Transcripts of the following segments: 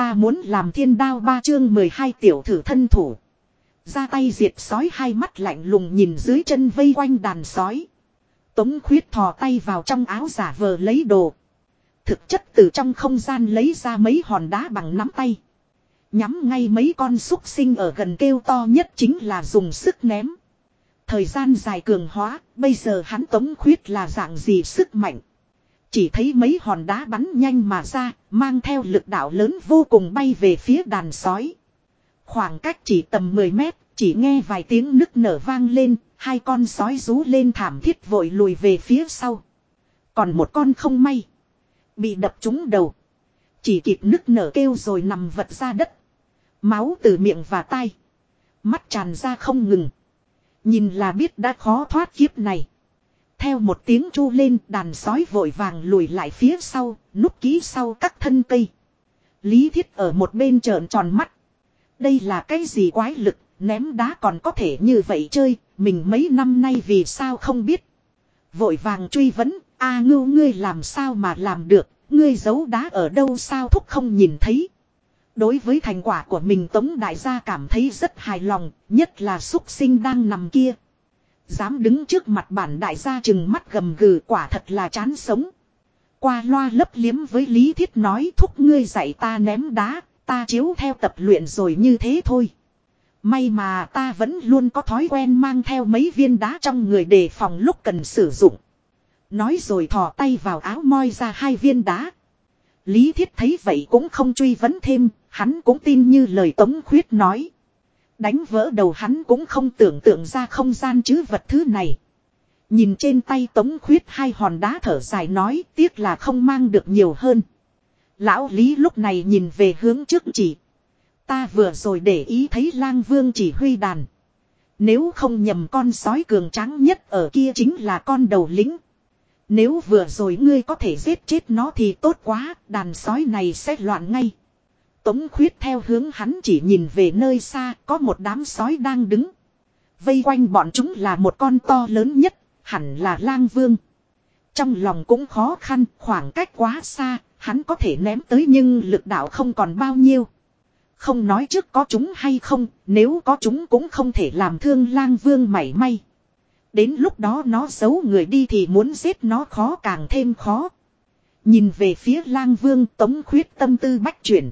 ta muốn làm thiên đao ba chương 12 tiểu thử thân thủ. Ra tay diệt sói hai mắt lạnh lùng nhìn dưới chân vây quanh đàn sói. Tống khuyết thò tay vào trong áo giả vờ lấy đồ. Thực chất từ trong không gian lấy ra mấy hòn đá bằng nắm tay. Nhắm ngay mấy con súc sinh ở gần kêu to nhất chính là dùng sức ném. Thời gian dài cường hóa, bây giờ hắn tống khuyết là dạng gì sức mạnh. Chỉ thấy mấy hòn đá bắn nhanh mà ra, mang theo lực đạo lớn vô cùng bay về phía đàn sói. Khoảng cách chỉ tầm 10 mét, chỉ nghe vài tiếng nức nở vang lên, hai con sói rú lên thảm thiết vội lùi về phía sau. Còn một con không may. Bị đập trúng đầu. Chỉ kịp nức nở kêu rồi nằm vật ra đất. Máu từ miệng và tai. Mắt tràn ra không ngừng. Nhìn là biết đã khó thoát kiếp này. Theo một tiếng chu lên đàn sói vội vàng lùi lại phía sau, núp ký sau các thân cây. Lý thiết ở một bên trợn tròn mắt. Đây là cái gì quái lực, ném đá còn có thể như vậy chơi, mình mấy năm nay vì sao không biết. Vội vàng truy vấn, a ngưu ngươi làm sao mà làm được, ngươi giấu đá ở đâu sao thúc không nhìn thấy. Đối với thành quả của mình Tống Đại gia cảm thấy rất hài lòng, nhất là xúc sinh đang nằm kia. Dám đứng trước mặt bản đại gia chừng mắt gầm gừ quả thật là chán sống. Qua loa lấp liếm với Lý Thiết nói thúc ngươi dạy ta ném đá, ta chiếu theo tập luyện rồi như thế thôi. May mà ta vẫn luôn có thói quen mang theo mấy viên đá trong người đề phòng lúc cần sử dụng. Nói rồi thò tay vào áo moi ra hai viên đá. Lý Thiết thấy vậy cũng không truy vấn thêm, hắn cũng tin như lời Tống Khuyết nói. Đánh vỡ đầu hắn cũng không tưởng tượng ra không gian chứ vật thứ này. Nhìn trên tay Tống Khuyết hai hòn đá thở dài nói tiếc là không mang được nhiều hơn. Lão Lý lúc này nhìn về hướng trước chỉ. Ta vừa rồi để ý thấy lang vương chỉ huy đàn. Nếu không nhầm con sói cường tráng nhất ở kia chính là con đầu lính. Nếu vừa rồi ngươi có thể giết chết nó thì tốt quá, đàn sói này sẽ loạn ngay. Tống khuyết theo hướng hắn chỉ nhìn về nơi xa, có một đám sói đang đứng. Vây quanh bọn chúng là một con to lớn nhất, hẳn là lang vương. Trong lòng cũng khó khăn, khoảng cách quá xa, hắn có thể ném tới nhưng lực đạo không còn bao nhiêu. Không nói trước có chúng hay không, nếu có chúng cũng không thể làm thương lang vương mảy may. Đến lúc đó nó giấu người đi thì muốn giết nó khó càng thêm khó. Nhìn về phía lang vương tống khuyết tâm tư bách chuyển.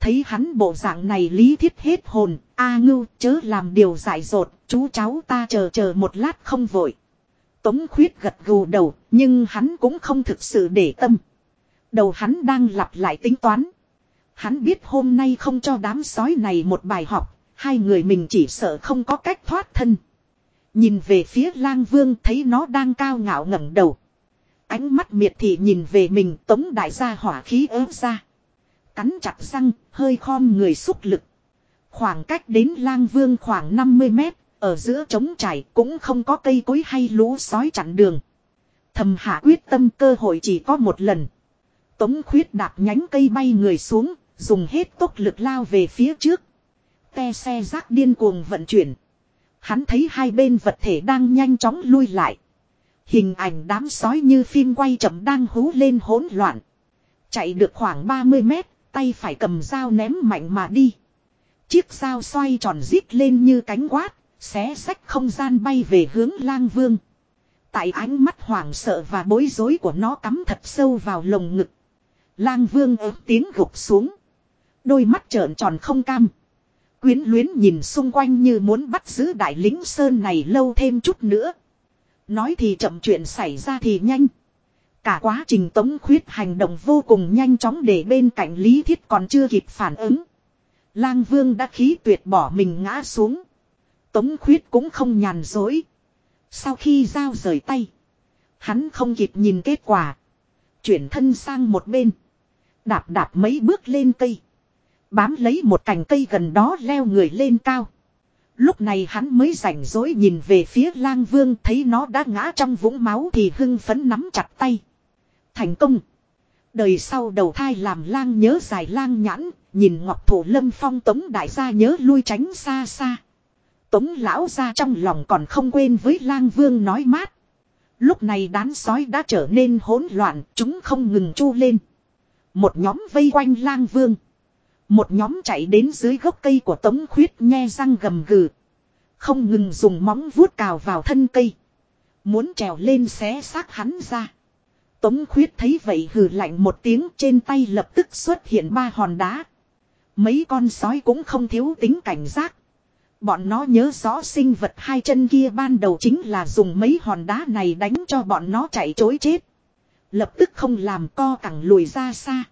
Thấy hắn bộ dạng này lý thiết hết hồn, a ngưu chớ làm điều dại dột, chú cháu ta chờ chờ một lát không vội. Tống khuyết gật gù đầu, nhưng hắn cũng không thực sự để tâm. Đầu hắn đang lặp lại tính toán. Hắn biết hôm nay không cho đám sói này một bài học, hai người mình chỉ sợ không có cách thoát thân. Nhìn về phía lang vương thấy nó đang cao ngạo ngẩng đầu. Ánh mắt miệt thị nhìn về mình tống đại gia hỏa khí ớt ra. Cắn chặt răng, hơi khom người xúc lực. Khoảng cách đến lang vương khoảng 50 mét, ở giữa trống trải cũng không có cây cối hay lũ sói chặn đường. Thầm hạ quyết tâm cơ hội chỉ có một lần. Tống khuyết đạp nhánh cây bay người xuống, dùng hết tốc lực lao về phía trước. Te xe rác điên cuồng vận chuyển. Hắn thấy hai bên vật thể đang nhanh chóng lui lại. Hình ảnh đám sói như phim quay chậm đang hú lên hỗn loạn. Chạy được khoảng 30 mét, tay phải cầm dao ném mạnh mà đi. Chiếc dao xoay tròn rít lên như cánh quát, xé sách không gian bay về hướng lang vương. Tại ánh mắt hoảng sợ và bối rối của nó cắm thật sâu vào lồng ngực. Lang vương ớt tiếng gục xuống. Đôi mắt trợn tròn không cam. Quyến luyến nhìn xung quanh như muốn bắt giữ đại lính sơn này lâu thêm chút nữa. Nói thì chậm chuyện xảy ra thì nhanh. Cả quá trình tống khuyết hành động vô cùng nhanh chóng để bên cạnh lý thiết còn chưa kịp phản ứng. Lang vương đã khí tuyệt bỏ mình ngã xuống. Tống khuyết cũng không nhàn dối. Sau khi giao rời tay. Hắn không kịp nhìn kết quả. Chuyển thân sang một bên. Đạp đạp mấy bước lên cây. Bám lấy một cành cây gần đó leo người lên cao. Lúc này hắn mới rảnh rỗi nhìn về phía lang vương, thấy nó đã ngã trong vũng máu thì hưng phấn nắm chặt tay. Thành công. Đời sau đầu thai làm lang nhớ dài lang nhãn, nhìn ngọc thủ lâm phong tống đại gia nhớ lui tránh xa xa. Tống lão ra trong lòng còn không quên với lang vương nói mát. Lúc này đán sói đã trở nên hỗn loạn, chúng không ngừng chu lên. Một nhóm vây quanh lang vương. Một nhóm chạy đến dưới gốc cây của Tống Khuyết nghe răng gầm gừ. Không ngừng dùng móng vuốt cào vào thân cây. Muốn trèo lên xé xác hắn ra. Tống Khuyết thấy vậy hừ lạnh một tiếng trên tay lập tức xuất hiện ba hòn đá. Mấy con sói cũng không thiếu tính cảnh giác. Bọn nó nhớ rõ sinh vật hai chân kia ban đầu chính là dùng mấy hòn đá này đánh cho bọn nó chạy chối chết. Lập tức không làm co cẳng lùi ra xa.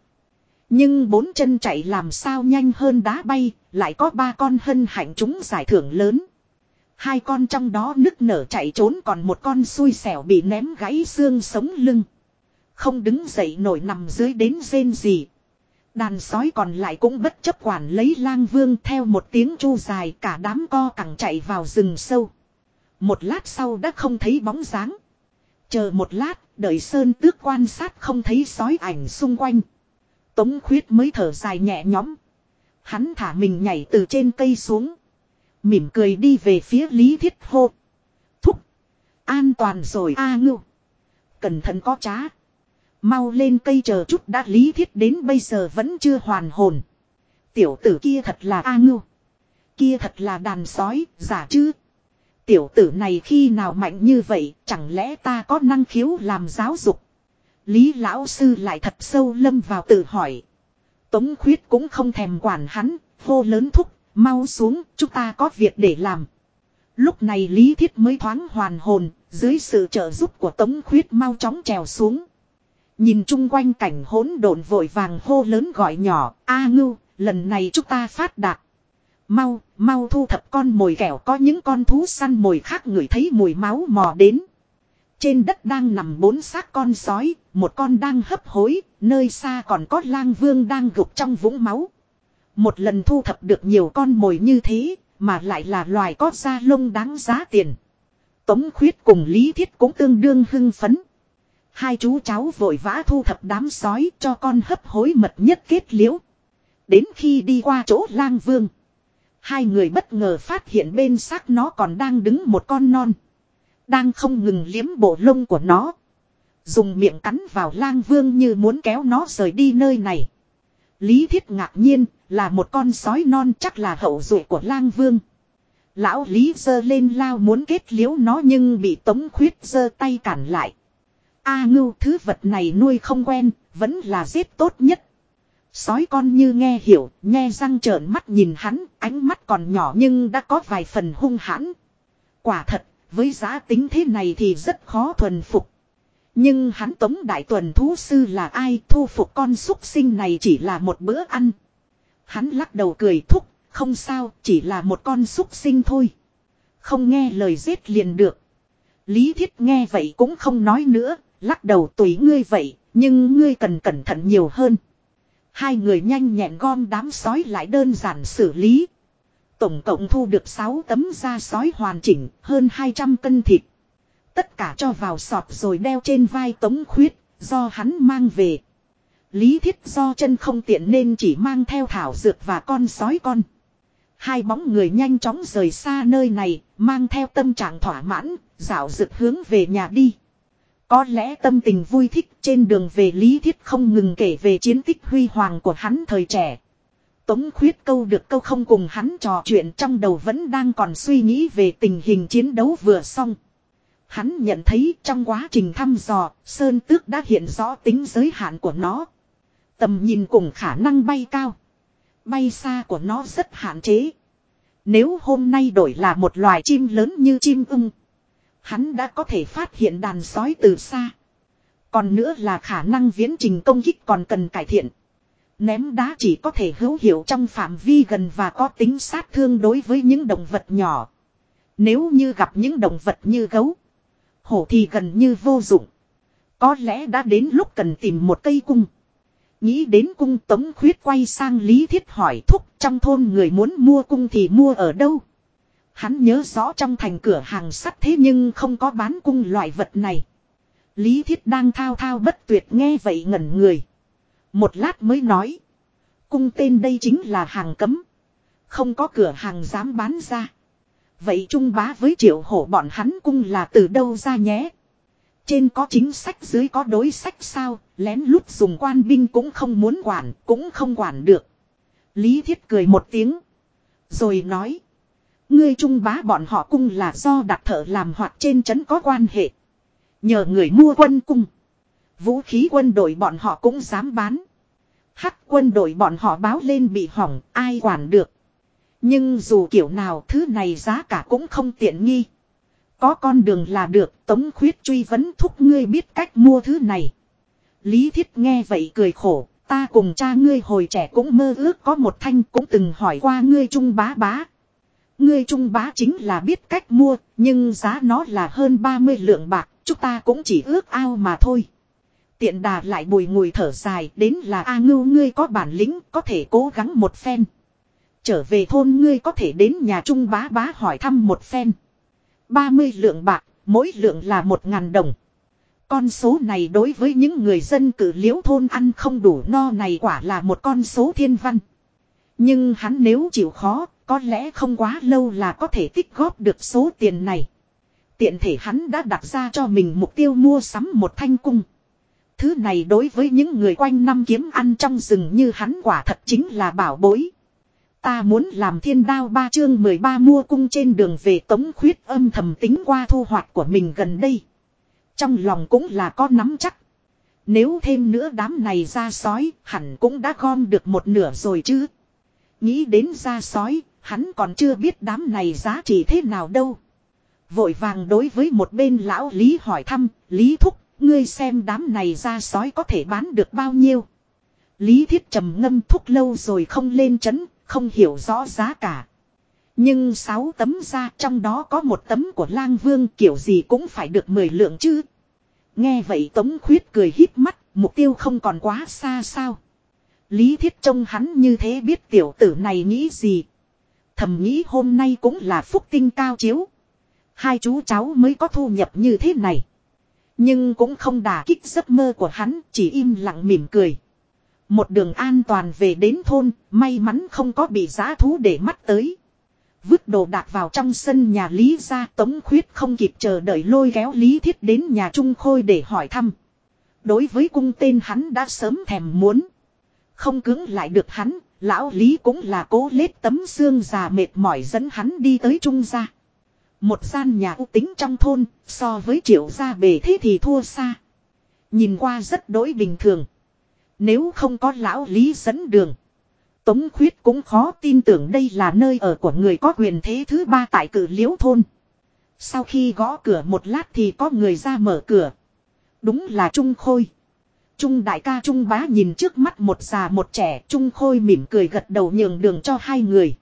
Nhưng bốn chân chạy làm sao nhanh hơn đá bay, lại có ba con hân hạnh chúng giải thưởng lớn. Hai con trong đó nức nở chạy trốn còn một con xui xẻo bị ném gãy xương sống lưng. Không đứng dậy nổi nằm dưới đến rên gì. Đàn sói còn lại cũng bất chấp quản lấy lang vương theo một tiếng chu dài cả đám co cẳng chạy vào rừng sâu. Một lát sau đã không thấy bóng dáng. Chờ một lát, đợi sơn tước quan sát không thấy sói ảnh xung quanh. Tống khuyết mới thở dài nhẹ nhõm. Hắn thả mình nhảy từ trên cây xuống. Mỉm cười đi về phía Lý Thiết hô. Thúc. An toàn rồi a à, ngưu. Cẩn thận có trá. Mau lên cây chờ chút đã Lý Thiết đến bây giờ vẫn chưa hoàn hồn. Tiểu tử kia thật là a ngưu. Kia thật là đàn sói, giả chứ. Tiểu tử này khi nào mạnh như vậy, chẳng lẽ ta có năng khiếu làm giáo dục. Lý lão sư lại thật sâu lâm vào tự hỏi. Tống khuyết cũng không thèm quản hắn, hô lớn thúc, mau xuống, chúng ta có việc để làm. Lúc này Lý Thiết mới thoáng hoàn hồn, dưới sự trợ giúp của Tống khuyết mau chóng trèo xuống. Nhìn chung quanh cảnh hỗn độn vội vàng hô lớn gọi nhỏ, A ngưu, lần này chúng ta phát đạt. Mau, mau thu thập con mồi kẻo có những con thú săn mồi khác người thấy mùi máu mò đến. Trên đất đang nằm bốn xác con sói, một con đang hấp hối, nơi xa còn có lang vương đang gục trong vũng máu. Một lần thu thập được nhiều con mồi như thế, mà lại là loài có da lông đáng giá tiền. Tống khuyết cùng Lý Thiết cũng tương đương hưng phấn. Hai chú cháu vội vã thu thập đám sói cho con hấp hối mật nhất kết liễu. Đến khi đi qua chỗ lang vương. Hai người bất ngờ phát hiện bên xác nó còn đang đứng một con non. Đang không ngừng liếm bộ lông của nó. Dùng miệng cắn vào lang vương như muốn kéo nó rời đi nơi này. Lý thiết ngạc nhiên là một con sói non chắc là hậu duệ của lang vương. Lão Lý giơ lên lao muốn kết liễu nó nhưng bị tống khuyết giơ tay cản lại. A ngưu thứ vật này nuôi không quen, vẫn là giết tốt nhất. Sói con như nghe hiểu, nghe răng trợn mắt nhìn hắn, ánh mắt còn nhỏ nhưng đã có vài phần hung hãn. Quả thật, với giá tính thế này thì rất khó thuần phục. Nhưng hắn tống đại tuần thú sư là ai thu phục con súc sinh này chỉ là một bữa ăn. Hắn lắc đầu cười thúc, không sao, chỉ là một con súc sinh thôi. Không nghe lời giết liền được. Lý thiết nghe vậy cũng không nói nữa, lắc đầu tùy ngươi vậy, nhưng ngươi cần cẩn thận nhiều hơn. Hai người nhanh nhẹn gom đám sói lại đơn giản xử lý. Tổng cộng thu được 6 tấm da sói hoàn chỉnh, hơn 200 cân thịt. Tất cả cho vào sọt rồi đeo trên vai tống khuyết, do hắn mang về. Lý thiết do chân không tiện nên chỉ mang theo thảo dược và con sói con. Hai bóng người nhanh chóng rời xa nơi này, mang theo tâm trạng thỏa mãn, dạo dực hướng về nhà đi. Có lẽ tâm tình vui thích trên đường về Lý Thiết không ngừng kể về chiến tích huy hoàng của hắn thời trẻ. Tống khuyết câu được câu không cùng hắn trò chuyện trong đầu vẫn đang còn suy nghĩ về tình hình chiến đấu vừa xong. Hắn nhận thấy trong quá trình thăm dò, Sơn Tước đã hiện rõ tính giới hạn của nó. Tầm nhìn cùng khả năng bay cao. Bay xa của nó rất hạn chế. Nếu hôm nay đổi là một loài chim lớn như chim ưng. Hắn đã có thể phát hiện đàn sói từ xa. Còn nữa là khả năng viễn trình công kích còn cần cải thiện. Ném đá chỉ có thể hữu hiệu trong phạm vi gần và có tính sát thương đối với những động vật nhỏ. Nếu như gặp những động vật như gấu, hổ thì gần như vô dụng. Có lẽ đã đến lúc cần tìm một cây cung. Nghĩ đến cung tống khuyết quay sang Lý Thiết hỏi thúc trong thôn người muốn mua cung thì mua ở đâu. Hắn nhớ rõ trong thành cửa hàng sắt thế nhưng không có bán cung loại vật này. Lý Thiết đang thao thao bất tuyệt nghe vậy ngẩn người. Một lát mới nói. Cung tên đây chính là hàng cấm. Không có cửa hàng dám bán ra. Vậy trung bá với triệu hổ bọn hắn cung là từ đâu ra nhé. Trên có chính sách dưới có đối sách sao, lén lút dùng quan binh cũng không muốn quản, cũng không quản được. Lý Thiết cười một tiếng. Rồi nói. Ngươi trung bá bọn họ cung là do đặt thợ làm hoặc trên trấn có quan hệ. Nhờ người mua quân cung. Vũ khí quân đội bọn họ cũng dám bán. Hắc quân đội bọn họ báo lên bị hỏng, ai quản được. Nhưng dù kiểu nào thứ này giá cả cũng không tiện nghi. Có con đường là được, tống khuyết truy vấn thúc ngươi biết cách mua thứ này. Lý thiết nghe vậy cười khổ, ta cùng cha ngươi hồi trẻ cũng mơ ước có một thanh cũng từng hỏi qua ngươi trung bá bá. Ngươi trung bá chính là biết cách mua, nhưng giá nó là hơn 30 lượng bạc, chúng ta cũng chỉ ước ao mà thôi. Tiện đà lại bùi ngùi thở dài đến là A ngưu ngươi có bản lĩnh có thể cố gắng một phen. Trở về thôn ngươi có thể đến nhà trung bá bá hỏi thăm một phen. 30 lượng bạc, mỗi lượng là một ngàn đồng. Con số này đối với những người dân cử liễu thôn ăn không đủ no này quả là một con số thiên văn. Nhưng hắn nếu chịu khó, có lẽ không quá lâu là có thể tích góp được số tiền này. Tiện thể hắn đã đặt ra cho mình mục tiêu mua sắm một thanh cung. Thứ này đối với những người quanh năm kiếm ăn trong rừng như hắn quả thật chính là bảo bối. Ta muốn làm thiên đao ba chương 13 mua cung trên đường về tống khuyết âm thầm tính qua thu hoạch của mình gần đây. Trong lòng cũng là có nắm chắc. Nếu thêm nữa đám này ra sói, hẳn cũng đã gom được một nửa rồi chứ. Nghĩ đến ra sói, hắn còn chưa biết đám này giá trị thế nào đâu. Vội vàng đối với một bên lão Lý hỏi thăm, Lý Thúc, ngươi xem đám này ra sói có thể bán được bao nhiêu. Lý Thiết trầm ngâm thúc lâu rồi không lên chấn, không hiểu rõ giá cả. Nhưng sáu tấm ra trong đó có một tấm của lang vương kiểu gì cũng phải được 10 lượng chứ. Nghe vậy Tống Khuyết cười hít mắt, mục tiêu không còn quá xa sao. Lý Thiết trông hắn như thế biết tiểu tử này nghĩ gì. Thầm nghĩ hôm nay cũng là phúc tinh cao chiếu. Hai chú cháu mới có thu nhập như thế này. Nhưng cũng không đả kích giấc mơ của hắn, chỉ im lặng mỉm cười. Một đường an toàn về đến thôn, may mắn không có bị giã thú để mắt tới. Vứt đồ đạc vào trong sân nhà Lý ra tống khuyết không kịp chờ đợi lôi kéo Lý Thiết đến nhà Trung Khôi để hỏi thăm. Đối với cung tên hắn đã sớm thèm muốn. Không cứng lại được hắn, lão Lý cũng là cố lết tấm xương già mệt mỏi dẫn hắn đi tới Trung gia. Một gian nhà ưu tính trong thôn, so với triệu gia bề thế thì thua xa. Nhìn qua rất đối bình thường. Nếu không có lão lý dẫn đường. Tống khuyết cũng khó tin tưởng đây là nơi ở của người có quyền thế thứ ba tại cử liễu thôn. Sau khi gõ cửa một lát thì có người ra mở cửa. Đúng là Trung Khôi. Trung đại ca Trung bá nhìn trước mắt một già một trẻ Trung Khôi mỉm cười gật đầu nhường đường cho hai người.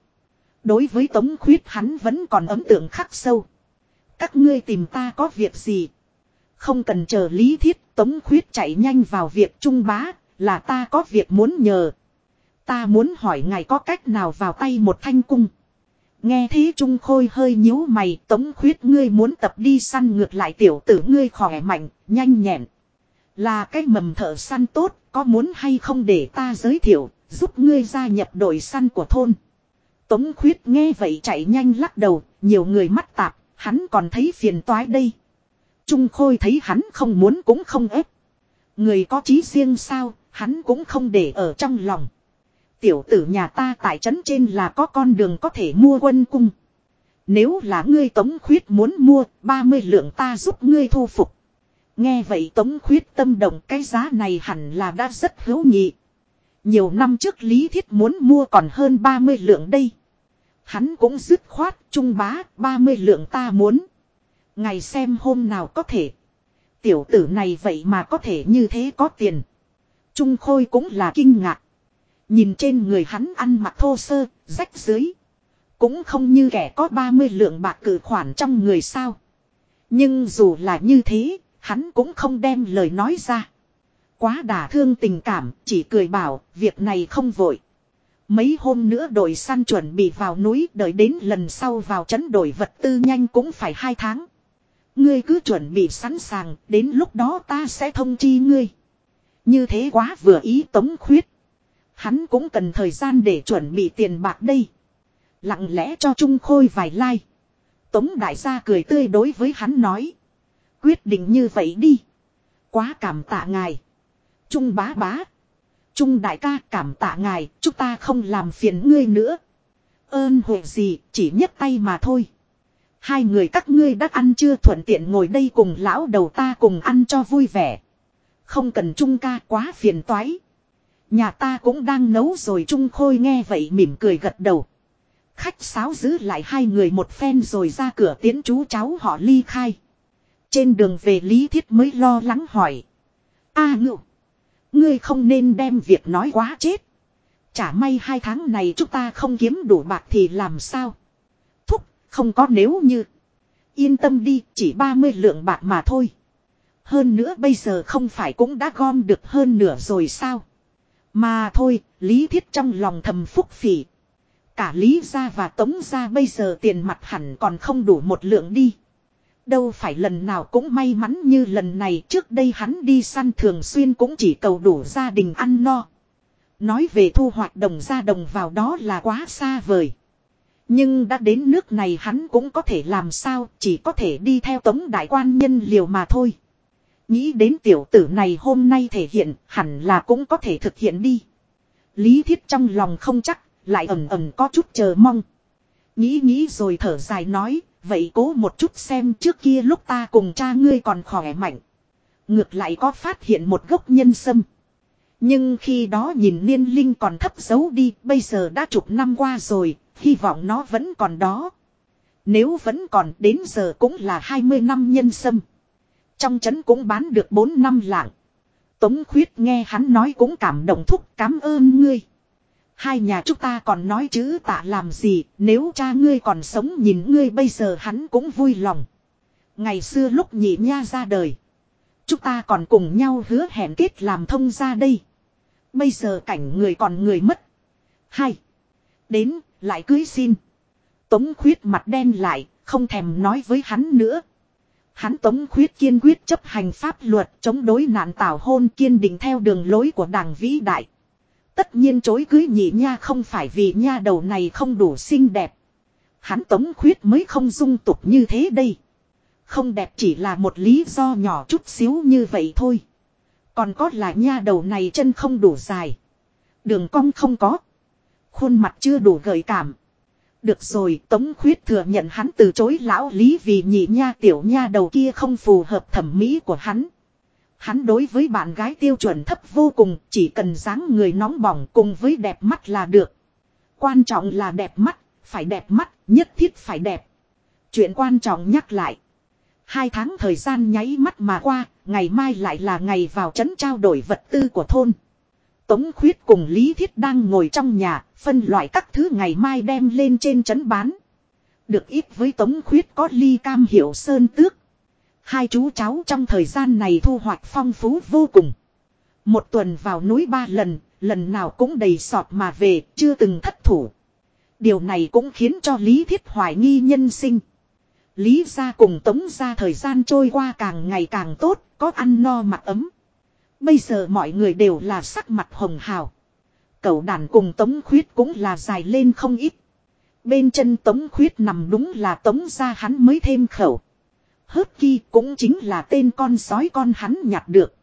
Đối với Tống Khuyết hắn vẫn còn ấn tượng khắc sâu. Các ngươi tìm ta có việc gì? Không cần chờ lý thiết Tống Khuyết chạy nhanh vào việc Trung bá là ta có việc muốn nhờ. Ta muốn hỏi ngài có cách nào vào tay một thanh cung. Nghe thế Trung Khôi hơi nhíu mày tống khuyết ngươi muốn tập đi săn ngược lại tiểu tử ngươi khỏe mạnh, nhanh nhẹn. Là cái mầm thợ săn tốt, có muốn hay không để ta giới thiệu, giúp ngươi gia nhập đội săn của thôn. Tống khuyết nghe vậy chạy nhanh lắc đầu, nhiều người mắt tạp, hắn còn thấy phiền toái đây. Trung Khôi thấy hắn không muốn cũng không ép. Người có chí riêng sao, hắn cũng không để ở trong lòng. Tiểu tử nhà ta tại trấn trên là có con đường có thể mua quân cung. Nếu là ngươi tống khuyết muốn mua, 30 lượng ta giúp ngươi thu phục. Nghe vậy tống khuyết tâm động cái giá này hẳn là đã rất hữu nhị. Nhiều năm trước Lý Thiết muốn mua còn hơn 30 lượng đây. Hắn cũng dứt khoát, trung bá, 30 lượng ta muốn. Ngày xem hôm nào có thể. Tiểu tử này vậy mà có thể như thế có tiền. Trung Khôi cũng là kinh ngạc. Nhìn trên người hắn ăn mặc thô sơ, rách dưới. Cũng không như kẻ có 30 lượng bạc cử khoản trong người sao. Nhưng dù là như thế, hắn cũng không đem lời nói ra. Quá đả thương tình cảm, chỉ cười bảo, việc này không vội. Mấy hôm nữa đội săn chuẩn bị vào núi, đợi đến lần sau vào chấn đổi vật tư nhanh cũng phải hai tháng. Ngươi cứ chuẩn bị sẵn sàng, đến lúc đó ta sẽ thông chi ngươi. Như thế quá vừa ý tống khuyết. Hắn cũng cần thời gian để chuẩn bị tiền bạc đây. Lặng lẽ cho Trung Khôi vài lai. Like. Tống đại gia cười tươi đối với hắn nói. Quyết định như vậy đi. Quá cảm tạ ngài. Trung bá bá. Trung đại ca cảm tạ ngài, chúng ta không làm phiền ngươi nữa. Ơn huệ gì, chỉ nhấc tay mà thôi. Hai người các ngươi đã ăn chưa thuận tiện ngồi đây cùng lão đầu ta cùng ăn cho vui vẻ. Không cần Trung ca quá phiền toái. Nhà ta cũng đang nấu rồi Trung Khôi nghe vậy mỉm cười gật đầu. Khách sáo giữ lại hai người một phen rồi ra cửa tiến chú cháu họ ly khai. Trên đường về Lý Thiết mới lo lắng hỏi. A ngự. Ngươi không nên đem việc nói quá chết. Chả may hai tháng này chúng ta không kiếm đủ bạc thì làm sao. Thúc, không có nếu như. Yên tâm đi, chỉ 30 lượng bạc mà thôi. Hơn nữa bây giờ không phải cũng đã gom được hơn nửa rồi sao. Mà thôi, Lý Thiết trong lòng thầm phúc phỉ. Cả Lý gia và Tống gia bây giờ tiền mặt hẳn còn không đủ một lượng đi. Đâu phải lần nào cũng may mắn như lần này, trước đây hắn đi săn thường xuyên cũng chỉ cầu đủ gia đình ăn no. Nói về thu hoạch đồng ra đồng vào đó là quá xa vời. Nhưng đã đến nước này hắn cũng có thể làm sao, chỉ có thể đi theo tống đại quan nhân liều mà thôi. Nghĩ đến tiểu tử này hôm nay thể hiện, hẳn là cũng có thể thực hiện đi. Lý thiết trong lòng không chắc, lại ẩm ẩm có chút chờ mong. Nghĩ nghĩ rồi thở dài nói Vậy cố một chút xem trước kia lúc ta cùng cha ngươi còn khỏe mạnh. Ngược lại có phát hiện một gốc nhân sâm. Nhưng khi đó nhìn niên linh còn thấp giấu đi, bây giờ đã chục năm qua rồi, hy vọng nó vẫn còn đó. Nếu vẫn còn đến giờ cũng là 20 năm nhân sâm. Trong trấn cũng bán được 4 năm lạng. Tống khuyết nghe hắn nói cũng cảm động thúc cảm ơn ngươi. Hai nhà chúng ta còn nói chữ tạ làm gì, nếu cha ngươi còn sống nhìn ngươi bây giờ hắn cũng vui lòng. Ngày xưa lúc nhị nha ra đời. Chúng ta còn cùng nhau hứa hẹn kết làm thông ra đây. Bây giờ cảnh người còn người mất. Hai. Đến, lại cưới xin. Tống khuyết mặt đen lại, không thèm nói với hắn nữa. Hắn tống khuyết kiên quyết chấp hành pháp luật chống đối nạn tảo hôn kiên định theo đường lối của đảng vĩ đại. Tất nhiên chối cưới nhị nha không phải vì nha đầu này không đủ xinh đẹp. Hắn tống khuyết mới không dung tục như thế đây. Không đẹp chỉ là một lý do nhỏ chút xíu như vậy thôi. Còn có là nha đầu này chân không đủ dài. Đường cong không có. Khuôn mặt chưa đủ gợi cảm. Được rồi, Tống Khuyết thừa nhận hắn từ chối lão lý vì nhị nha tiểu nha đầu kia không phù hợp thẩm mỹ của hắn. Hắn đối với bạn gái tiêu chuẩn thấp vô cùng, chỉ cần dáng người nóng bỏng cùng với đẹp mắt là được. Quan trọng là đẹp mắt, phải đẹp mắt, nhất thiết phải đẹp. Chuyện quan trọng nhắc lại. Hai tháng thời gian nháy mắt mà qua, ngày mai lại là ngày vào trấn trao đổi vật tư của thôn. Tống khuyết cùng Lý Thiết đang ngồi trong nhà, phân loại các thứ ngày mai đem lên trên trấn bán. Được ít với Tống khuyết có ly cam hiểu sơn tước. Hai chú cháu trong thời gian này thu hoạch phong phú vô cùng. Một tuần vào núi ba lần, lần nào cũng đầy sọt mà về, chưa từng thất thủ. Điều này cũng khiến cho Lý Thiết hoài nghi nhân sinh. Lý ra cùng tống ra thời gian trôi qua càng ngày càng tốt, có ăn no mặc ấm. Bây giờ mọi người đều là sắc mặt hồng hào. Cậu đàn cùng tống khuyết cũng là dài lên không ít. Bên chân tống khuyết nằm đúng là tống ra hắn mới thêm khẩu. Hớt ki cũng chính là tên con sói con hắn nhặt được.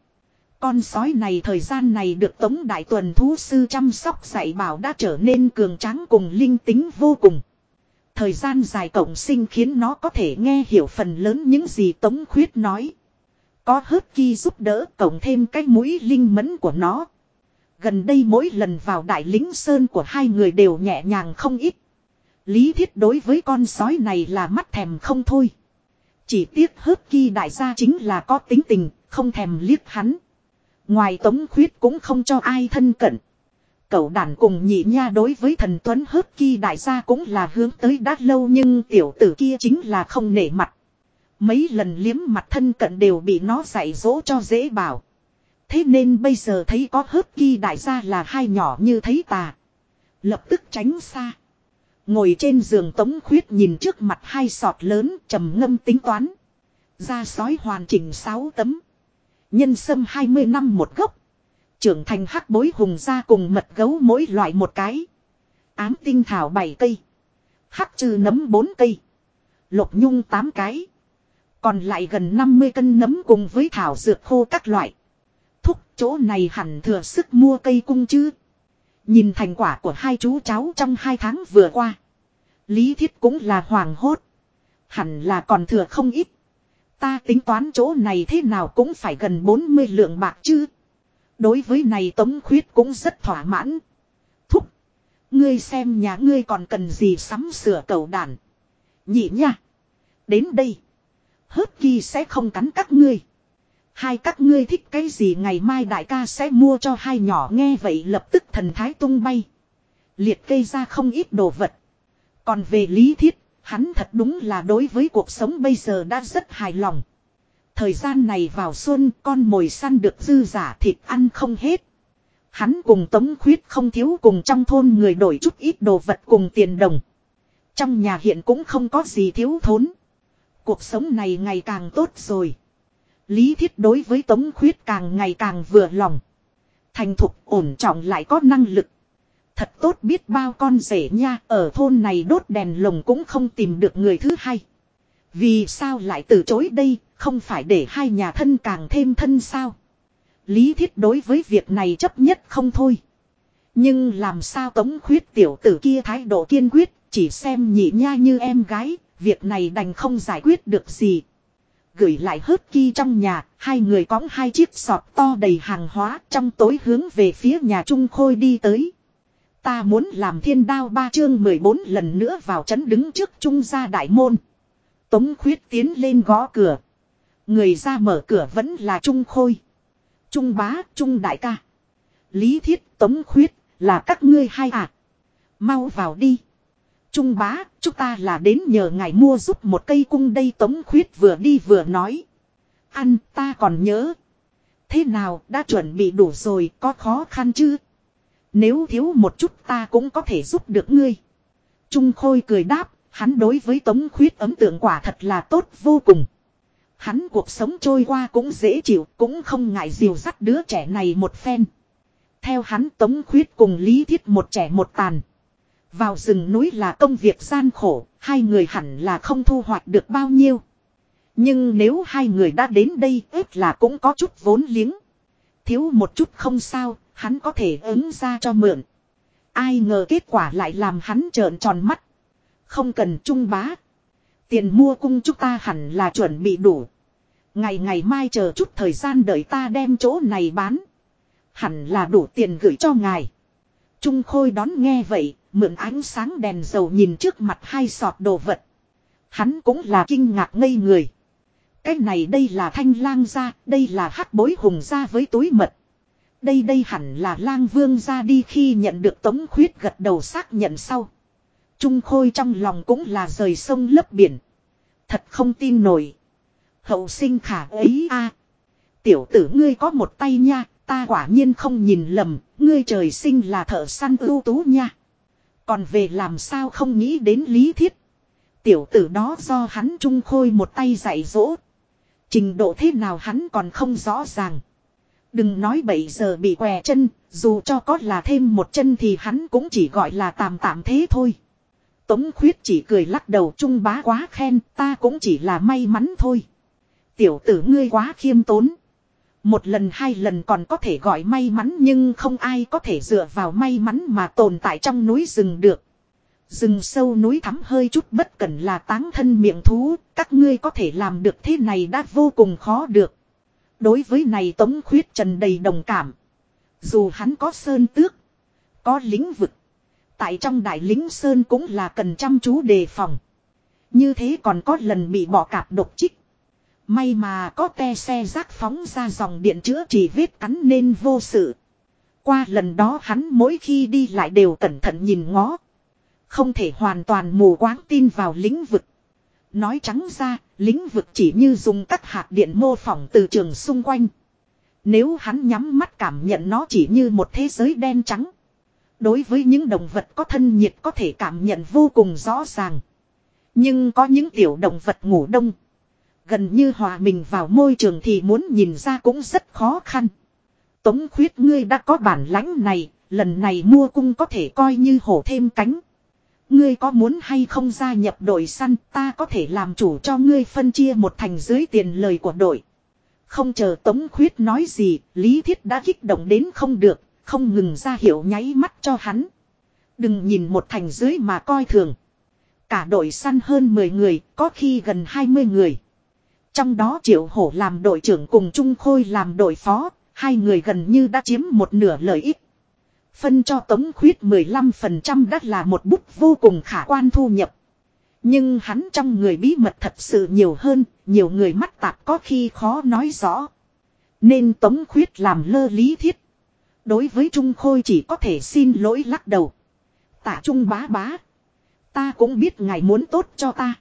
Con sói này thời gian này được Tống Đại Tuần Thú Sư chăm sóc dạy bảo đã trở nên cường tráng cùng linh tính vô cùng. Thời gian dài cộng sinh khiến nó có thể nghe hiểu phần lớn những gì Tống Khuyết nói. Có hớt ki giúp đỡ cộng thêm cái mũi linh mẫn của nó. Gần đây mỗi lần vào đại lính sơn của hai người đều nhẹ nhàng không ít. Lý thiết đối với con sói này là mắt thèm không thôi. Chỉ tiếc hớp kỳ đại gia chính là có tính tình, không thèm liếc hắn. Ngoài tống khuyết cũng không cho ai thân cận. Cậu đàn cùng nhị nha đối với thần tuấn hớp kỳ đại gia cũng là hướng tới đã lâu nhưng tiểu tử kia chính là không nể mặt. Mấy lần liếm mặt thân cận đều bị nó dạy dỗ cho dễ bảo. Thế nên bây giờ thấy có hớp kỳ đại gia là hai nhỏ như thấy tà. Lập tức tránh xa. Ngồi trên giường tống khuyết nhìn trước mặt hai sọt lớn trầm ngâm tính toán. Ra sói hoàn chỉnh 6 tấm. Nhân sâm 20 năm một gốc. Trưởng thành hắc bối hùng ra cùng mật gấu mỗi loại một cái. Ám tinh thảo 7 cây. Hắc trừ nấm 4 cây. lộc nhung 8 cái. Còn lại gần 50 cân nấm cùng với thảo dược khô các loại. Thúc, chỗ này hẳn thừa sức mua cây cung chứ. Nhìn thành quả của hai chú cháu trong hai tháng vừa qua. Lý thiết cũng là hoàng hốt. Hẳn là còn thừa không ít. Ta tính toán chỗ này thế nào cũng phải gần 40 lượng bạc chứ. Đối với này Tống Khuyết cũng rất thỏa mãn. Thúc. Ngươi xem nhà ngươi còn cần gì sắm sửa cầu đàn. Nhị nha. Đến đây. Hớt kỳ sẽ không cắn các ngươi. Hai các ngươi thích cái gì ngày mai đại ca sẽ mua cho hai nhỏ nghe vậy lập tức thần thái tung bay. Liệt kê ra không ít đồ vật. Còn về lý thiết, hắn thật đúng là đối với cuộc sống bây giờ đã rất hài lòng. Thời gian này vào xuân con mồi săn được dư giả thịt ăn không hết. Hắn cùng Tống Khuyết không thiếu cùng trong thôn người đổi chút ít đồ vật cùng tiền đồng. Trong nhà hiện cũng không có gì thiếu thốn. Cuộc sống này ngày càng tốt rồi. Lý thiết đối với Tống Khuyết càng ngày càng vừa lòng. Thành thục ổn trọng lại có năng lực. Thật tốt biết bao con rể nha, ở thôn này đốt đèn lồng cũng không tìm được người thứ hai. Vì sao lại từ chối đây, không phải để hai nhà thân càng thêm thân sao? Lý thiết đối với việc này chấp nhất không thôi. Nhưng làm sao tống khuyết tiểu tử kia thái độ kiên quyết, chỉ xem nhị nha như em gái, việc này đành không giải quyết được gì. Gửi lại hớt ki trong nhà, hai người cõng hai chiếc sọt to đầy hàng hóa trong tối hướng về phía nhà Trung Khôi đi tới. Ta muốn làm thiên đao ba chương 14 lần nữa vào chấn đứng trước Trung gia đại môn. Tống khuyết tiến lên gõ cửa. Người ra mở cửa vẫn là Trung Khôi. Trung bá, Trung đại ca. Lý thiết, Tống khuyết, là các ngươi hai à. Mau vào đi. Trung bá, chúng ta là đến nhờ ngài mua giúp một cây cung đây Tống khuyết vừa đi vừa nói. Ăn, ta còn nhớ. Thế nào, đã chuẩn bị đủ rồi, có khó khăn chứ? Nếu thiếu một chút ta cũng có thể giúp được ngươi. Trung Khôi cười đáp, hắn đối với Tống Khuyết ấn tượng quả thật là tốt vô cùng. Hắn cuộc sống trôi qua cũng dễ chịu, cũng không ngại dìu dắt đứa trẻ này một phen. Theo hắn Tống Khuyết cùng Lý Thiết một trẻ một tàn. Vào rừng núi là công việc gian khổ, hai người hẳn là không thu hoạch được bao nhiêu. Nhưng nếu hai người đã đến đây ít là cũng có chút vốn liếng. Thiếu một chút không sao, hắn có thể ứng ra cho mượn. Ai ngờ kết quả lại làm hắn trợn tròn mắt. Không cần trung bá. Tiền mua cung chúng ta hẳn là chuẩn bị đủ. Ngày ngày mai chờ chút thời gian đợi ta đem chỗ này bán. Hẳn là đủ tiền gửi cho ngài. Trung Khôi đón nghe vậy, mượn ánh sáng đèn dầu nhìn trước mặt hai sọt đồ vật. Hắn cũng là kinh ngạc ngây người. Cái này đây là thanh lang ra, đây là hát bối hùng ra với túi mật. Đây đây hẳn là lang vương ra đi khi nhận được tống khuyết gật đầu xác nhận sau. Trung khôi trong lòng cũng là rời sông lấp biển. Thật không tin nổi. Hậu sinh khả ấy a Tiểu tử ngươi có một tay nha, ta quả nhiên không nhìn lầm, ngươi trời sinh là thợ săn ưu tú nha. Còn về làm sao không nghĩ đến lý thiết. Tiểu tử đó do hắn trung khôi một tay dạy dỗ. Trình độ thế nào hắn còn không rõ ràng. Đừng nói bảy giờ bị què chân, dù cho có là thêm một chân thì hắn cũng chỉ gọi là tạm tạm thế thôi. Tống khuyết chỉ cười lắc đầu trung bá quá khen, ta cũng chỉ là may mắn thôi. Tiểu tử ngươi quá khiêm tốn. Một lần hai lần còn có thể gọi may mắn nhưng không ai có thể dựa vào may mắn mà tồn tại trong núi rừng được. Rừng sâu núi thắm hơi chút bất cẩn là táng thân miệng thú, các ngươi có thể làm được thế này đã vô cùng khó được. Đối với này Tống Khuyết Trần đầy đồng cảm. Dù hắn có sơn tước, có lĩnh vực. Tại trong đại lính sơn cũng là cần chăm chú đề phòng. Như thế còn có lần bị bỏ cạp độc trích. May mà có te xe rác phóng ra dòng điện chữa trị vết cắn nên vô sự. Qua lần đó hắn mỗi khi đi lại đều cẩn thận nhìn ngó. Không thể hoàn toàn mù quáng tin vào lĩnh vực. Nói trắng ra, lĩnh vực chỉ như dùng các hạt điện mô phỏng từ trường xung quanh. Nếu hắn nhắm mắt cảm nhận nó chỉ như một thế giới đen trắng. Đối với những động vật có thân nhiệt có thể cảm nhận vô cùng rõ ràng. Nhưng có những tiểu động vật ngủ đông. Gần như hòa mình vào môi trường thì muốn nhìn ra cũng rất khó khăn. Tống khuyết ngươi đã có bản lãnh này, lần này mua cung có thể coi như hổ thêm cánh. Ngươi có muốn hay không gia nhập đội săn ta có thể làm chủ cho ngươi phân chia một thành dưới tiền lời của đội. Không chờ Tống Khuyết nói gì, Lý Thiết đã kích động đến không được, không ngừng ra hiệu nháy mắt cho hắn. Đừng nhìn một thành dưới mà coi thường. Cả đội săn hơn 10 người, có khi gần 20 người. Trong đó Triệu Hổ làm đội trưởng cùng Trung Khôi làm đội phó, hai người gần như đã chiếm một nửa lợi ích. Phân cho Tống Khuyết 15% đã là một bút vô cùng khả quan thu nhập. Nhưng hắn trong người bí mật thật sự nhiều hơn, nhiều người mắt tạp có khi khó nói rõ. Nên Tống Khuyết làm lơ lý thiết. Đối với Trung Khôi chỉ có thể xin lỗi lắc đầu. Tạ Trung bá bá. Ta cũng biết ngài muốn tốt cho ta.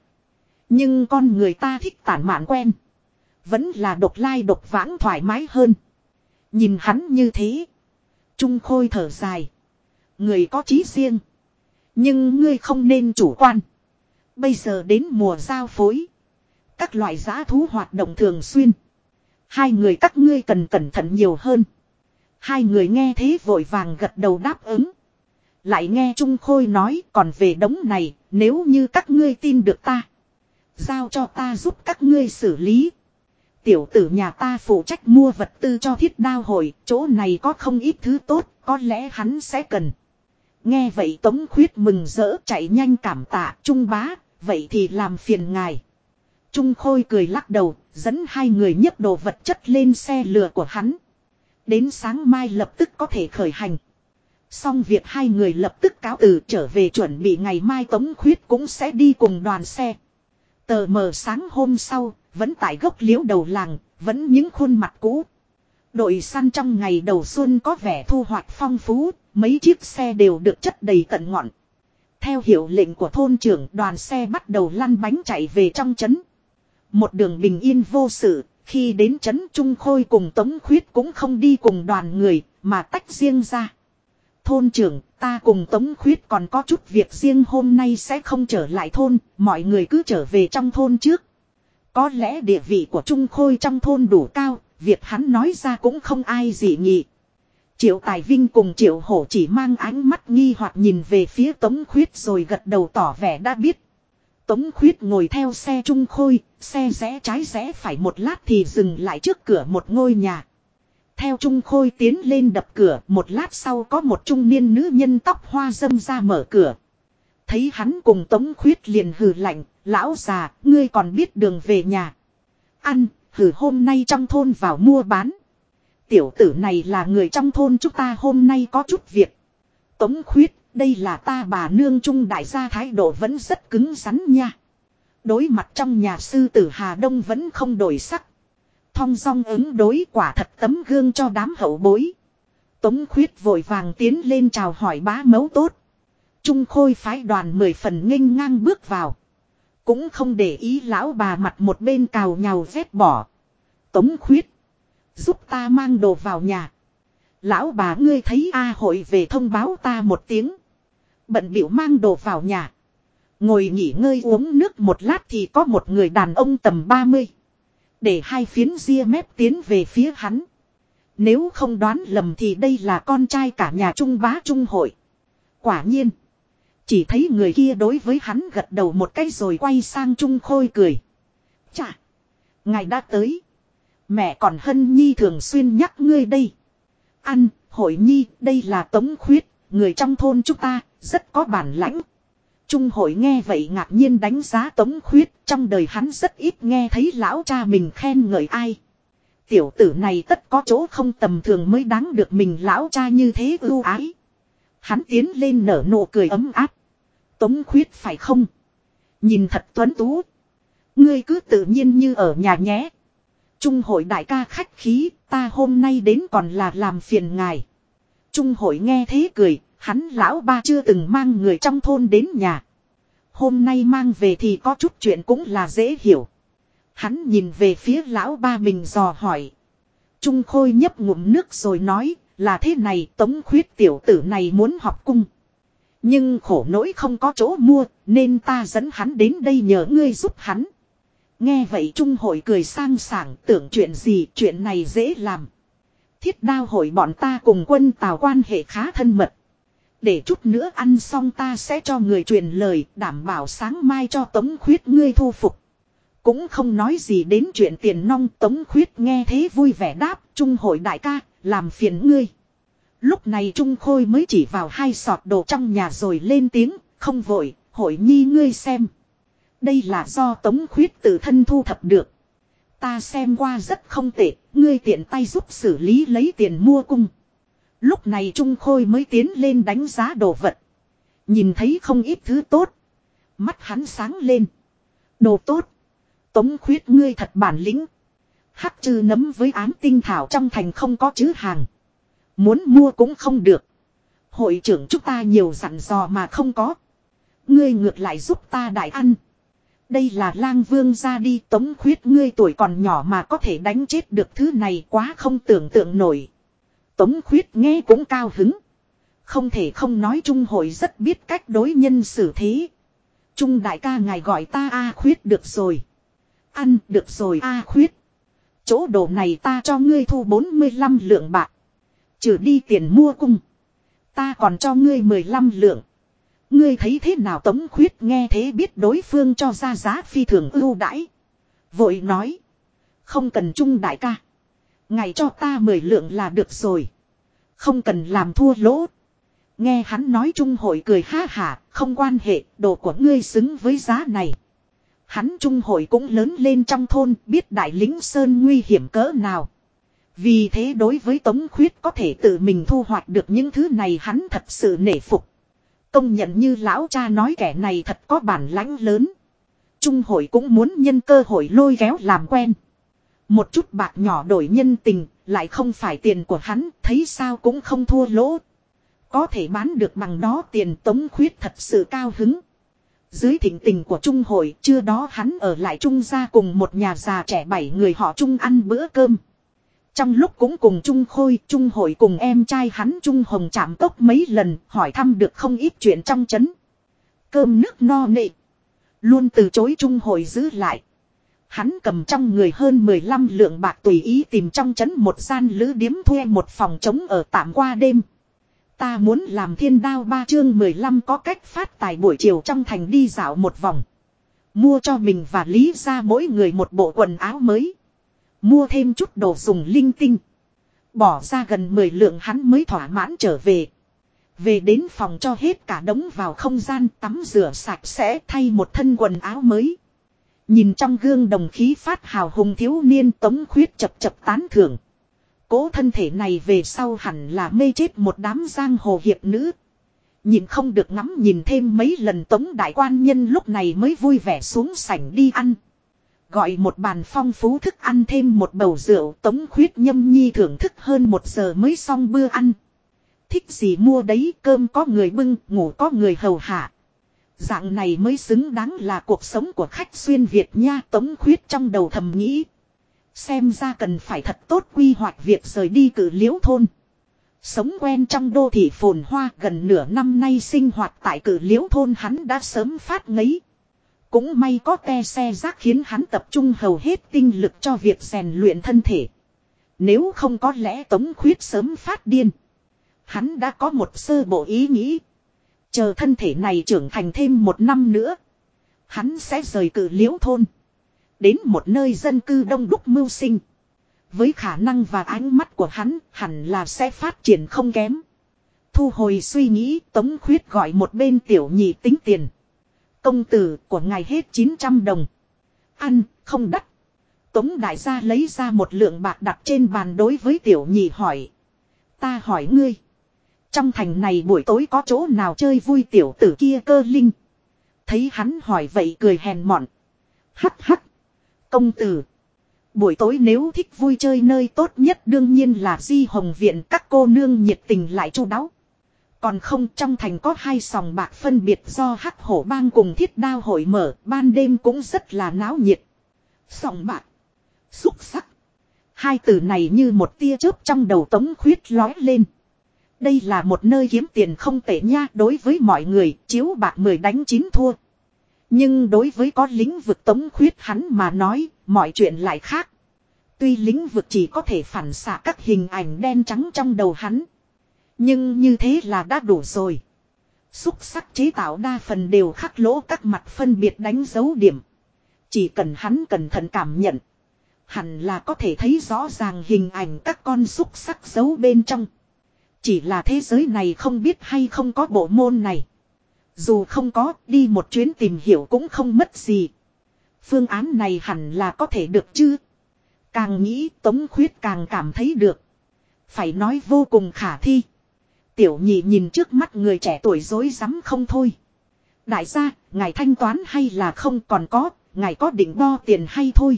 Nhưng con người ta thích tản mạn quen. Vẫn là độc lai độc vãng thoải mái hơn. Nhìn hắn như thế. Trung Khôi thở dài. Người có chí riêng. Nhưng ngươi không nên chủ quan. Bây giờ đến mùa giao phối. Các loại giá thú hoạt động thường xuyên. Hai người các ngươi cần cẩn thận nhiều hơn. Hai người nghe thế vội vàng gật đầu đáp ứng. Lại nghe Trung Khôi nói còn về đống này, nếu như các ngươi tin được ta. Giao cho ta giúp các ngươi xử lý. Tiểu tử nhà ta phụ trách mua vật tư cho thiết đao hội, chỗ này có không ít thứ tốt, có lẽ hắn sẽ cần. Nghe vậy Tống Khuyết mừng rỡ chạy nhanh cảm tạ Trung bá, vậy thì làm phiền ngài. Trung Khôi cười lắc đầu, dẫn hai người nhấc đồ vật chất lên xe lừa của hắn. Đến sáng mai lập tức có thể khởi hành. Xong việc hai người lập tức cáo từ trở về chuẩn bị ngày mai Tống Khuyết cũng sẽ đi cùng đoàn xe. Tờ mờ sáng hôm sau, vẫn tại gốc liễu đầu làng, vẫn những khuôn mặt cũ. Đội săn trong ngày đầu xuân có vẻ thu hoạch phong phú, mấy chiếc xe đều được chất đầy tận ngọn. Theo hiệu lệnh của thôn trưởng đoàn xe bắt đầu lăn bánh chạy về trong trấn. Một đường bình yên vô sự, khi đến trấn Trung Khôi cùng Tống Khuyết cũng không đi cùng đoàn người, mà tách riêng ra. Thôn trưởng, ta cùng Tống Khuyết còn có chút việc riêng hôm nay sẽ không trở lại thôn, mọi người cứ trở về trong thôn trước. Có lẽ địa vị của Trung Khôi trong thôn đủ cao, việc hắn nói ra cũng không ai dị nghị. Triệu Tài Vinh cùng Triệu Hổ chỉ mang ánh mắt nghi hoặc nhìn về phía Tống Khuyết rồi gật đầu tỏ vẻ đã biết. Tống Khuyết ngồi theo xe Trung Khôi, xe rẽ trái rẽ phải một lát thì dừng lại trước cửa một ngôi nhà. Theo Trung Khôi tiến lên đập cửa, một lát sau có một trung niên nữ nhân tóc hoa dâm ra mở cửa. Thấy hắn cùng Tống Khuyết liền hừ lạnh, lão già, ngươi còn biết đường về nhà. Ăn, hừ hôm nay trong thôn vào mua bán. Tiểu tử này là người trong thôn chúng ta hôm nay có chút việc. Tống Khuyết, đây là ta bà nương trung đại gia thái độ vẫn rất cứng rắn nha. Đối mặt trong nhà sư tử Hà Đông vẫn không đổi sắc. Thong song ứng đối quả thật tấm gương cho đám hậu bối. Tống khuyết vội vàng tiến lên chào hỏi bá mấu tốt. Trung khôi phái đoàn mười phần nghênh ngang bước vào. Cũng không để ý lão bà mặt một bên cào nhào vét bỏ. Tống khuyết. Giúp ta mang đồ vào nhà. Lão bà ngươi thấy A hội về thông báo ta một tiếng. Bận biểu mang đồ vào nhà. Ngồi nghỉ ngơi uống nước một lát thì có một người đàn ông tầm 30. Để hai phiến ria mép tiến về phía hắn. Nếu không đoán lầm thì đây là con trai cả nhà trung bá trung hội. Quả nhiên. Chỉ thấy người kia đối với hắn gật đầu một cái rồi quay sang trung khôi cười. Chà. Ngài đã tới. Mẹ còn hân nhi thường xuyên nhắc ngươi đây. Ăn, hội nhi, đây là tống khuyết, người trong thôn chúng ta, rất có bản lãnh. Trung hội nghe vậy ngạc nhiên đánh giá tống khuyết, trong đời hắn rất ít nghe thấy lão cha mình khen ngợi ai. Tiểu tử này tất có chỗ không tầm thường mới đáng được mình lão cha như thế ưu ái. Hắn tiến lên nở nụ cười ấm áp. Tống khuyết phải không? Nhìn thật tuấn tú. Ngươi cứ tự nhiên như ở nhà nhé. Trung hội đại ca khách khí, ta hôm nay đến còn là làm phiền ngài. Trung hội nghe thế cười, hắn lão ba chưa từng mang người trong thôn đến nhà. Hôm nay mang về thì có chút chuyện cũng là dễ hiểu. Hắn nhìn về phía lão ba mình dò hỏi. Trung Khôi nhấp ngụm nước rồi nói là thế này, tống khuyết tiểu tử này muốn học cung. Nhưng khổ nỗi không có chỗ mua, nên ta dẫn hắn đến đây nhờ ngươi giúp hắn. Nghe vậy Trung hội cười sang sảng, tưởng chuyện gì, chuyện này dễ làm. Thiết đao hội bọn ta cùng quân tào quan hệ khá thân mật. Để chút nữa ăn xong ta sẽ cho người truyền lời, đảm bảo sáng mai cho tống khuyết ngươi thu phục. Cũng không nói gì đến chuyện tiền nong, tống khuyết nghe thế vui vẻ đáp, trung hội đại ca làm phiền ngươi. Lúc này Trung Khôi mới chỉ vào hai sọt đồ trong nhà rồi lên tiếng, không vội, hội nhi ngươi xem. Đây là do Tống Khuyết tự thân thu thập được. Ta xem qua rất không tệ, ngươi tiện tay giúp xử lý lấy tiền mua cung. Lúc này Trung Khôi mới tiến lên đánh giá đồ vật. Nhìn thấy không ít thứ tốt. Mắt hắn sáng lên. Đồ tốt. Tống Khuyết ngươi thật bản lĩnh. Hắc chư nấm với ám tinh thảo trong thành không có chữ hàng. Muốn mua cũng không được. Hội trưởng chúng ta nhiều dặn dò mà không có. Ngươi ngược lại giúp ta đại ăn. Đây là lang vương ra đi tống khuyết ngươi tuổi còn nhỏ mà có thể đánh chết được thứ này quá không tưởng tượng nổi. Tống khuyết nghe cũng cao hứng. Không thể không nói Trung hội rất biết cách đối nhân xử thế. Trung đại ca ngài gọi ta A khuyết được rồi. Ăn được rồi A khuyết. Chỗ đồ này ta cho ngươi thu 45 lượng bạc. Trừ đi tiền mua cung. Ta còn cho ngươi 15 lượng. Ngươi thấy thế nào tống khuyết nghe thế biết đối phương cho ra giá phi thường ưu đãi. Vội nói. Không cần chung đại ca. Ngày cho ta 10 lượng là được rồi. Không cần làm thua lỗ. Nghe hắn nói trung hội cười ha hả, không quan hệ, đồ của ngươi xứng với giá này. Hắn trung hội cũng lớn lên trong thôn, biết đại lính sơn nguy hiểm cỡ nào. Vì thế đối với Tống Khuyết có thể tự mình thu hoạch được những thứ này hắn thật sự nể phục. Công nhận như lão cha nói kẻ này thật có bản lãnh lớn. Trung hội cũng muốn nhân cơ hội lôi kéo làm quen. Một chút bạc nhỏ đổi nhân tình, lại không phải tiền của hắn, thấy sao cũng không thua lỗ. Có thể bán được bằng đó tiền Tống Khuyết thật sự cao hứng. Dưới thỉnh tình của Trung hội, chưa đó hắn ở lại Trung gia cùng một nhà già trẻ bảy người họ Trung ăn bữa cơm. Trong lúc cũng cùng Trung Khôi, Trung Hội cùng em trai hắn Trung Hồng chạm tốc mấy lần, hỏi thăm được không ít chuyện trong chấn. Cơm nước no nệ. Luôn từ chối Trung Hội giữ lại. Hắn cầm trong người hơn 15 lượng bạc tùy ý tìm trong chấn một gian lữ điếm thuê một phòng trống ở tạm qua đêm. Ta muốn làm thiên đao ba chương 15 có cách phát tài buổi chiều trong thành đi dạo một vòng. Mua cho mình và Lý ra mỗi người một bộ quần áo mới. Mua thêm chút đồ dùng linh tinh. Bỏ ra gần 10 lượng hắn mới thỏa mãn trở về. Về đến phòng cho hết cả đống vào không gian tắm rửa sạch sẽ thay một thân quần áo mới. Nhìn trong gương đồng khí phát hào hùng thiếu niên tống khuyết chập chập tán thưởng. Cố thân thể này về sau hẳn là mê chết một đám giang hồ hiệp nữ. Nhìn không được ngắm nhìn thêm mấy lần tống đại quan nhân lúc này mới vui vẻ xuống sảnh đi ăn. Gọi một bàn phong phú thức ăn thêm một bầu rượu tống khuyết nhâm nhi thưởng thức hơn một giờ mới xong bữa ăn. Thích gì mua đấy cơm có người bưng, ngủ có người hầu hạ. Dạng này mới xứng đáng là cuộc sống của khách xuyên Việt nha tống khuyết trong đầu thầm nghĩ. Xem ra cần phải thật tốt quy hoạch việc rời đi cử liễu thôn. Sống quen trong đô thị phồn hoa gần nửa năm nay sinh hoạt tại cử liễu thôn hắn đã sớm phát ngấy. Cũng may có te xe rác khiến hắn tập trung hầu hết tinh lực cho việc rèn luyện thân thể. Nếu không có lẽ tống khuyết sớm phát điên. Hắn đã có một sơ bộ ý nghĩ. Chờ thân thể này trưởng thành thêm một năm nữa. Hắn sẽ rời cử liễu thôn. Đến một nơi dân cư đông đúc mưu sinh. Với khả năng và ánh mắt của hắn hẳn là sẽ phát triển không kém. Thu hồi suy nghĩ tống khuyết gọi một bên tiểu nhị tính tiền. Công tử của ngài hết 900 đồng. Ăn, không đắt. Tống đại gia lấy ra một lượng bạc đặt trên bàn đối với tiểu nhị hỏi. Ta hỏi ngươi. Trong thành này buổi tối có chỗ nào chơi vui tiểu tử kia cơ linh. Thấy hắn hỏi vậy cười hèn mọn. Hắc hắc. Công tử. Buổi tối nếu thích vui chơi nơi tốt nhất đương nhiên là di hồng viện các cô nương nhiệt tình lại chu đáo. Còn không trong thành có hai sòng bạc phân biệt do hắc hổ bang cùng thiết đao hội mở, ban đêm cũng rất là náo nhiệt. Sòng bạc. Xúc sắc. Hai từ này như một tia chớp trong đầu tống khuyết lói lên. Đây là một nơi kiếm tiền không tệ nha đối với mọi người, chiếu bạc mười đánh chín thua. Nhưng đối với có lĩnh vực tống khuyết hắn mà nói, mọi chuyện lại khác. Tuy lĩnh vực chỉ có thể phản xạ các hình ảnh đen trắng trong đầu hắn. Nhưng như thế là đã đủ rồi. Xúc sắc chế tạo đa phần đều khắc lỗ các mặt phân biệt đánh dấu điểm. Chỉ cần hắn cẩn thận cảm nhận. Hẳn là có thể thấy rõ ràng hình ảnh các con xúc sắc dấu bên trong. Chỉ là thế giới này không biết hay không có bộ môn này. Dù không có, đi một chuyến tìm hiểu cũng không mất gì. Phương án này hẳn là có thể được chứ. Càng nghĩ Tống Khuyết càng cảm thấy được. Phải nói vô cùng khả thi. Tiểu nhị nhìn trước mắt người trẻ tuổi dối rắm không thôi. Đại gia, ngài thanh toán hay là không còn có, ngài có định đo tiền hay thôi.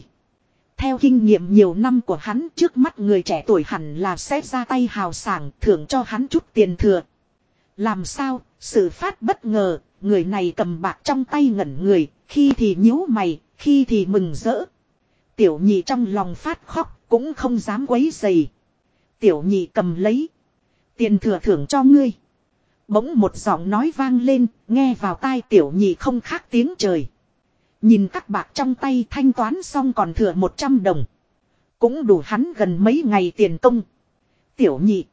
Theo kinh nghiệm nhiều năm của hắn trước mắt người trẻ tuổi hẳn là sẽ ra tay hào sảng thưởng cho hắn chút tiền thừa. Làm sao, sự phát bất ngờ, người này cầm bạc trong tay ngẩn người, khi thì nhíu mày, khi thì mừng rỡ. Tiểu nhị trong lòng phát khóc, cũng không dám quấy dày. Tiểu nhị cầm lấy. Tiền thừa thưởng cho ngươi. Bỗng một giọng nói vang lên, nghe vào tai tiểu nhị không khác tiếng trời. Nhìn các bạc trong tay thanh toán xong còn thừa 100 đồng. Cũng đủ hắn gần mấy ngày tiền công. Tiểu nhị.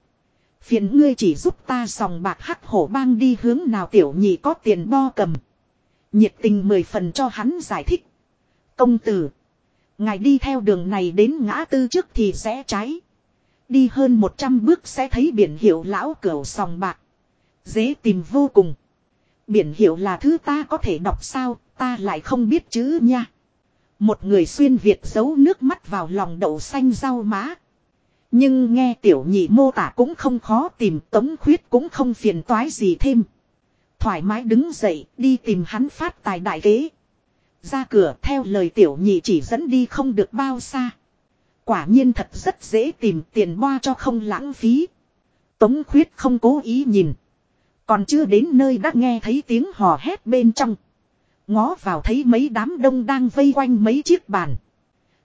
Phiền ngươi chỉ giúp ta sòng bạc hắc hổ bang đi hướng nào tiểu nhị có tiền bo cầm. Nhiệt tình mười phần cho hắn giải thích. Công tử. Ngài đi theo đường này đến ngã tư trước thì sẽ trái. Đi hơn 100 bước sẽ thấy biển hiệu lão cửu sòng bạc. Dễ tìm vô cùng. Biển hiệu là thứ ta có thể đọc sao, ta lại không biết chữ nha. Một người xuyên Việt giấu nước mắt vào lòng đậu xanh rau má. Nhưng nghe tiểu nhị mô tả cũng không khó tìm, tống khuyết cũng không phiền toái gì thêm. Thoải mái đứng dậy, đi tìm hắn phát tài đại kế. Ra cửa, theo lời tiểu nhị chỉ dẫn đi không được bao xa. Quả nhiên thật rất dễ tìm, tiền boa cho không lãng phí. Tống khuyết không cố ý nhìn. Còn chưa đến nơi đã nghe thấy tiếng hò hét bên trong. Ngó vào thấy mấy đám đông đang vây quanh mấy chiếc bàn.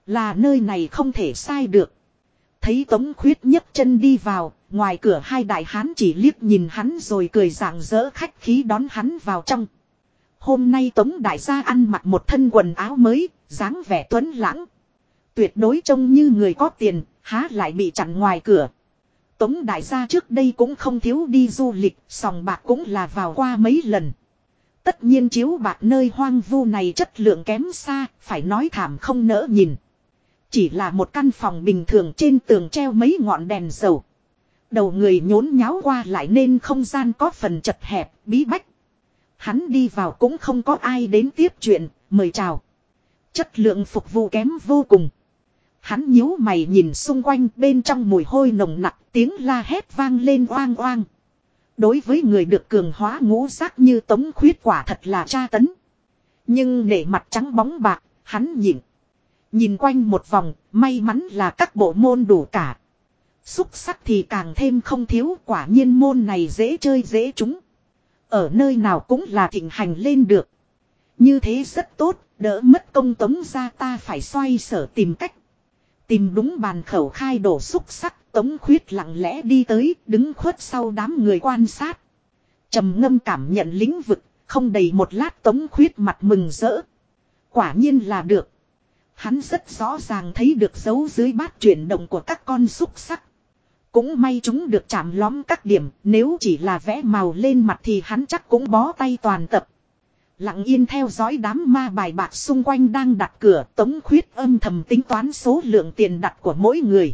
Là nơi này không thể sai được. Thấy Tống Khuyết nhấc chân đi vào, ngoài cửa hai đại hán chỉ liếc nhìn hắn rồi cười rạng rỡ khách khí đón hắn vào trong. Hôm nay Tống đại gia ăn mặc một thân quần áo mới, dáng vẻ tuấn lãng. Tuyệt đối trông như người có tiền, há lại bị chặn ngoài cửa. Tống đại gia trước đây cũng không thiếu đi du lịch, sòng bạc cũng là vào qua mấy lần. Tất nhiên chiếu bạc nơi hoang vu này chất lượng kém xa, phải nói thảm không nỡ nhìn. Chỉ là một căn phòng bình thường trên tường treo mấy ngọn đèn dầu. Đầu người nhốn nháo qua lại nên không gian có phần chật hẹp, bí bách. Hắn đi vào cũng không có ai đến tiếp chuyện, mời chào. Chất lượng phục vụ kém vô cùng. Hắn nhíu mày nhìn xung quanh bên trong mùi hôi nồng nặc tiếng la hét vang lên oang oang. Đối với người được cường hóa ngũ giác như tống khuyết quả thật là tra tấn. Nhưng nể mặt trắng bóng bạc, hắn nhịn. Nhìn quanh một vòng, may mắn là các bộ môn đủ cả. Xúc sắc thì càng thêm không thiếu quả nhiên môn này dễ chơi dễ trúng. Ở nơi nào cũng là thịnh hành lên được. Như thế rất tốt, đỡ mất công tống ra ta phải xoay sở tìm cách. Tìm đúng bàn khẩu khai đổ xúc sắc, tống khuyết lặng lẽ đi tới, đứng khuất sau đám người quan sát. trầm ngâm cảm nhận lĩnh vực, không đầy một lát tống khuyết mặt mừng rỡ. Quả nhiên là được. Hắn rất rõ ràng thấy được dấu dưới bát chuyển động của các con xúc sắc. Cũng may chúng được chạm lóm các điểm, nếu chỉ là vẽ màu lên mặt thì hắn chắc cũng bó tay toàn tập. Lặng yên theo dõi đám ma bài bạc xung quanh đang đặt cửa tống khuyết âm thầm tính toán số lượng tiền đặt của mỗi người.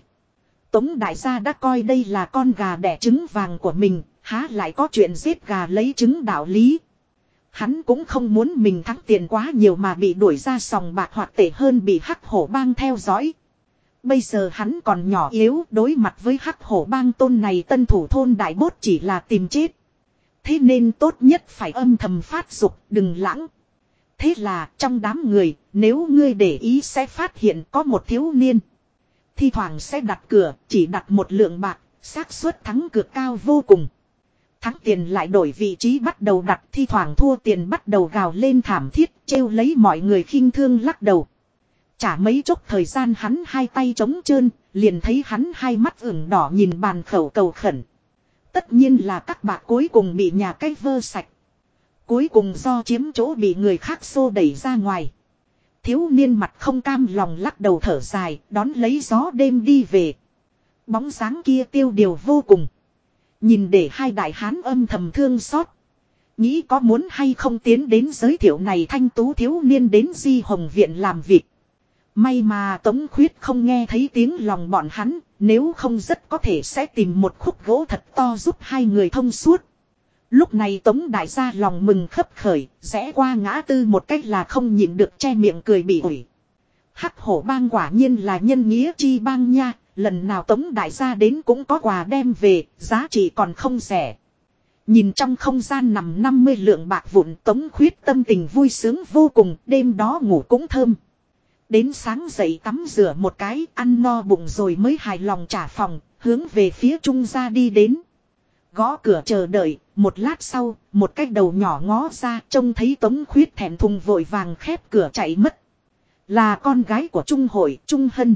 Tống đại gia đã coi đây là con gà đẻ trứng vàng của mình, há lại có chuyện giết gà lấy trứng đạo lý. Hắn cũng không muốn mình thắng tiền quá nhiều mà bị đuổi ra sòng bạc hoặc tệ hơn bị hắc hổ bang theo dõi. Bây giờ hắn còn nhỏ yếu, đối mặt với hắc hổ bang tôn này tân thủ thôn đại bốt chỉ là tìm chết. Thế nên tốt nhất phải âm thầm phát dục, đừng lãng. Thế là, trong đám người, nếu ngươi để ý sẽ phát hiện có một thiếu niên. Thi thoảng sẽ đặt cửa, chỉ đặt một lượng bạc, xác suất thắng cược cao vô cùng. Thắng tiền lại đổi vị trí bắt đầu đặt thi thoảng thua tiền bắt đầu gào lên thảm thiết trêu lấy mọi người khinh thương lắc đầu. Chả mấy chốc thời gian hắn hai tay trống trơn, liền thấy hắn hai mắt ửng đỏ nhìn bàn khẩu cầu khẩn. Tất nhiên là các bạn cuối cùng bị nhà cái vơ sạch. Cuối cùng do chiếm chỗ bị người khác xô đẩy ra ngoài. Thiếu niên mặt không cam lòng lắc đầu thở dài, đón lấy gió đêm đi về. Bóng sáng kia tiêu điều vô cùng. Nhìn để hai đại hán âm thầm thương xót. Nghĩ có muốn hay không tiến đến giới thiệu này thanh tú thiếu niên đến di hồng viện làm việc. May mà Tống Khuyết không nghe thấy tiếng lòng bọn hắn, nếu không rất có thể sẽ tìm một khúc gỗ thật to giúp hai người thông suốt. Lúc này Tống Đại gia lòng mừng khấp khởi, rẽ qua ngã tư một cách là không nhịn được che miệng cười bị ủi. Hắc hổ bang quả nhiên là nhân nghĩa chi bang nha, lần nào Tống Đại gia đến cũng có quà đem về, giá trị còn không rẻ. Nhìn trong không gian nằm 50 lượng bạc vụn Tống Khuyết tâm tình vui sướng vô cùng, đêm đó ngủ cũng thơm. Đến sáng dậy tắm rửa một cái, ăn no bụng rồi mới hài lòng trả phòng, hướng về phía trung gia đi đến. Gõ cửa chờ đợi, một lát sau, một cái đầu nhỏ ngó ra trông thấy tống khuyết thẹn thùng vội vàng khép cửa chạy mất. Là con gái của Trung hội, Trung Hân.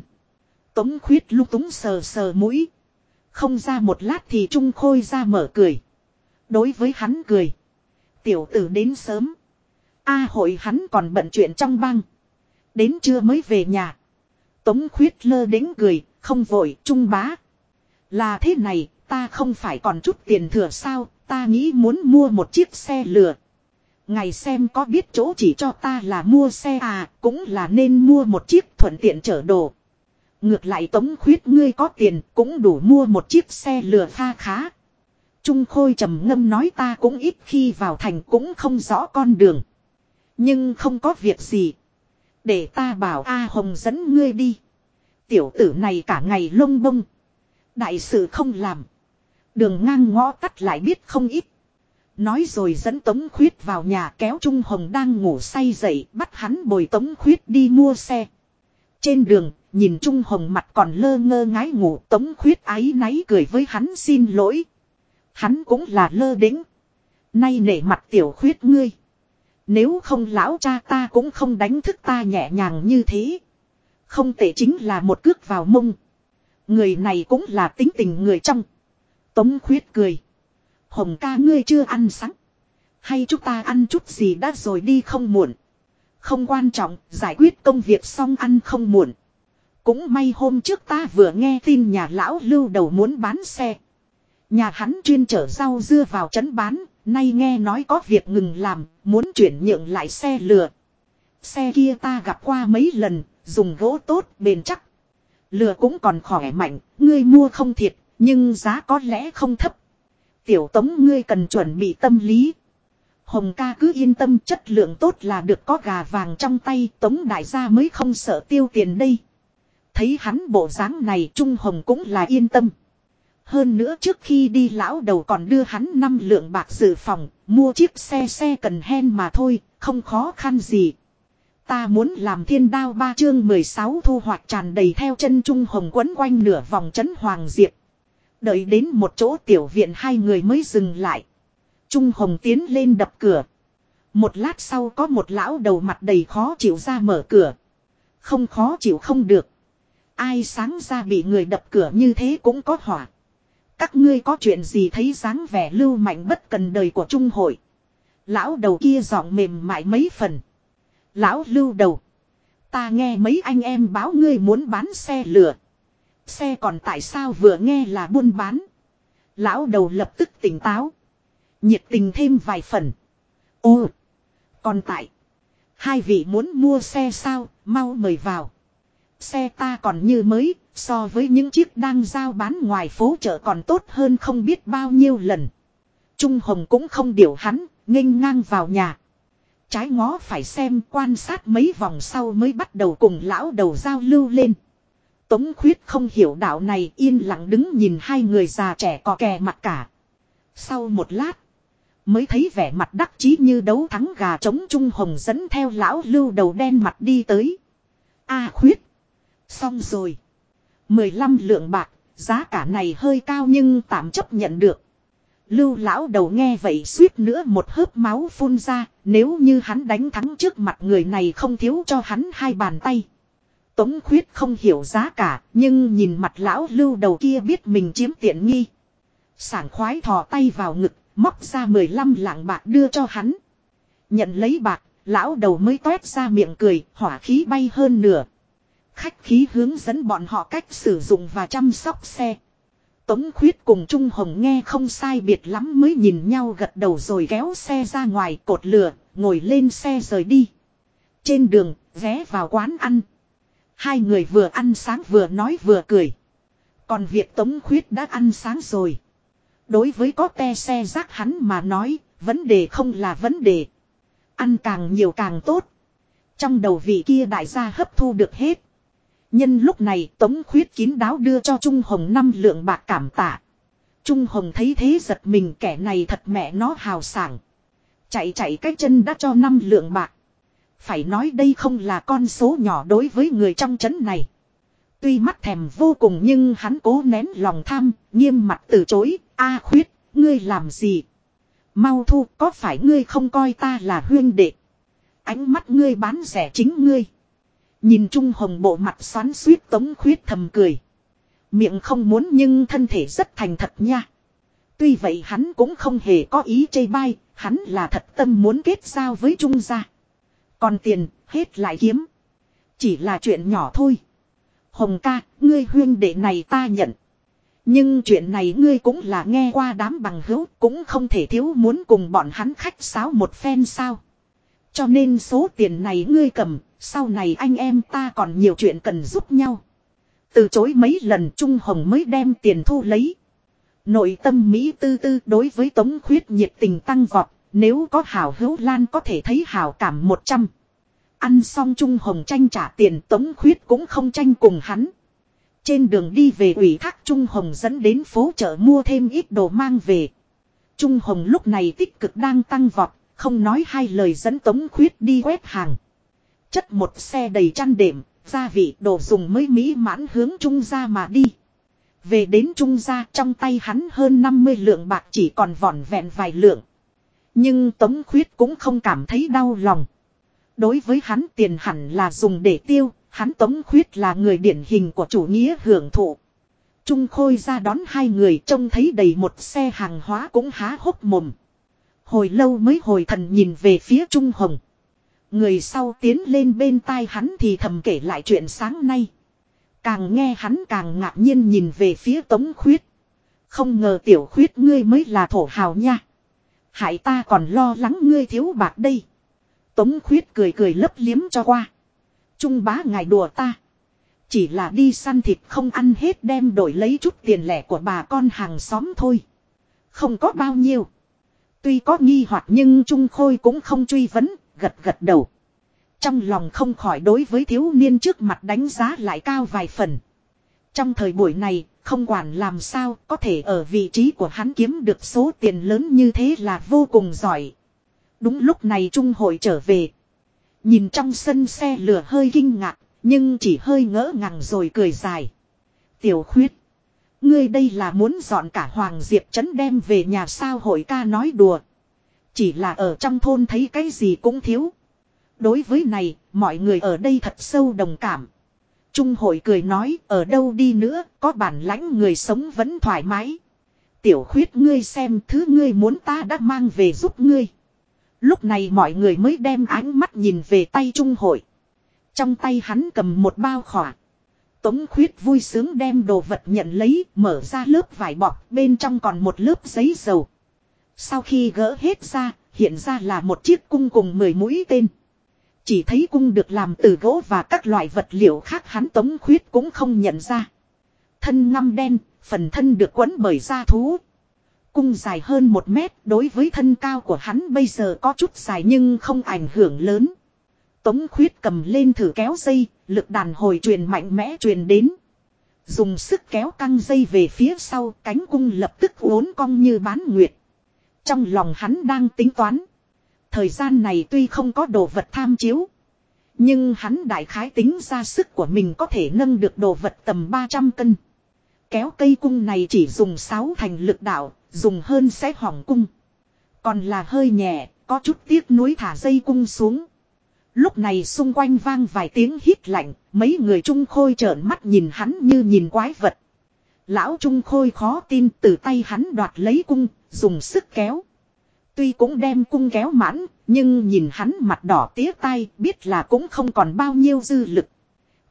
Tống khuyết lúc túng sờ sờ mũi. Không ra một lát thì Trung Khôi ra mở cười. Đối với hắn cười. Tiểu tử đến sớm. A hội hắn còn bận chuyện trong băng. Đến trưa mới về nhà. Tống khuyết lơ đến cười, không vội, Trung bá. Là thế này, ta không phải còn chút tiền thừa sao, ta nghĩ muốn mua một chiếc xe lừa. Ngày xem có biết chỗ chỉ cho ta là mua xe à, cũng là nên mua một chiếc thuận tiện chở đồ. Ngược lại tống khuyết ngươi có tiền cũng đủ mua một chiếc xe lừa pha khá. Trung Khôi trầm ngâm nói ta cũng ít khi vào thành cũng không rõ con đường. Nhưng không có việc gì. Để ta bảo A Hồng dẫn ngươi đi. Tiểu tử này cả ngày lông bông. Đại sự không làm. Đường ngang ngõ tắt lại biết không ít. Nói rồi dẫn Tống Khuyết vào nhà kéo Trung Hồng đang ngủ say dậy bắt hắn bồi Tống Khuyết đi mua xe. Trên đường, nhìn Trung Hồng mặt còn lơ ngơ ngái ngủ Tống Khuyết ái náy cười với hắn xin lỗi. Hắn cũng là lơ đĩnh. Nay nể mặt tiểu khuyết ngươi. Nếu không lão cha ta cũng không đánh thức ta nhẹ nhàng như thế. Không tệ chính là một cước vào mông. Người này cũng là tính tình người trong. Tống khuyết cười. Hồng ca ngươi chưa ăn sáng. Hay chúng ta ăn chút gì đã rồi đi không muộn. Không quan trọng, giải quyết công việc xong ăn không muộn. Cũng may hôm trước ta vừa nghe tin nhà lão lưu đầu muốn bán xe. Nhà hắn chuyên chở rau dưa vào trấn bán, nay nghe nói có việc ngừng làm, muốn chuyển nhượng lại xe lừa. Xe kia ta gặp qua mấy lần, dùng gỗ tốt, bền chắc. Lừa cũng còn khỏe mạnh, ngươi mua không thiệt, nhưng giá có lẽ không thấp. Tiểu tống ngươi cần chuẩn bị tâm lý. Hồng ca cứ yên tâm chất lượng tốt là được có gà vàng trong tay tống đại gia mới không sợ tiêu tiền đây. Thấy hắn bộ dáng này Trung Hồng cũng là yên tâm. Hơn nữa trước khi đi lão đầu còn đưa hắn năm lượng bạc dự phòng, mua chiếc xe xe cần hen mà thôi, không khó khăn gì. Ta muốn làm thiên đao ba chương 16 thu hoạch tràn đầy theo chân Trung Hồng quấn quanh nửa vòng trấn Hoàng Diệp. Đợi đến một chỗ tiểu viện hai người mới dừng lại. Trung Hồng tiến lên đập cửa. Một lát sau có một lão đầu mặt đầy khó chịu ra mở cửa. Không khó chịu không được. Ai sáng ra bị người đập cửa như thế cũng có hỏa. Các ngươi có chuyện gì thấy dáng vẻ lưu mạnh bất cần đời của trung hội. Lão đầu kia giọng mềm mại mấy phần. Lão lưu đầu. Ta nghe mấy anh em báo ngươi muốn bán xe lửa. Xe còn tại sao vừa nghe là buôn bán. Lão đầu lập tức tỉnh táo. Nhiệt tình thêm vài phần. Ô. Còn tại. Hai vị muốn mua xe sao, mau mời vào. Xe ta còn như mới, so với những chiếc đang giao bán ngoài phố chợ còn tốt hơn không biết bao nhiêu lần. Trung Hồng cũng không điều hắn, nghênh ngang vào nhà. Trái ngó phải xem quan sát mấy vòng sau mới bắt đầu cùng lão đầu giao lưu lên. Tống khuyết không hiểu đạo này yên lặng đứng nhìn hai người già trẻ cò kè mặt cả. Sau một lát, mới thấy vẻ mặt đắc chí như đấu thắng gà trống Trung Hồng dẫn theo lão lưu đầu đen mặt đi tới. A khuyết. Xong rồi. 15 lượng bạc, giá cả này hơi cao nhưng tạm chấp nhận được. Lưu lão đầu nghe vậy suýt nữa một hớp máu phun ra, nếu như hắn đánh thắng trước mặt người này không thiếu cho hắn hai bàn tay. Tống khuyết không hiểu giá cả, nhưng nhìn mặt lão lưu đầu kia biết mình chiếm tiện nghi. Sảng khoái thò tay vào ngực, móc ra 15 lạng bạc đưa cho hắn. Nhận lấy bạc, lão đầu mới toét ra miệng cười, hỏa khí bay hơn nửa. Khách khí hướng dẫn bọn họ cách sử dụng và chăm sóc xe. Tống khuyết cùng Trung Hồng nghe không sai biệt lắm mới nhìn nhau gật đầu rồi kéo xe ra ngoài cột lửa, ngồi lên xe rời đi. Trên đường, ghé vào quán ăn. Hai người vừa ăn sáng vừa nói vừa cười. Còn việc Tống khuyết đã ăn sáng rồi. Đối với có te xe rác hắn mà nói, vấn đề không là vấn đề. Ăn càng nhiều càng tốt. Trong đầu vị kia đại gia hấp thu được hết. Nhân lúc này Tống Khuyết kín đáo đưa cho Trung Hồng năm lượng bạc cảm tạ. Trung Hồng thấy thế giật mình kẻ này thật mẹ nó hào sảng. Chạy chạy cái chân đã cho năm lượng bạc. Phải nói đây không là con số nhỏ đối với người trong trấn này. Tuy mắt thèm vô cùng nhưng hắn cố nén lòng tham, nghiêm mặt từ chối, a khuyết, ngươi làm gì? Mau thu, có phải ngươi không coi ta là huyên đệ? Ánh mắt ngươi bán rẻ chính ngươi. Nhìn Trung Hồng bộ mặt xoắn suýt tống khuyết thầm cười. Miệng không muốn nhưng thân thể rất thành thật nha. Tuy vậy hắn cũng không hề có ý chê bai, hắn là thật tâm muốn kết giao với Trung gia. Còn tiền, hết lại kiếm. Chỉ là chuyện nhỏ thôi. Hồng ca, ngươi huyên đệ này ta nhận. Nhưng chuyện này ngươi cũng là nghe qua đám bằng hữu, cũng không thể thiếu muốn cùng bọn hắn khách sáo một phen sao. Cho nên số tiền này ngươi cầm, sau này anh em ta còn nhiều chuyện cần giúp nhau. Từ chối mấy lần Trung Hồng mới đem tiền thu lấy. Nội tâm Mỹ tư tư đối với Tống Khuyết nhiệt tình tăng vọt, nếu có hảo hữu lan có thể thấy hảo cảm 100. Ăn xong Trung Hồng tranh trả tiền Tống Khuyết cũng không tranh cùng hắn. Trên đường đi về ủy thác Trung Hồng dẫn đến phố chợ mua thêm ít đồ mang về. Trung Hồng lúc này tích cực đang tăng vọt, không nói hai lời dẫn Tống Khuyết đi quét hàng. Chất một xe đầy chăn đệm, gia vị đồ dùng mới mỹ mãn hướng Trung gia mà đi. Về đến Trung gia trong tay hắn hơn 50 lượng bạc chỉ còn vỏn vẹn vài lượng. Nhưng Tống Khuyết cũng không cảm thấy đau lòng. Đối với hắn tiền hẳn là dùng để tiêu, hắn Tống Khuyết là người điển hình của chủ nghĩa hưởng thụ. Trung Khôi ra đón hai người trông thấy đầy một xe hàng hóa cũng há hốc mồm. Hồi lâu mới hồi thần nhìn về phía Trung Hồng. Người sau tiến lên bên tai hắn thì thầm kể lại chuyện sáng nay. Càng nghe hắn càng ngạc nhiên nhìn về phía Tống Khuyết. Không ngờ tiểu khuyết ngươi mới là thổ hào nha. Hại ta còn lo lắng ngươi thiếu bạc đây. Tống khuyết cười cười lấp liếm cho qua. Trung bá ngài đùa ta. Chỉ là đi săn thịt không ăn hết đem đổi lấy chút tiền lẻ của bà con hàng xóm thôi. Không có bao nhiêu. Tuy có nghi hoặc nhưng Trung Khôi cũng không truy vấn, gật gật đầu. Trong lòng không khỏi đối với thiếu niên trước mặt đánh giá lại cao vài phần. Trong thời buổi này, không quản làm sao có thể ở vị trí của hắn kiếm được số tiền lớn như thế là vô cùng giỏi. Đúng lúc này Trung hội trở về. Nhìn trong sân xe lửa hơi kinh ngạc, nhưng chỉ hơi ngỡ ngàng rồi cười dài. Tiểu khuyết. Ngươi đây là muốn dọn cả Hoàng Diệp Trấn đem về nhà sao hội ca nói đùa. Chỉ là ở trong thôn thấy cái gì cũng thiếu. Đối với này, mọi người ở đây thật sâu đồng cảm. Trung hội cười nói, ở đâu đi nữa, có bản lãnh người sống vẫn thoải mái. Tiểu khuyết ngươi xem thứ ngươi muốn ta đã mang về giúp ngươi. Lúc này mọi người mới đem ánh mắt nhìn về tay Trung hội. Trong tay hắn cầm một bao khỏa. Tống khuyết vui sướng đem đồ vật nhận lấy, mở ra lớp vải bọc, bên trong còn một lớp giấy dầu. Sau khi gỡ hết ra, hiện ra là một chiếc cung cùng 10 mũi tên. Chỉ thấy cung được làm từ gỗ và các loại vật liệu khác hắn tống khuyết cũng không nhận ra. Thân ngăm đen, phần thân được quấn bởi da thú. Cung dài hơn một mét đối với thân cao của hắn bây giờ có chút dài nhưng không ảnh hưởng lớn. Tống khuyết cầm lên thử kéo dây, lực đàn hồi truyền mạnh mẽ truyền đến. Dùng sức kéo căng dây về phía sau, cánh cung lập tức uốn cong như bán nguyệt. Trong lòng hắn đang tính toán. Thời gian này tuy không có đồ vật tham chiếu. Nhưng hắn đại khái tính ra sức của mình có thể nâng được đồ vật tầm 300 cân. Kéo cây cung này chỉ dùng 6 thành lực đạo, dùng hơn sẽ hỏng cung. Còn là hơi nhẹ, có chút tiếc nuối thả dây cung xuống. Lúc này xung quanh vang vài tiếng hít lạnh, mấy người trung khôi trợn mắt nhìn hắn như nhìn quái vật. Lão trung khôi khó tin từ tay hắn đoạt lấy cung, dùng sức kéo. Tuy cũng đem cung kéo mãn, nhưng nhìn hắn mặt đỏ tía tay biết là cũng không còn bao nhiêu dư lực.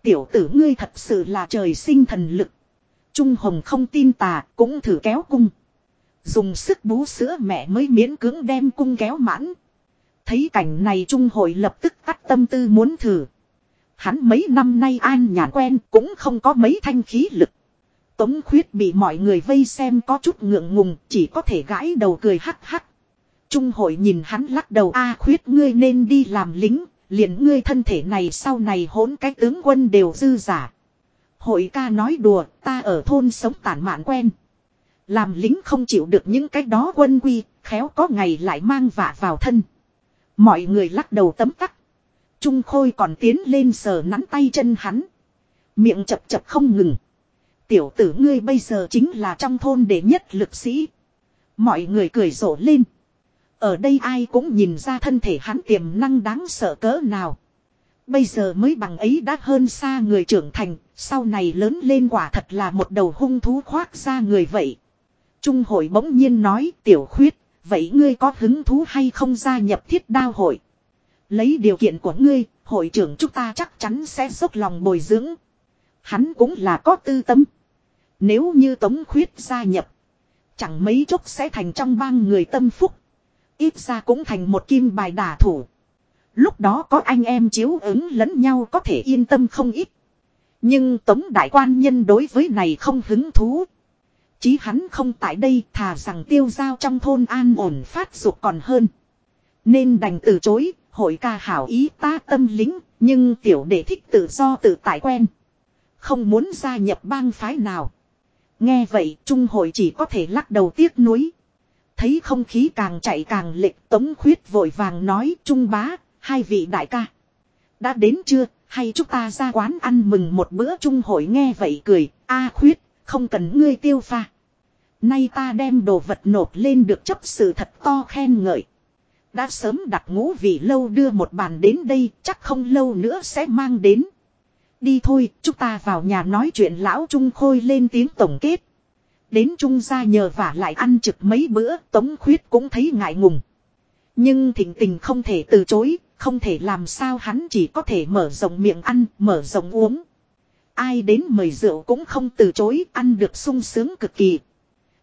Tiểu tử ngươi thật sự là trời sinh thần lực. Trung Hồng không tin tà, cũng thử kéo cung. Dùng sức bú sữa mẹ mới miễn cưỡng đem cung kéo mãn. Thấy cảnh này Trung hội lập tức tắt tâm tư muốn thử. Hắn mấy năm nay an nhàn quen cũng không có mấy thanh khí lực. Tống khuyết bị mọi người vây xem có chút ngượng ngùng chỉ có thể gãi đầu cười hắc hắc. Trung hội nhìn hắn lắc đầu a khuyết ngươi nên đi làm lính, liền ngươi thân thể này sau này hỗn cái tướng quân đều dư giả. Hội ca nói đùa, ta ở thôn sống tản mạn quen. Làm lính không chịu được những cái đó quân quy, khéo có ngày lại mang vạ vào thân. Mọi người lắc đầu tấm tắc. Trung Khôi còn tiến lên sờ nắn tay chân hắn. Miệng chập chập không ngừng. Tiểu tử ngươi bây giờ chính là trong thôn đệ nhất lực sĩ. Mọi người cười rộ lên. Ở đây ai cũng nhìn ra thân thể hắn tiềm năng đáng sợ cỡ nào. Bây giờ mới bằng ấy đã hơn xa người trưởng thành, sau này lớn lên quả thật là một đầu hung thú khoác ra người vậy. Trung hội bỗng nhiên nói tiểu khuyết, vậy ngươi có hứng thú hay không gia nhập thiết đao hội? Lấy điều kiện của ngươi, hội trưởng chúng ta chắc chắn sẽ dốc lòng bồi dưỡng. Hắn cũng là có tư tâm. Nếu như tống khuyết gia nhập, chẳng mấy chốc sẽ thành trong bang người tâm phúc. Ít ra cũng thành một kim bài đả thủ. Lúc đó có anh em chiếu ứng lẫn nhau có thể yên tâm không ít. Nhưng tống đại quan nhân đối với này không hứng thú. Chí hắn không tại đây thà rằng tiêu giao trong thôn an ổn phát dục còn hơn. Nên đành từ chối, hội ca hảo ý ta tâm lính, nhưng tiểu đệ thích tự do tự tại quen. Không muốn gia nhập bang phái nào. Nghe vậy, trung hội chỉ có thể lắc đầu tiếc nuối. Thấy không khí càng chạy càng lệch tống khuyết vội vàng nói trung bá, hai vị đại ca. Đã đến chưa, hay chúng ta ra quán ăn mừng một bữa trung hội nghe vậy cười, a khuyết, không cần ngươi tiêu pha. Nay ta đem đồ vật nộp lên được chấp sự thật to khen ngợi. Đã sớm đặt ngũ vị lâu đưa một bàn đến đây, chắc không lâu nữa sẽ mang đến. Đi thôi, chúng ta vào nhà nói chuyện lão Trung Khôi lên tiếng tổng kết. Đến Trung gia nhờ vả lại ăn trực mấy bữa, Tống Khuyết cũng thấy ngại ngùng. Nhưng thỉnh tình không thể từ chối, không thể làm sao hắn chỉ có thể mở rộng miệng ăn, mở rộng uống. Ai đến mời rượu cũng không từ chối, ăn được sung sướng cực kỳ.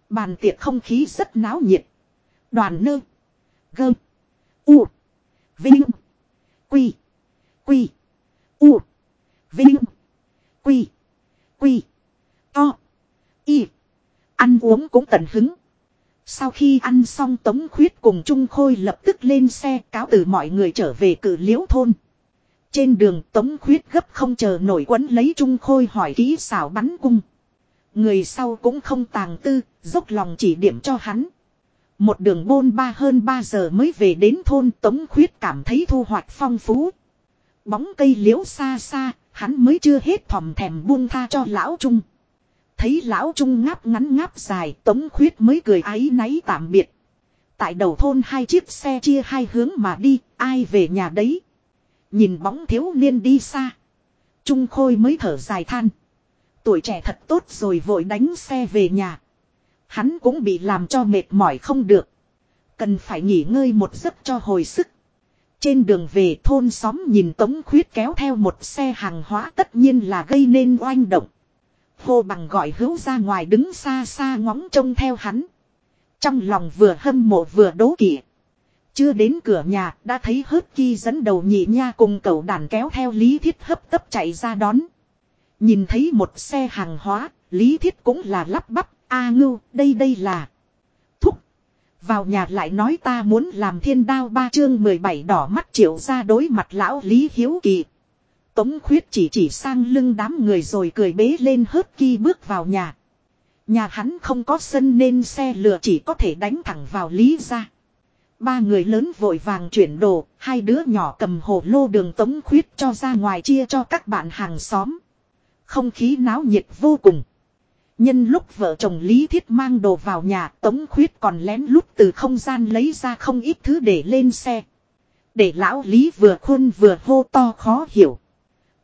Bàn tiệc không khí rất náo nhiệt. Đoàn nơ. Gơ. U. Vinh. Quy. Quy. U. Vinh. Quy. Quy. To. Y. Ăn uống cũng tận hứng. Sau khi ăn xong Tống Khuyết cùng Trung Khôi lập tức lên xe cáo từ mọi người trở về cử liễu thôn. Trên đường Tống Khuyết gấp không chờ nổi quấn lấy Trung Khôi hỏi kỹ xảo bắn cung. Người sau cũng không tàng tư, dốc lòng chỉ điểm cho hắn. Một đường bôn ba hơn 3 giờ mới về đến thôn Tống Khuyết cảm thấy thu hoạch phong phú. Bóng cây liễu xa xa, hắn mới chưa hết thòm thèm buông tha cho lão Trung. Thấy lão Trung ngáp ngắn ngáp dài, Tống Khuyết mới cười áy náy tạm biệt. Tại đầu thôn hai chiếc xe chia hai hướng mà đi, ai về nhà đấy. Nhìn bóng thiếu niên đi xa. Trung Khôi mới thở dài than. Tuổi trẻ thật tốt rồi vội đánh xe về nhà. Hắn cũng bị làm cho mệt mỏi không được. Cần phải nghỉ ngơi một giấc cho hồi sức. Trên đường về thôn xóm nhìn Tống Khuyết kéo theo một xe hàng hóa tất nhiên là gây nên oanh động. Hô bằng gọi hữu ra ngoài đứng xa xa ngóng trông theo hắn. Trong lòng vừa hâm mộ vừa đố kỵ. Chưa đến cửa nhà đã thấy hớt ki dẫn đầu nhị nha cùng cậu đàn kéo theo lý thiết hấp tấp chạy ra đón. Nhìn thấy một xe hàng hóa, lý thiết cũng là lắp bắp, a ngưu, đây đây là. Vào nhà lại nói ta muốn làm thiên đao ba chương 17 đỏ mắt triệu ra đối mặt lão lý hiếu kỳ. Tống khuyết chỉ chỉ sang lưng đám người rồi cười bế lên hớt ki bước vào nhà. Nhà hắn không có sân nên xe lừa chỉ có thể đánh thẳng vào lý ra. Ba người lớn vội vàng chuyển đồ, hai đứa nhỏ cầm hồ lô đường tống khuyết cho ra ngoài chia cho các bạn hàng xóm. Không khí náo nhiệt vô cùng. Nhân lúc vợ chồng Lý Thiết mang đồ vào nhà Tống Khuyết còn lén lút từ không gian lấy ra không ít thứ để lên xe. Để lão Lý vừa khôn vừa hô to khó hiểu.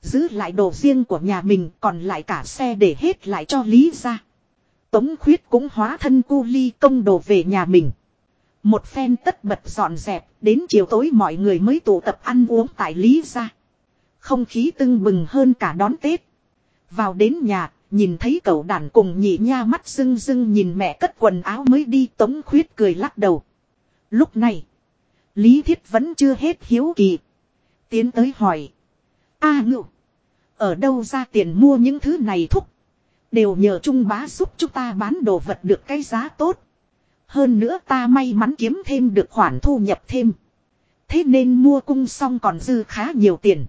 Giữ lại đồ riêng của nhà mình còn lại cả xe để hết lại cho Lý ra. Tống Khuyết cũng hóa thân cu ly công đồ về nhà mình. Một phen tất bật dọn dẹp, đến chiều tối mọi người mới tụ tập ăn uống tại Lý ra. Không khí tưng bừng hơn cả đón Tết. Vào đến nhà, nhìn thấy cậu đàn cùng nhị nha mắt rưng rưng nhìn mẹ cất quần áo mới đi tống khuyết cười lắc đầu. Lúc này, Lý Thiết vẫn chưa hết hiếu kỳ. Tiến tới hỏi. A ngự, ở đâu ra tiền mua những thứ này thúc? Đều nhờ Trung bá giúp chúng ta bán đồ vật được cái giá tốt. Hơn nữa ta may mắn kiếm thêm được khoản thu nhập thêm. Thế nên mua cung xong còn dư khá nhiều tiền.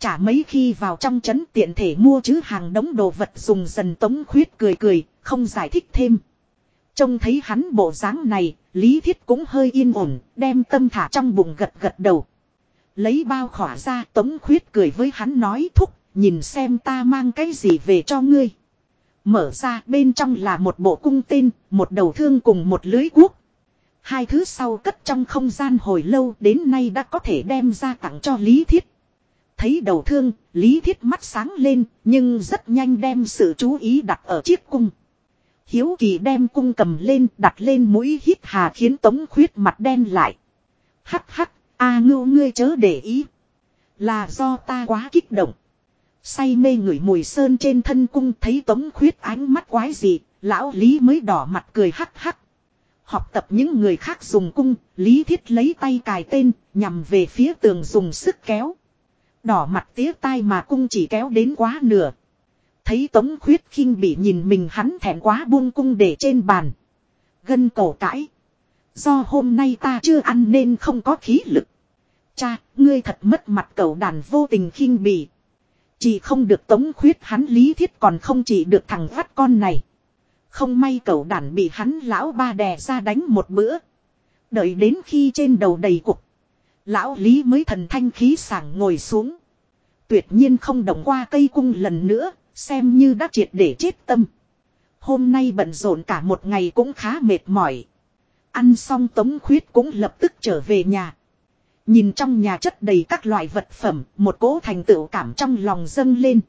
Chả mấy khi vào trong trấn tiện thể mua chứ hàng đống đồ vật dùng dần tống khuyết cười cười, không giải thích thêm. Trông thấy hắn bộ dáng này, Lý Thiết cũng hơi yên ổn, đem tâm thả trong bụng gật gật đầu. Lấy bao khỏa ra tống khuyết cười với hắn nói thúc, nhìn xem ta mang cái gì về cho ngươi. Mở ra bên trong là một bộ cung tên, một đầu thương cùng một lưới cuốc. Hai thứ sau cất trong không gian hồi lâu đến nay đã có thể đem ra tặng cho Lý Thiết. Thấy đầu thương, Lý Thiết mắt sáng lên, nhưng rất nhanh đem sự chú ý đặt ở chiếc cung. Hiếu kỳ đem cung cầm lên, đặt lên mũi hít hà khiến tống khuyết mặt đen lại. Hắc hắc, a ngưu ngươi chớ để ý. Là do ta quá kích động. Say mê ngửi mùi sơn trên thân cung thấy tống khuyết ánh mắt quái gì, lão Lý mới đỏ mặt cười hắc hắc. Học tập những người khác dùng cung, Lý Thiết lấy tay cài tên, nhằm về phía tường dùng sức kéo. Đỏ mặt tía tai mà cung chỉ kéo đến quá nửa. Thấy Tống Khuyết khinh bị nhìn mình hắn thẹn quá buông cung để trên bàn. Gân cổ cãi. Do hôm nay ta chưa ăn nên không có khí lực. Cha, ngươi thật mất mặt cậu đàn vô tình khinh bỉ. Chỉ không được Tống Khuyết hắn lý thiết còn không chỉ được thằng vắt con này. Không may cậu đàn bị hắn lão ba đè ra đánh một bữa. Đợi đến khi trên đầu đầy cục. Lão Lý mới thần thanh khí sảng ngồi xuống. Tuyệt nhiên không động qua cây cung lần nữa, xem như đã triệt để chết tâm. Hôm nay bận rộn cả một ngày cũng khá mệt mỏi. Ăn xong tống khuyết cũng lập tức trở về nhà. Nhìn trong nhà chất đầy các loại vật phẩm, một cỗ thành tựu cảm trong lòng dâng lên.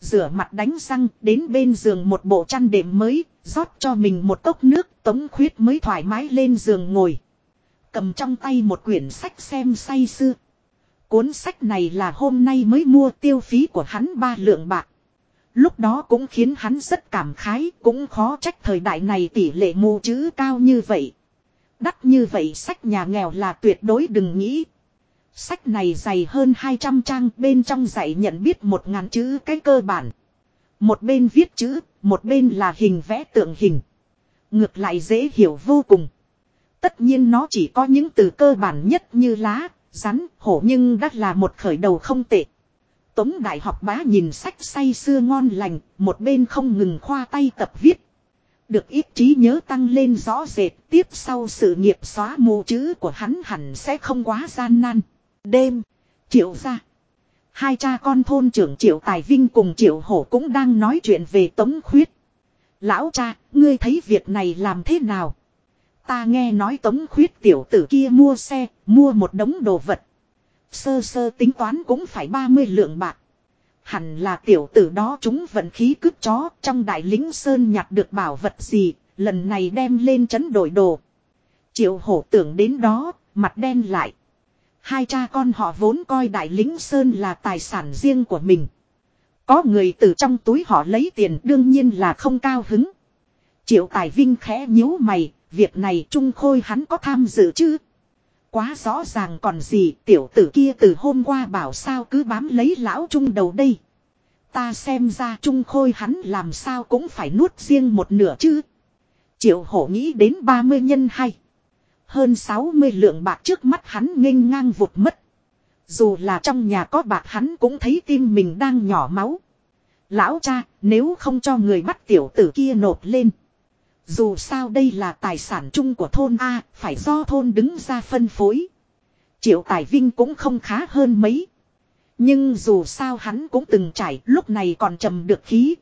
Rửa mặt đánh răng, đến bên giường một bộ chăn đệm mới, rót cho mình một cốc nước, tống khuyết mới thoải mái lên giường ngồi. Cầm trong tay một quyển sách xem say sưa. Cuốn sách này là hôm nay mới mua tiêu phí của hắn ba lượng bạc. Lúc đó cũng khiến hắn rất cảm khái, cũng khó trách thời đại này tỷ lệ mù chữ cao như vậy. Đắt như vậy sách nhà nghèo là tuyệt đối đừng nghĩ. Sách này dày hơn 200 trang bên trong dạy nhận biết một ngàn chữ cái cơ bản. Một bên viết chữ, một bên là hình vẽ tượng hình. Ngược lại dễ hiểu vô cùng. Tất nhiên nó chỉ có những từ cơ bản nhất như lá, rắn, hổ nhưng đã là một khởi đầu không tệ. Tống đại học bá nhìn sách say xưa ngon lành, một bên không ngừng khoa tay tập viết. Được ít trí nhớ tăng lên rõ rệt, tiếp sau sự nghiệp xóa mù chữ của hắn hẳn sẽ không quá gian nan. Đêm, triệu ra. Hai cha con thôn trưởng triệu tài vinh cùng triệu hổ cũng đang nói chuyện về tống khuyết. Lão cha, ngươi thấy việc này làm thế nào? Ta nghe nói tống khuyết tiểu tử kia mua xe, mua một đống đồ vật. Sơ sơ tính toán cũng phải 30 lượng bạc. Hẳn là tiểu tử đó chúng vận khí cướp chó trong đại lính Sơn nhặt được bảo vật gì, lần này đem lên chấn đổi đồ. Triệu hổ tưởng đến đó, mặt đen lại. Hai cha con họ vốn coi đại lính Sơn là tài sản riêng của mình. Có người từ trong túi họ lấy tiền đương nhiên là không cao hứng. Triệu tài vinh khẽ nhíu mày, việc này trung khôi hắn có tham dự chứ? Quá rõ ràng còn gì tiểu tử kia từ hôm qua bảo sao cứ bám lấy lão trung đầu đây. Ta xem ra trung khôi hắn làm sao cũng phải nuốt riêng một nửa chứ. Triệu hổ nghĩ đến 30 nhân hay. Hơn 60 lượng bạc trước mắt hắn nghênh ngang vụt mất. Dù là trong nhà có bạc hắn cũng thấy tim mình đang nhỏ máu. Lão cha, nếu không cho người bắt tiểu tử kia nộp lên. Dù sao đây là tài sản chung của thôn A, phải do thôn đứng ra phân phối. Triệu Tài Vinh cũng không khá hơn mấy. Nhưng dù sao hắn cũng từng trải, lúc này còn trầm được khí.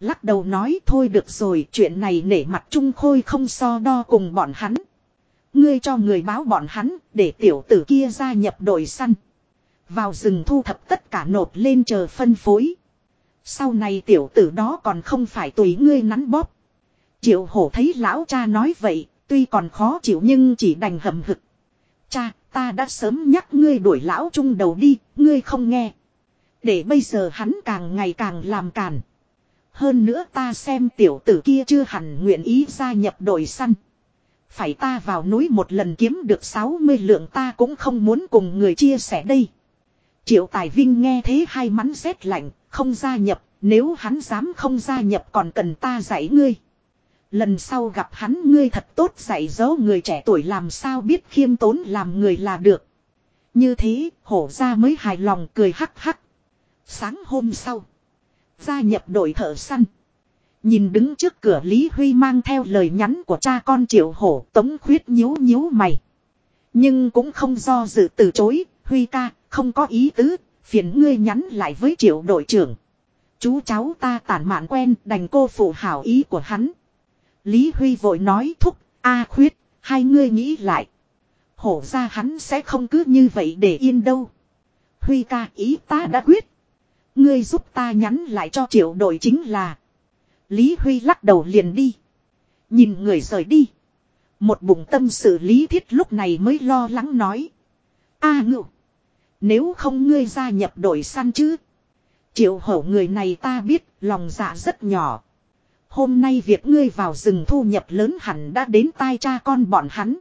Lắc đầu nói thôi được rồi, chuyện này nể mặt Trung Khôi không so đo cùng bọn hắn. Ngươi cho người báo bọn hắn, để tiểu tử kia gia nhập đội săn. Vào rừng thu thập tất cả nộp lên chờ phân phối. Sau này tiểu tử đó còn không phải tùy ngươi nắn bóp. Triệu hổ thấy lão cha nói vậy, tuy còn khó chịu nhưng chỉ đành hầm hực. Cha, ta đã sớm nhắc ngươi đuổi lão trung đầu đi, ngươi không nghe. Để bây giờ hắn càng ngày càng làm càn. Hơn nữa ta xem tiểu tử kia chưa hẳn nguyện ý gia nhập đội săn. Phải ta vào núi một lần kiếm được 60 lượng ta cũng không muốn cùng người chia sẻ đây. Triệu Tài Vinh nghe thế hai mắn rét lạnh, không gia nhập, nếu hắn dám không gia nhập còn cần ta dạy ngươi. Lần sau gặp hắn ngươi thật tốt dạy dỗ người trẻ tuổi làm sao biết khiêm tốn làm người là được. Như thế, hổ ra mới hài lòng cười hắc hắc. Sáng hôm sau, gia nhập đội thợ săn. Nhìn đứng trước cửa Lý Huy mang theo lời nhắn của cha con triệu hổ tống khuyết nhíu nhíu mày. Nhưng cũng không do dự từ chối, Huy ca, không có ý tứ, phiền ngươi nhắn lại với triệu đội trưởng. Chú cháu ta tản mạn quen đành cô phụ hảo ý của hắn. Lý Huy vội nói thúc, a khuyết, hai ngươi nghĩ lại. Hổ ra hắn sẽ không cứ như vậy để yên đâu. Huy ca ý ta đã quyết. Ngươi giúp ta nhắn lại cho triệu đội chính là. Lý Huy lắc đầu liền đi. Nhìn người rời đi. Một bụng tâm sự lý thiết lúc này mới lo lắng nói. a à, ngự. Nếu không ngươi gia nhập đội săn chứ. Triệu hậu người này ta biết lòng dạ rất nhỏ. Hôm nay việc ngươi vào rừng thu nhập lớn hẳn đã đến tai cha con bọn hắn.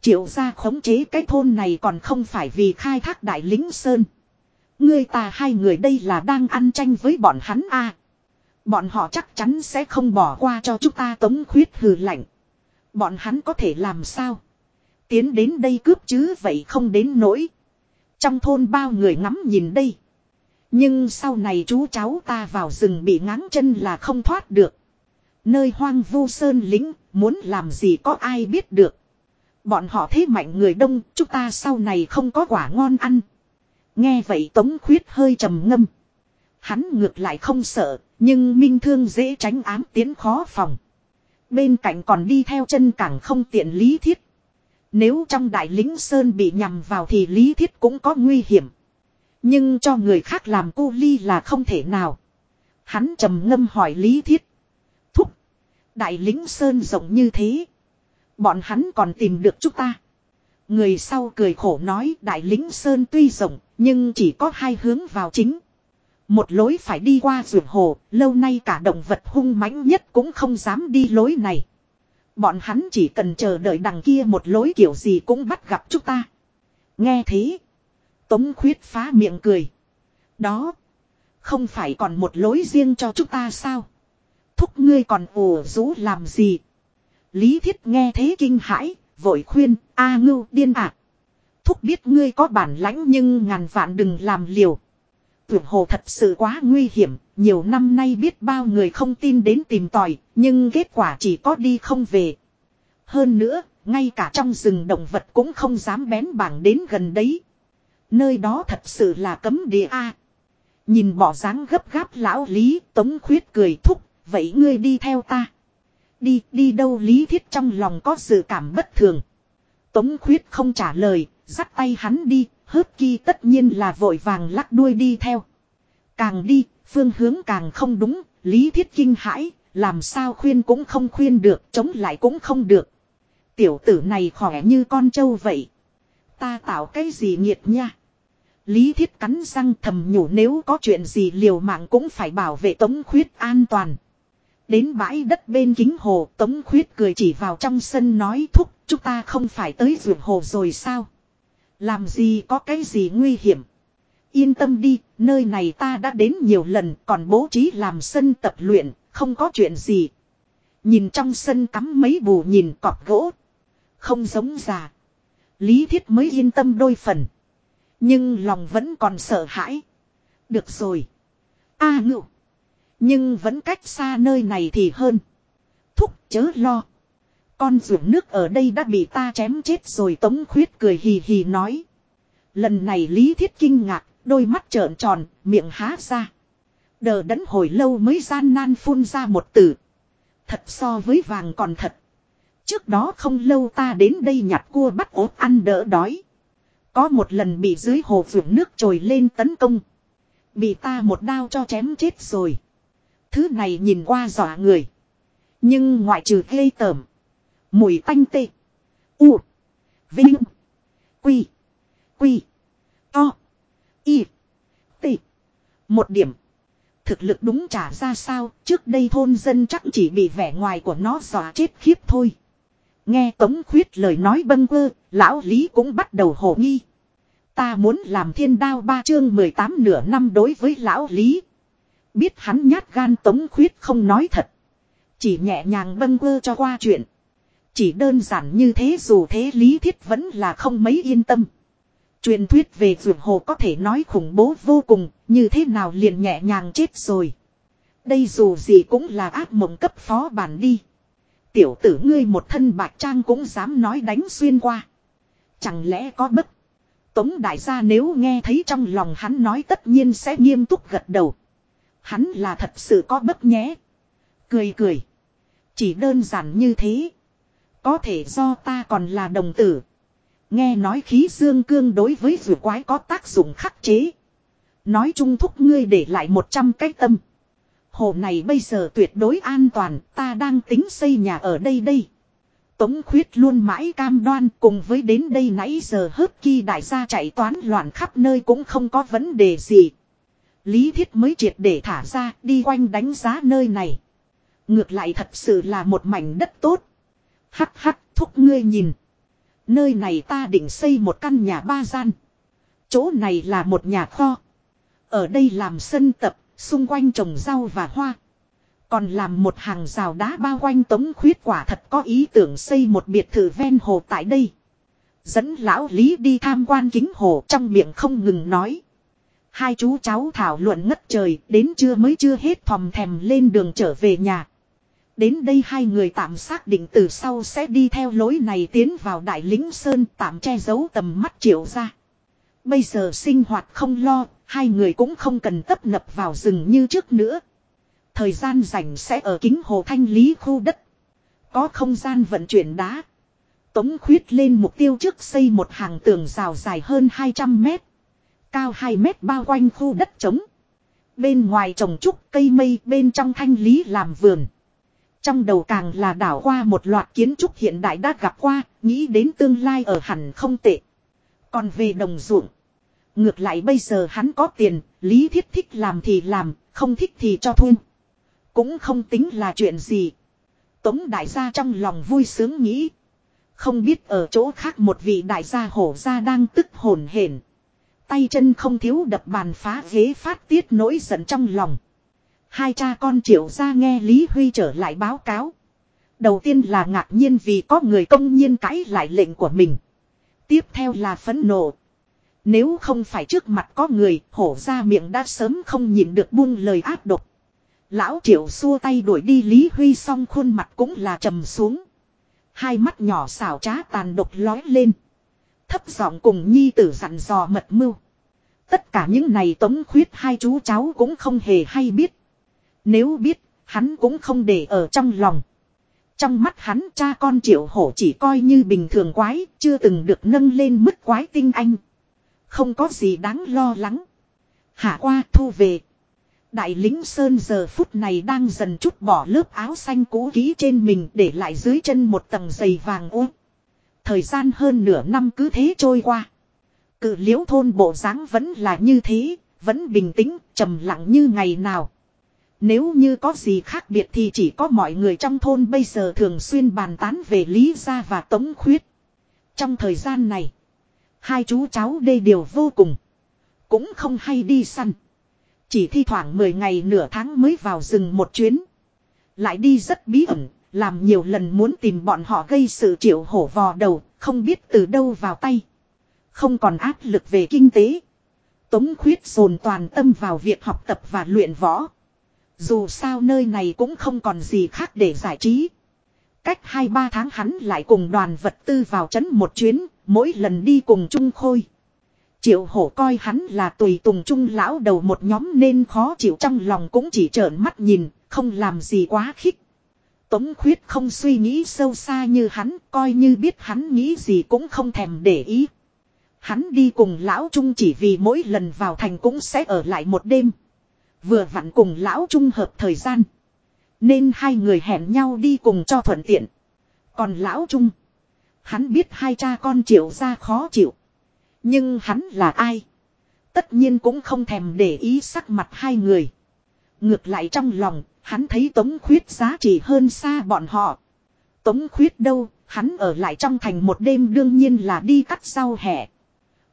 Triệu gia khống chế cái thôn này còn không phải vì khai thác đại lính sơn. Ngươi ta hai người đây là đang ăn tranh với bọn hắn a. Bọn họ chắc chắn sẽ không bỏ qua cho chúng ta tống khuyết hừ lạnh. Bọn hắn có thể làm sao? Tiến đến đây cướp chứ vậy không đến nỗi. Trong thôn bao người ngắm nhìn đây. Nhưng sau này chú cháu ta vào rừng bị ngáng chân là không thoát được. Nơi hoang vu sơn lính, muốn làm gì có ai biết được. Bọn họ thế mạnh người đông, chúng ta sau này không có quả ngon ăn. Nghe vậy Tống Khuyết hơi trầm ngâm. Hắn ngược lại không sợ, nhưng minh thương dễ tránh ám tiến khó phòng. Bên cạnh còn đi theo chân càng không tiện lý thiết. Nếu trong đại lính Sơn bị nhầm vào thì lý thiết cũng có nguy hiểm. Nhưng cho người khác làm cu ly là không thể nào. Hắn trầm ngâm hỏi lý thiết. Đại lính Sơn rộng như thế. Bọn hắn còn tìm được chúng ta. Người sau cười khổ nói đại lính Sơn tuy rộng nhưng chỉ có hai hướng vào chính. Một lối phải đi qua ruộng hồ, lâu nay cả động vật hung mãnh nhất cũng không dám đi lối này. Bọn hắn chỉ cần chờ đợi đằng kia một lối kiểu gì cũng bắt gặp chúng ta. Nghe thế. Tống khuyết phá miệng cười. Đó. Không phải còn một lối riêng cho chúng ta sao? Thúc ngươi còn ồ rũ làm gì? Lý thiết nghe thế kinh hãi, vội khuyên, a ngưu điên ạ. Thúc biết ngươi có bản lãnh nhưng ngàn vạn đừng làm liều. Tuyển hồ thật sự quá nguy hiểm, nhiều năm nay biết bao người không tin đến tìm tòi, nhưng kết quả chỉ có đi không về. Hơn nữa, ngay cả trong rừng động vật cũng không dám bén bảng đến gần đấy. Nơi đó thật sự là cấm địa A. nhìn bỏ dáng gấp gáp lão Lý, Tống Khuyết cười thúc, vậy ngươi đi theo ta. Đi, đi đâu Lý Thiết trong lòng có sự cảm bất thường. Tống Khuyết không trả lời, dắt tay hắn đi, hớp kỳ tất nhiên là vội vàng lắc đuôi đi theo. Càng đi, phương hướng càng không đúng, lý thiết kinh hãi, làm sao khuyên cũng không khuyên được, chống lại cũng không được. Tiểu tử này khỏe như con trâu vậy. Ta tạo cái gì nghiệt nha. Lý thiết cắn răng thầm nhủ nếu có chuyện gì liều mạng cũng phải bảo vệ tống khuyết an toàn. Đến bãi đất bên kính hồ tống khuyết cười chỉ vào trong sân nói thúc chúng ta không phải tới ruộng hồ rồi sao. Làm gì có cái gì nguy hiểm. Yên tâm đi, nơi này ta đã đến nhiều lần còn bố trí làm sân tập luyện, không có chuyện gì. Nhìn trong sân cắm mấy bù nhìn cọp gỗ. Không giống già. Lý thiết mới yên tâm đôi phần. Nhưng lòng vẫn còn sợ hãi. Được rồi. A à, ngự. Nhưng vẫn cách xa nơi này thì hơn. Thúc chớ lo. Con ruộng nước ở đây đã bị ta chém chết rồi tống khuyết cười hì hì nói. Lần này lý thiết kinh ngạc, đôi mắt trợn tròn, miệng há ra. Đờ đẫn hồi lâu mới gian nan phun ra một từ. Thật so với vàng còn thật. Trước đó không lâu ta đến đây nhặt cua bắt ốt ăn đỡ đói. Có một lần bị dưới hồ vượng nước trồi lên tấn công. Bị ta một đao cho chém chết rồi. Thứ này nhìn qua dọa người. Nhưng ngoại trừ ghê tởm. Mùi tanh tê. U. Vinh. Quy. Quy. To. Y. T. Một điểm. thực lực đúng trả ra sao, trước đây thôn dân chắc chỉ bị vẻ ngoài của nó dọa chết khiếp thôi. Nghe Tống Khuyết lời nói bâng quơ, lão Lý cũng bắt đầu hồ nghi. Ta muốn làm thiên đao ba chương 18 nửa năm đối với lão Lý. Biết hắn nhát gan Tống Khuyết không nói thật. Chỉ nhẹ nhàng bâng quơ cho qua chuyện. Chỉ đơn giản như thế dù thế lý thiết vẫn là không mấy yên tâm. Truyền thuyết về vượt hồ có thể nói khủng bố vô cùng, như thế nào liền nhẹ nhàng chết rồi. Đây dù gì cũng là ác mộng cấp phó bản đi. Tiểu tử ngươi một thân bạc trang cũng dám nói đánh xuyên qua. Chẳng lẽ có bất. Tống đại gia nếu nghe thấy trong lòng hắn nói tất nhiên sẽ nghiêm túc gật đầu. Hắn là thật sự có bất nhé. Cười cười. Chỉ đơn giản như thế. Có thể do ta còn là đồng tử. Nghe nói khí dương cương đối với vừa quái có tác dụng khắc chế. Nói chung thúc ngươi để lại 100 cái tâm. Hồ này bây giờ tuyệt đối an toàn, ta đang tính xây nhà ở đây đây. Tống khuyết luôn mãi cam đoan cùng với đến đây nãy giờ hớt khi đại gia chạy toán loạn khắp nơi cũng không có vấn đề gì. Lý thiết mới triệt để thả ra đi quanh đánh giá nơi này. Ngược lại thật sự là một mảnh đất tốt. Hắc hắc thúc ngươi nhìn. Nơi này ta định xây một căn nhà ba gian. Chỗ này là một nhà kho. Ở đây làm sân tập, xung quanh trồng rau và hoa. Còn làm một hàng rào đá bao quanh tống khuyết quả thật có ý tưởng xây một biệt thự ven hồ tại đây. Dẫn lão Lý đi tham quan kính hồ trong miệng không ngừng nói. Hai chú cháu thảo luận ngất trời đến trưa mới chưa hết thòm thèm lên đường trở về nhà. Đến đây hai người tạm xác định từ sau sẽ đi theo lối này tiến vào đại lính Sơn tạm che giấu tầm mắt triệu ra. Bây giờ sinh hoạt không lo, hai người cũng không cần tấp nập vào rừng như trước nữa. Thời gian rảnh sẽ ở kính hồ thanh lý khu đất. Có không gian vận chuyển đá. Tống khuyết lên mục tiêu trước xây một hàng tường rào dài hơn 200 mét. Cao 2 mét bao quanh khu đất trống. Bên ngoài trồng trúc cây mây bên trong thanh lý làm vườn. Trong đầu càng là đảo qua một loạt kiến trúc hiện đại đã gặp qua, nghĩ đến tương lai ở hẳn không tệ. Còn về đồng ruộng. Ngược lại bây giờ hắn có tiền, lý thiết thích làm thì làm, không thích thì cho thun. Cũng không tính là chuyện gì. Tống đại gia trong lòng vui sướng nghĩ. Không biết ở chỗ khác một vị đại gia hổ gia đang tức hồn hển. Tay chân không thiếu đập bàn phá ghế phát tiết nỗi giận trong lòng. Hai cha con triệu ra nghe Lý Huy trở lại báo cáo. Đầu tiên là ngạc nhiên vì có người công nhiên cãi lại lệnh của mình. Tiếp theo là phẫn nộ. Nếu không phải trước mặt có người, hổ ra miệng đã sớm không nhịn được buông lời áp độc. Lão triệu xua tay đuổi đi Lý Huy xong khuôn mặt cũng là trầm xuống. Hai mắt nhỏ xảo trá tàn độc lói lên. Thấp giọng cùng nhi tử dặn dò mật mưu. Tất cả những này tống khuyết hai chú cháu cũng không hề hay biết. Nếu biết, hắn cũng không để ở trong lòng. Trong mắt hắn cha con triệu hổ chỉ coi như bình thường quái, chưa từng được nâng lên mức quái tinh anh. Không có gì đáng lo lắng. Hạ qua thu về. Đại lính Sơn giờ phút này đang dần chút bỏ lớp áo xanh cũ kỹ trên mình để lại dưới chân một tầng giày vàng ố. Thời gian hơn nửa năm cứ thế trôi qua. Cự liễu thôn bộ dáng vẫn là như thế, vẫn bình tĩnh, trầm lặng như ngày nào. Nếu như có gì khác biệt thì chỉ có mọi người trong thôn bây giờ thường xuyên bàn tán về Lý Gia và Tống Khuyết. Trong thời gian này, hai chú cháu đây đều vô cùng. Cũng không hay đi săn. Chỉ thi thoảng 10 ngày nửa tháng mới vào rừng một chuyến. Lại đi rất bí ẩn, làm nhiều lần muốn tìm bọn họ gây sự triệu hổ vò đầu, không biết từ đâu vào tay. Không còn áp lực về kinh tế. Tống khuyết dồn toàn tâm vào việc học tập và luyện võ. Dù sao nơi này cũng không còn gì khác để giải trí. Cách 2-3 tháng hắn lại cùng đoàn vật tư vào chấn một chuyến, mỗi lần đi cùng Trung Khôi. Triệu hổ coi hắn là tùy tùng trung lão đầu một nhóm nên khó chịu trong lòng cũng chỉ trợn mắt nhìn, không làm gì quá khích. Tống khuyết không suy nghĩ sâu xa như hắn, coi như biết hắn nghĩ gì cũng không thèm để ý. Hắn đi cùng lão trung chỉ vì mỗi lần vào thành cũng sẽ ở lại một đêm. Vừa vặn cùng lão trung hợp thời gian. Nên hai người hẹn nhau đi cùng cho thuận tiện. Còn lão trung. Hắn biết hai cha con triệu ra khó chịu. Nhưng hắn là ai? Tất nhiên cũng không thèm để ý sắc mặt hai người. Ngược lại trong lòng, hắn thấy tống khuyết giá trị hơn xa bọn họ. Tống khuyết đâu, hắn ở lại trong thành một đêm đương nhiên là đi cắt rau hẻ.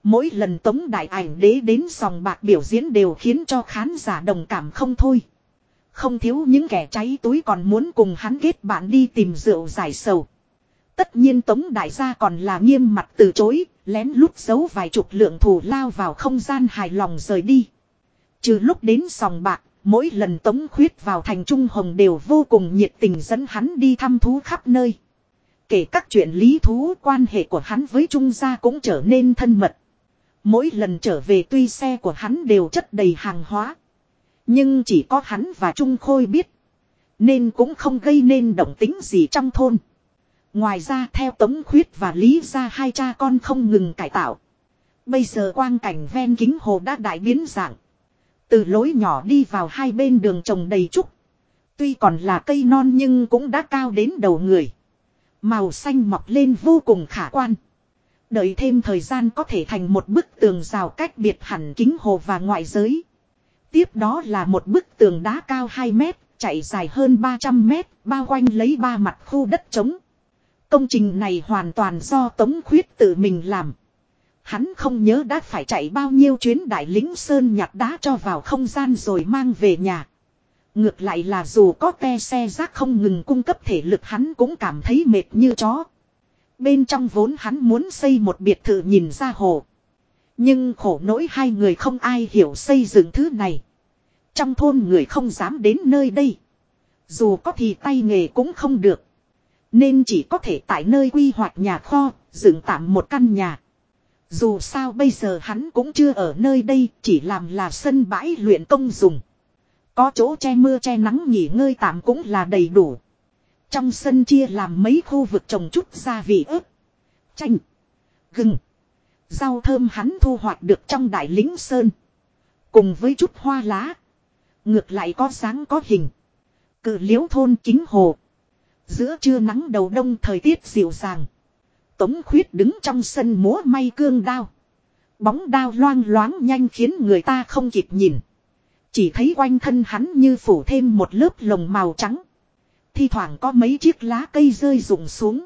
Mỗi lần tống đại ảnh đế đến sòng bạc biểu diễn đều khiến cho khán giả đồng cảm không thôi. Không thiếu những kẻ cháy túi còn muốn cùng hắn kết bạn đi tìm rượu giải sầu. Tất nhiên tống đại gia còn là nghiêm mặt từ chối, lén lút giấu vài chục lượng thủ lao vào không gian hài lòng rời đi. Trừ lúc đến sòng bạc, mỗi lần tống khuyết vào thành trung hồng đều vô cùng nhiệt tình dẫn hắn đi thăm thú khắp nơi. Kể các chuyện lý thú, quan hệ của hắn với trung gia cũng trở nên thân mật. Mỗi lần trở về tuy xe của hắn đều chất đầy hàng hóa. Nhưng chỉ có hắn và Trung Khôi biết. Nên cũng không gây nên động tính gì trong thôn. Ngoài ra, theo Tống Khuyết và Lý ra hai cha con không ngừng cải tạo. Bây giờ quang cảnh ven kính hồ đã đại biến dạng. Từ lối nhỏ đi vào hai bên đường trồng đầy trúc. Tuy còn là cây non nhưng cũng đã cao đến đầu người. Màu xanh mọc lên vô cùng khả quan. Đợi thêm thời gian có thể thành một bức tường rào cách biệt hẳn kính hồ và ngoại giới. Tiếp đó là một bức tường đá cao 2 mét, chạy dài hơn 300 mét, bao quanh lấy ba mặt khu đất trống. Công trình này hoàn toàn do Tống Khuyết tự mình làm. Hắn không nhớ đã phải chạy bao nhiêu chuyến đại lính sơn nhặt đá cho vào không gian rồi mang về nhà. Ngược lại là dù có te xe rác không ngừng cung cấp thể lực hắn cũng cảm thấy mệt như chó. Bên trong vốn hắn muốn xây một biệt thự nhìn ra hồ. Nhưng khổ nỗi hai người không ai hiểu xây dựng thứ này. Trong thôn người không dám đến nơi đây. Dù có thì tay nghề cũng không được. Nên chỉ có thể tại nơi quy hoạch nhà kho, dựng tạm một căn nhà. Dù sao bây giờ hắn cũng chưa ở nơi đây, chỉ làm là sân bãi luyện công dùng. Có chỗ che mưa che nắng nghỉ ngơi tạm cũng là đầy đủ. Trong sân chia làm mấy khu vực trồng chút gia vị ớt, chanh, gừng. Rau thơm hắn thu hoạch được trong đại lính sơn. Cùng với chút hoa lá. Ngược lại có sáng có hình. Cự liễu thôn chính hồ. Giữa trưa nắng đầu đông thời tiết dịu dàng. Tống khuyết đứng trong sân múa may cương đao. Bóng đao loang loáng nhanh khiến người ta không kịp nhìn. Chỉ thấy quanh thân hắn như phủ thêm một lớp lồng màu trắng. Thi thoảng có mấy chiếc lá cây rơi rụng xuống.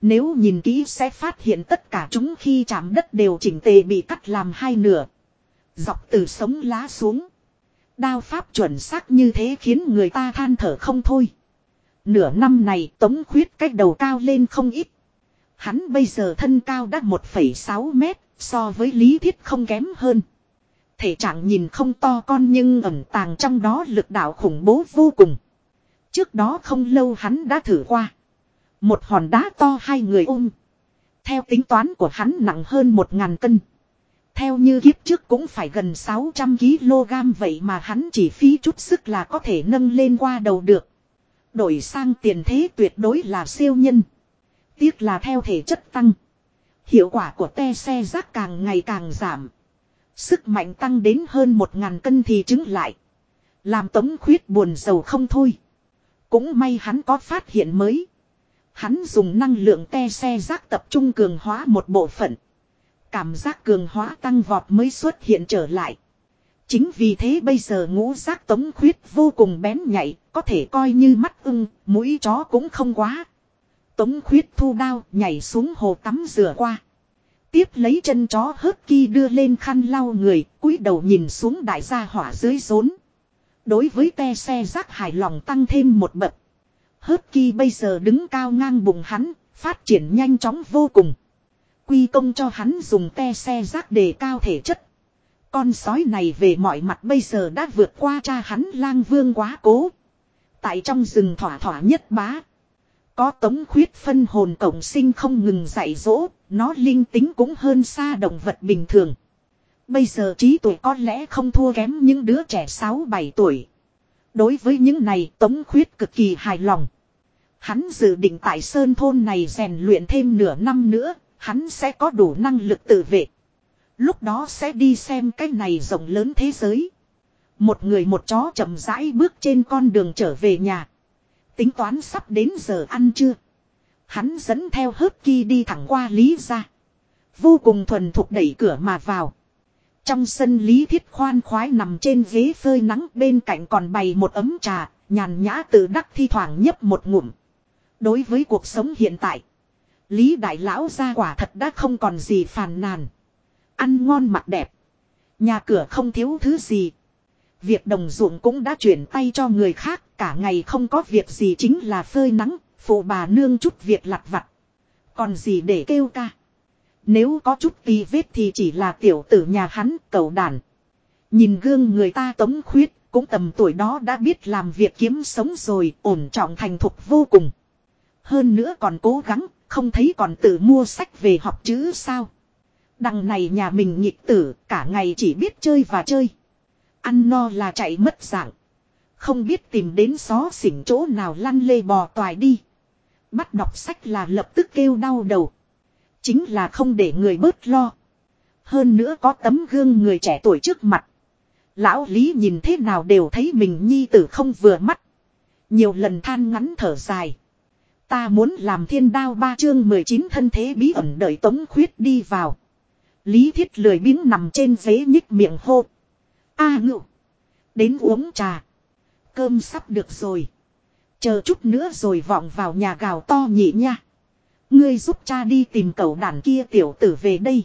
Nếu nhìn kỹ sẽ phát hiện tất cả chúng khi chạm đất đều chỉnh tề bị cắt làm hai nửa. Dọc từ sống lá xuống. Đao pháp chuẩn xác như thế khiến người ta than thở không thôi. Nửa năm này tống khuyết cách đầu cao lên không ít. Hắn bây giờ thân cao đã 1,6 mét, so với lý thiết không kém hơn. Thể trạng nhìn không to con nhưng ẩn tàng trong đó lực đạo khủng bố vô cùng. Trước đó không lâu hắn đã thử qua. Một hòn đá to hai người ôm. Theo tính toán của hắn nặng hơn một ngàn cân. Theo như kiếp trước cũng phải gần 600kg vậy mà hắn chỉ phí chút sức là có thể nâng lên qua đầu được. Đổi sang tiền thế tuyệt đối là siêu nhân. Tiếc là theo thể chất tăng. Hiệu quả của te xe rác càng ngày càng giảm. Sức mạnh tăng đến hơn một ngàn cân thì chứng lại. Làm tống khuyết buồn giàu không thôi. Cũng may hắn có phát hiện mới. Hắn dùng năng lượng te xe rác tập trung cường hóa một bộ phận. Cảm giác cường hóa tăng vọt mới xuất hiện trở lại. Chính vì thế bây giờ ngũ giác tống khuyết vô cùng bén nhạy, có thể coi như mắt ưng, mũi chó cũng không quá. Tống khuyết thu đao, nhảy xuống hồ tắm rửa qua. Tiếp lấy chân chó hớt ki đưa lên khăn lau người, cúi đầu nhìn xuống đại gia hỏa dưới rốn. Đối với te xe rác hài lòng tăng thêm một bậc. Hớt kỳ bây giờ đứng cao ngang bụng hắn, phát triển nhanh chóng vô cùng. Quy công cho hắn dùng te xe rác để cao thể chất. Con sói này về mọi mặt bây giờ đã vượt qua cha hắn lang vương quá cố. Tại trong rừng thỏa thỏa nhất bá. Có tống khuyết phân hồn cổng sinh không ngừng dạy dỗ, nó linh tính cũng hơn xa động vật bình thường. Bây giờ trí tuổi có lẽ không thua kém những đứa trẻ 6-7 tuổi. Đối với những này Tống Khuyết cực kỳ hài lòng. Hắn dự định tại Sơn Thôn này rèn luyện thêm nửa năm nữa, hắn sẽ có đủ năng lực tự vệ. Lúc đó sẽ đi xem cái này rộng lớn thế giới. Một người một chó chậm rãi bước trên con đường trở về nhà. Tính toán sắp đến giờ ăn chưa. Hắn dẫn theo hớt ki đi thẳng qua Lý ra. Vô cùng thuần thục đẩy cửa mà vào. Trong sân lý thiết khoan khoái nằm trên ghế phơi nắng bên cạnh còn bày một ấm trà, nhàn nhã tự đắc thi thoảng nhấp một ngụm. Đối với cuộc sống hiện tại, Lý Đại Lão ra quả thật đã không còn gì phàn nàn. Ăn ngon mặc đẹp. Nhà cửa không thiếu thứ gì. Việc đồng ruộng cũng đã chuyển tay cho người khác, cả ngày không có việc gì chính là phơi nắng, phụ bà nương chút việc lặt vặt. Còn gì để kêu ca. Nếu có chút tì vết thì chỉ là tiểu tử nhà hắn, cầu đàn. Nhìn gương người ta tống khuyết, cũng tầm tuổi đó đã biết làm việc kiếm sống rồi, ổn trọng thành thục vô cùng. Hơn nữa còn cố gắng, không thấy còn tự mua sách về học chữ sao. Đằng này nhà mình nhịp tử, cả ngày chỉ biết chơi và chơi. Ăn no là chạy mất dạng. Không biết tìm đến xó xỉnh chỗ nào lăn lê bò toài đi. Bắt đọc sách là lập tức kêu đau đầu. Chính là không để người bớt lo. Hơn nữa có tấm gương người trẻ tuổi trước mặt. Lão Lý nhìn thế nào đều thấy mình nhi tử không vừa mắt. Nhiều lần than ngắn thở dài. Ta muốn làm thiên đao ba chương 19 thân thế bí ẩn đợi tống khuyết đi vào. Lý thiết lười biếng nằm trên ghế nhích miệng hô. A à, ngự. Đến uống trà. Cơm sắp được rồi. Chờ chút nữa rồi vọng vào nhà gào to nhị nha. Ngươi giúp cha đi tìm cậu đàn kia tiểu tử về đây.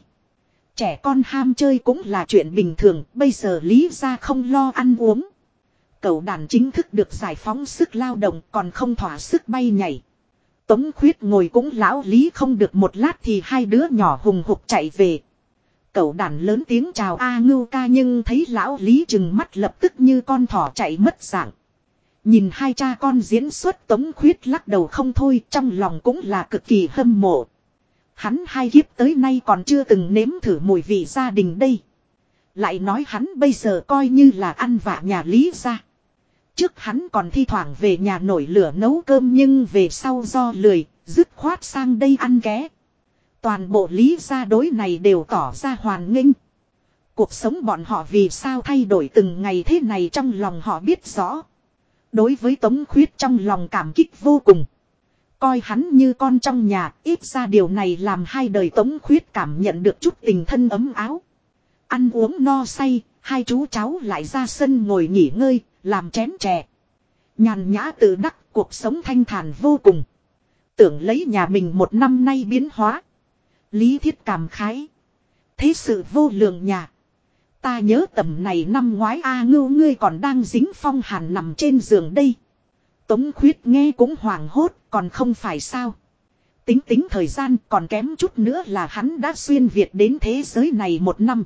Trẻ con ham chơi cũng là chuyện bình thường, bây giờ lý ra không lo ăn uống. Cậu đàn chính thức được giải phóng sức lao động còn không thỏa sức bay nhảy. Tống khuyết ngồi cũng lão lý không được một lát thì hai đứa nhỏ hùng hục chạy về. Cậu đàn lớn tiếng chào A ngưu ca nhưng thấy lão lý chừng mắt lập tức như con thỏ chạy mất dạng. Nhìn hai cha con diễn xuất tống khuyết lắc đầu không thôi trong lòng cũng là cực kỳ hâm mộ. Hắn hai kiếp tới nay còn chưa từng nếm thử mùi vị gia đình đây. Lại nói hắn bây giờ coi như là ăn vạ nhà lý ra. Trước hắn còn thi thoảng về nhà nổi lửa nấu cơm nhưng về sau do lười, dứt khoát sang đây ăn ké. Toàn bộ lý gia đối này đều tỏ ra hoàn nghênh. Cuộc sống bọn họ vì sao thay đổi từng ngày thế này trong lòng họ biết rõ. Đối với Tống Khuyết trong lòng cảm kích vô cùng. Coi hắn như con trong nhà, ít ra điều này làm hai đời Tống Khuyết cảm nhận được chút tình thân ấm áo. Ăn uống no say, hai chú cháu lại ra sân ngồi nghỉ ngơi, làm chén chè. Nhàn nhã tự đắc, cuộc sống thanh thản vô cùng. Tưởng lấy nhà mình một năm nay biến hóa. Lý thiết cảm khái. Thế sự vô lượng nhà. Ta nhớ tầm này năm ngoái A ngưu ngươi còn đang dính phong hàn nằm trên giường đây. Tống khuyết nghe cũng hoảng hốt còn không phải sao. Tính tính thời gian còn kém chút nữa là hắn đã xuyên Việt đến thế giới này một năm.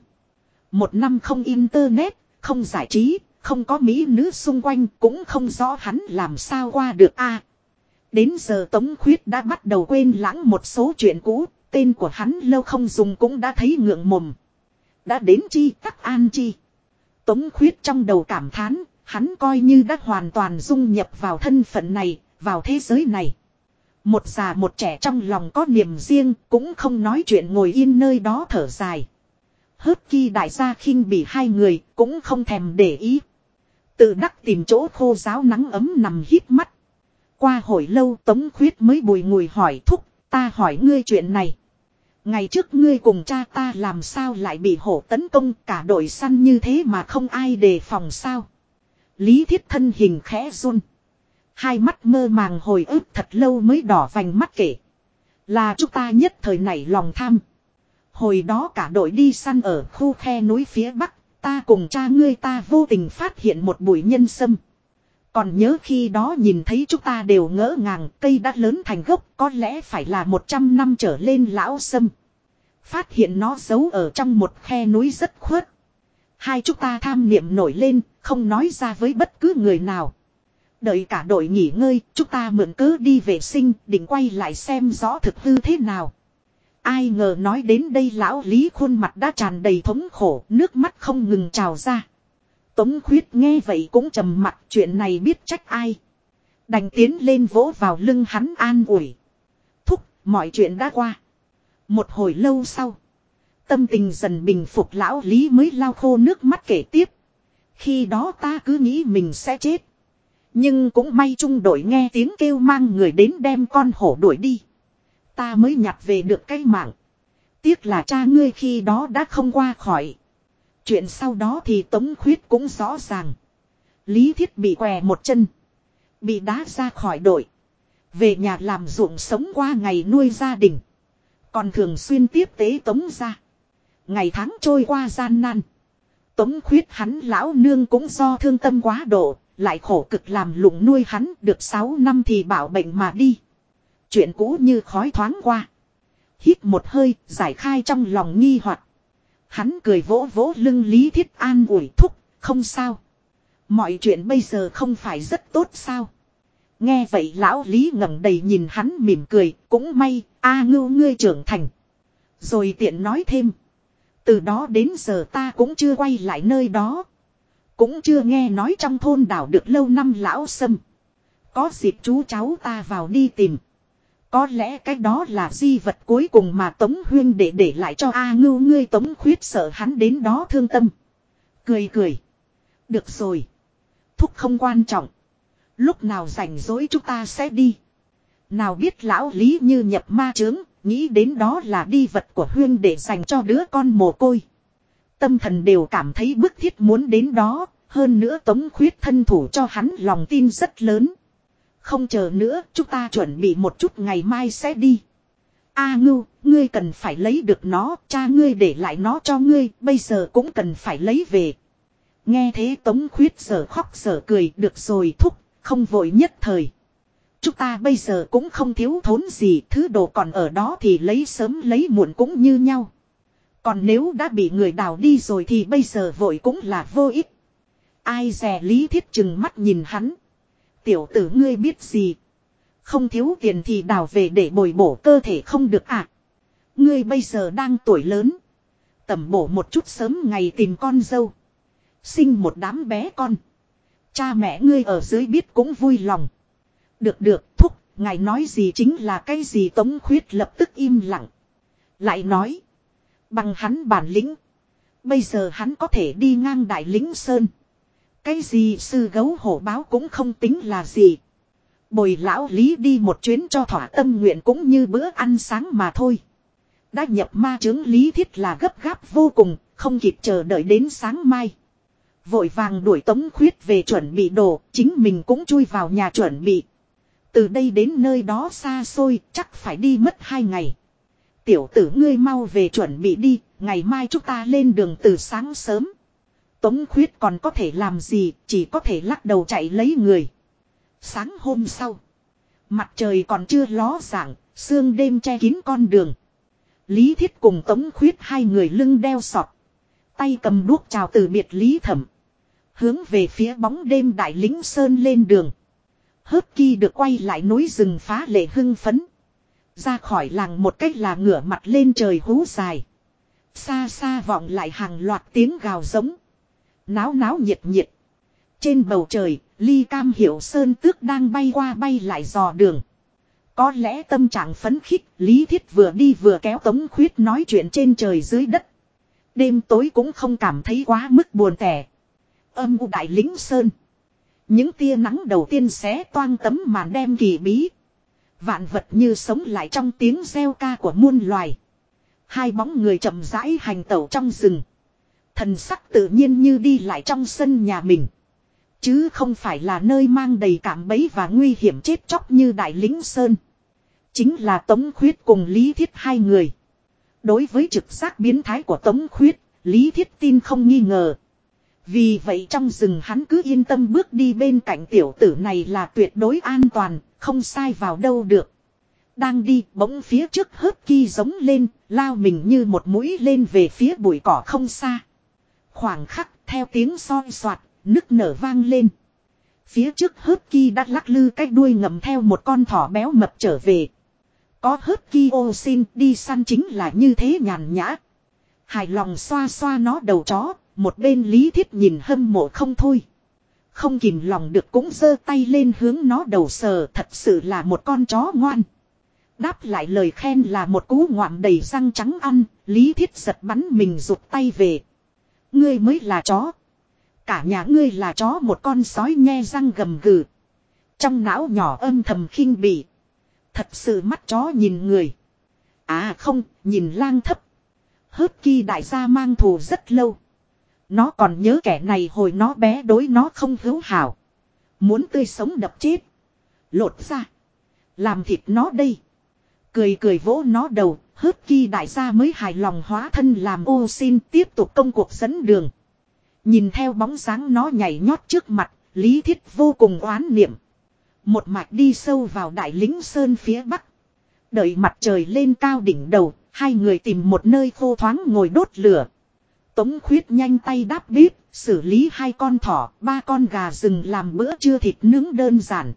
Một năm không internet, không giải trí, không có mỹ nữ xung quanh cũng không rõ hắn làm sao qua được a. đến giờ Tống Khuyết đã bắt đầu quên lãng một số chuyện cũ, tên của hắn lâu không dùng cũng đã thấy ngượng mồm. Đã đến chi tắc an chi. Tống khuyết trong đầu cảm thán, hắn coi như đã hoàn toàn dung nhập vào thân phận này, vào thế giới này. Một già một trẻ trong lòng có niềm riêng, cũng không nói chuyện ngồi yên nơi đó thở dài. Hớt kỳ đại gia khinh bị hai người, cũng không thèm để ý. Tự đắc tìm chỗ khô giáo nắng ấm nằm hít mắt. Qua hồi lâu Tống Khuyết mới bùi ngùi hỏi thúc, ta hỏi ngươi chuyện này. Ngày trước ngươi cùng cha ta làm sao lại bị hổ tấn công cả đội săn như thế mà không ai đề phòng sao. Lý thiết thân hình khẽ run. Hai mắt mơ màng hồi ức thật lâu mới đỏ vành mắt kể. Là chúng ta nhất thời này lòng tham. Hồi đó cả đội đi săn ở khu khe núi phía bắc, ta cùng cha ngươi ta vô tình phát hiện một bụi nhân sâm. Còn nhớ khi đó nhìn thấy chúng ta đều ngỡ ngàng cây đã lớn thành gốc có lẽ phải là 100 năm trở lên lão sâm. Phát hiện nó giấu ở trong một khe núi rất khuất. Hai chúng ta tham niệm nổi lên, không nói ra với bất cứ người nào. Đợi cả đội nghỉ ngơi, chúng ta mượn cớ đi vệ sinh, định quay lại xem rõ thực hư thế nào. Ai ngờ nói đến đây lão lý khuôn mặt đã tràn đầy thống khổ, nước mắt không ngừng trào ra. Tống khuyết nghe vậy cũng trầm mặt chuyện này biết trách ai. Đành tiến lên vỗ vào lưng hắn an ủi. Thúc, mọi chuyện đã qua. Một hồi lâu sau. Tâm tình dần bình phục lão lý mới lau khô nước mắt kể tiếp. Khi đó ta cứ nghĩ mình sẽ chết. Nhưng cũng may trung đội nghe tiếng kêu mang người đến đem con hổ đuổi đi. Ta mới nhặt về được cái mạng. Tiếc là cha ngươi khi đó đã không qua khỏi. Chuyện sau đó thì Tống Khuyết cũng rõ ràng. Lý Thiết bị què một chân. Bị đá ra khỏi đội. Về nhà làm ruộng sống qua ngày nuôi gia đình. Còn thường xuyên tiếp tế Tống ra. Ngày tháng trôi qua gian nan. Tống khuyết hắn lão nương cũng do thương tâm quá độ, lại khổ cực làm lụng nuôi hắn được 6 năm thì bảo bệnh mà đi. Chuyện cũ như khói thoáng qua. Hít một hơi, giải khai trong lòng nghi hoặc Hắn cười vỗ vỗ lưng Lý Thiết An ủi thúc, không sao. Mọi chuyện bây giờ không phải rất tốt sao. Nghe vậy lão Lý ngẩng đầy nhìn hắn mỉm cười, cũng may, a ngưu ngươi trưởng thành. Rồi tiện nói thêm. Từ đó đến giờ ta cũng chưa quay lại nơi đó. Cũng chưa nghe nói trong thôn đảo được lâu năm lão sâm. Có dịp chú cháu ta vào đi tìm. Có lẽ cái đó là di vật cuối cùng mà Tống Huyên để để lại cho A ngưu ngươi Tống khuyết sợ hắn đến đó thương tâm. Cười cười. Được rồi. Thúc không quan trọng. Lúc nào rảnh rỗi chúng ta sẽ đi. Nào biết lão lý như nhập ma chướng nghĩ đến đó là đi vật của Huyên để dành cho đứa con mồ côi. Tâm thần đều cảm thấy bức thiết muốn đến đó, hơn nữa tống khuyết thân thủ cho hắn lòng tin rất lớn. Không chờ nữa, chúng ta chuẩn bị một chút ngày mai sẽ đi. A ngưu, ngươi cần phải lấy được nó, cha ngươi để lại nó cho ngươi, bây giờ cũng cần phải lấy về. Nghe thế tống khuyết sở khóc sở cười, được rồi thúc, không vội nhất thời. Chúng ta bây giờ cũng không thiếu thốn gì, thứ đồ còn ở đó thì lấy sớm lấy muộn cũng như nhau. Còn nếu đã bị người đào đi rồi thì bây giờ vội cũng là vô ích. Ai dè lý thiết chừng mắt nhìn hắn. Tiểu tử ngươi biết gì. Không thiếu tiền thì đào về để bồi bổ cơ thể không được à. Ngươi bây giờ đang tuổi lớn. Tầm bổ một chút sớm ngày tìm con dâu. Sinh một đám bé con. Cha mẹ ngươi ở dưới biết cũng vui lòng. Được được, thúc, ngài nói gì chính là cái gì tống khuyết lập tức im lặng. Lại nói. Bằng hắn bản lĩnh. Bây giờ hắn có thể đi ngang đại lĩnh sơn. Cái gì sư gấu hổ báo cũng không tính là gì. Bồi lão lý đi một chuyến cho thỏa tâm nguyện cũng như bữa ăn sáng mà thôi. Đã nhập ma chứng lý thiết là gấp gáp vô cùng, không kịp chờ đợi đến sáng mai. Vội vàng đuổi tống khuyết về chuẩn bị đồ, chính mình cũng chui vào nhà chuẩn bị. Từ đây đến nơi đó xa xôi, chắc phải đi mất hai ngày. Tiểu tử ngươi mau về chuẩn bị đi, ngày mai chúng ta lên đường từ sáng sớm. Tống khuyết còn có thể làm gì, chỉ có thể lắc đầu chạy lấy người. Sáng hôm sau, mặt trời còn chưa ló dạng, sương đêm che kín con đường. Lý thiết cùng tống khuyết hai người lưng đeo sọt. Tay cầm đuốc chào từ biệt Lý thẩm. Hướng về phía bóng đêm đại lính sơn lên đường. Hớp kỳ được quay lại núi rừng phá lệ hưng phấn. Ra khỏi làng một cách là ngửa mặt lên trời hú dài. Xa xa vọng lại hàng loạt tiếng gào giống. Náo náo nhiệt nhiệt. Trên bầu trời, ly cam hiểu sơn tước đang bay qua bay lại dò đường. Có lẽ tâm trạng phấn khích, Lý Thiết vừa đi vừa kéo Tống Khuyết nói chuyện trên trời dưới đất. Đêm tối cũng không cảm thấy quá mức buồn tẻ. Âm u đại lính sơn. Những tia nắng đầu tiên xé toang tấm màn đem kỳ bí. Vạn vật như sống lại trong tiếng reo ca của muôn loài. Hai bóng người chậm rãi hành tẩu trong rừng. Thần sắc tự nhiên như đi lại trong sân nhà mình. Chứ không phải là nơi mang đầy cảm bấy và nguy hiểm chết chóc như đại lính Sơn. Chính là Tống Khuyết cùng Lý Thiết hai người. Đối với trực giác biến thái của Tống Khuyết, Lý Thiết tin không nghi ngờ. Vì vậy trong rừng hắn cứ yên tâm bước đi bên cạnh tiểu tử này là tuyệt đối an toàn, không sai vào đâu được. Đang đi bỗng phía trước hớp kỳ giống lên, lao mình như một mũi lên về phía bụi cỏ không xa. Khoảng khắc theo tiếng soi soạt, nức nở vang lên. Phía trước hớp ki đã lắc lư cái đuôi ngầm theo một con thỏ béo mập trở về. Có hớp ki ô xin đi săn chính là như thế nhàn nhã. Hài lòng xoa xoa nó đầu chó, một bên lý thiết nhìn hâm mộ không thôi. Không kìm lòng được cũng giơ tay lên hướng nó đầu sờ thật sự là một con chó ngoan. Đáp lại lời khen là một cú ngoạm đầy răng trắng ăn, lý thiết giật bắn mình rụt tay về. Ngươi mới là chó. Cả nhà ngươi là chó một con sói nghe răng gầm gừ. Trong não nhỏ âm thầm khinh bỉ. Thật sự mắt chó nhìn người. À không, nhìn lang thấp. Hớt kỳ đại gia mang thù rất lâu. Nó còn nhớ kẻ này hồi nó bé đối nó không hữu hảo. Muốn tươi sống đập chết. Lột ra. Làm thịt nó đây. Cười cười vỗ nó đầu, hớt kỳ đại gia mới hài lòng hóa thân làm ô xin tiếp tục công cuộc dẫn đường. Nhìn theo bóng dáng nó nhảy nhót trước mặt, Lý Thiết vô cùng oán niệm. Một mạch đi sâu vào đại lính sơn phía bắc. Đợi mặt trời lên cao đỉnh đầu, hai người tìm một nơi khô thoáng ngồi đốt lửa. Tống khuyết nhanh tay đáp bếp, xử lý hai con thỏ, ba con gà rừng làm bữa trưa thịt nướng đơn giản.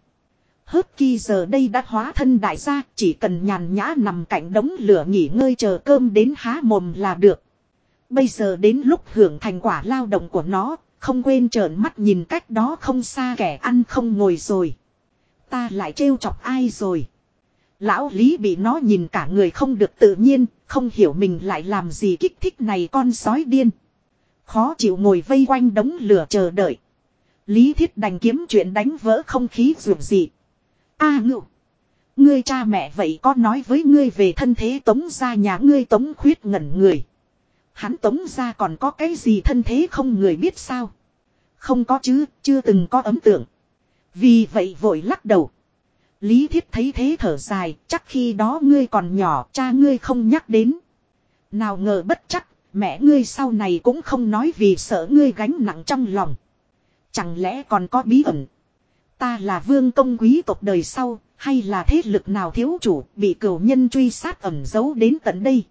Hớp kỳ giờ đây đã hóa thân đại gia, chỉ cần nhàn nhã nằm cạnh đống lửa nghỉ ngơi chờ cơm đến há mồm là được. Bây giờ đến lúc hưởng thành quả lao động của nó, không quên trợn mắt nhìn cách đó không xa kẻ ăn không ngồi rồi. Ta lại trêu chọc ai rồi. Lão Lý bị nó nhìn cả người không được tự nhiên, không hiểu mình lại làm gì kích thích này con sói điên. Khó chịu ngồi vây quanh đống lửa chờ đợi. Lý thiết đành kiếm chuyện đánh vỡ không khí dù gì. A à, ngự. Ngươi cha mẹ vậy có nói với ngươi về thân thế tống ra nhà ngươi tống khuyết ngẩn người. Hắn tống ra còn có cái gì thân thế không người biết sao. Không có chứ, chưa từng có ấm tượng. Vì vậy vội lắc đầu. Lý thiết thấy thế thở dài, chắc khi đó ngươi còn nhỏ, cha ngươi không nhắc đến. Nào ngờ bất chắc, mẹ ngươi sau này cũng không nói vì sợ ngươi gánh nặng trong lòng. Chẳng lẽ còn có bí ẩn. Ta là vương công quý tộc đời sau, hay là thế lực nào thiếu chủ, bị cửu nhân truy sát ẩn giấu đến tận đây.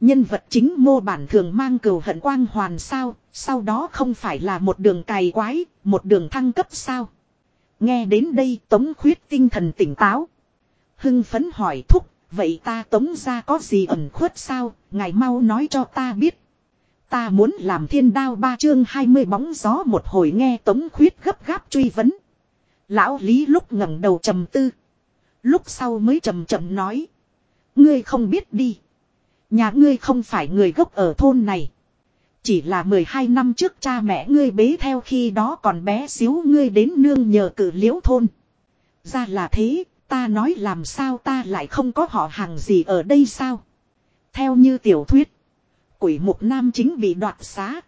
Nhân vật chính mô bản thường mang cửu hận quang hoàn sao, sau đó không phải là một đường cày quái, một đường thăng cấp sao. Nghe đến đây tống khuyết tinh thần tỉnh táo. Hưng phấn hỏi thúc, vậy ta tống ra có gì ẩn khuất sao, ngài mau nói cho ta biết. Ta muốn làm thiên đao ba chương 20 bóng gió một hồi nghe tống khuyết gấp gáp truy vấn. Lão Lý lúc ngẩng đầu trầm tư. Lúc sau mới trầm trầm nói. Ngươi không biết đi. Nhà ngươi không phải người gốc ở thôn này. Chỉ là 12 năm trước cha mẹ ngươi bế theo khi đó còn bé xíu ngươi đến nương nhờ cử liễu thôn. Ra là thế, ta nói làm sao ta lại không có họ hàng gì ở đây sao. Theo như tiểu thuyết, quỷ mục nam chính bị đoạt xá.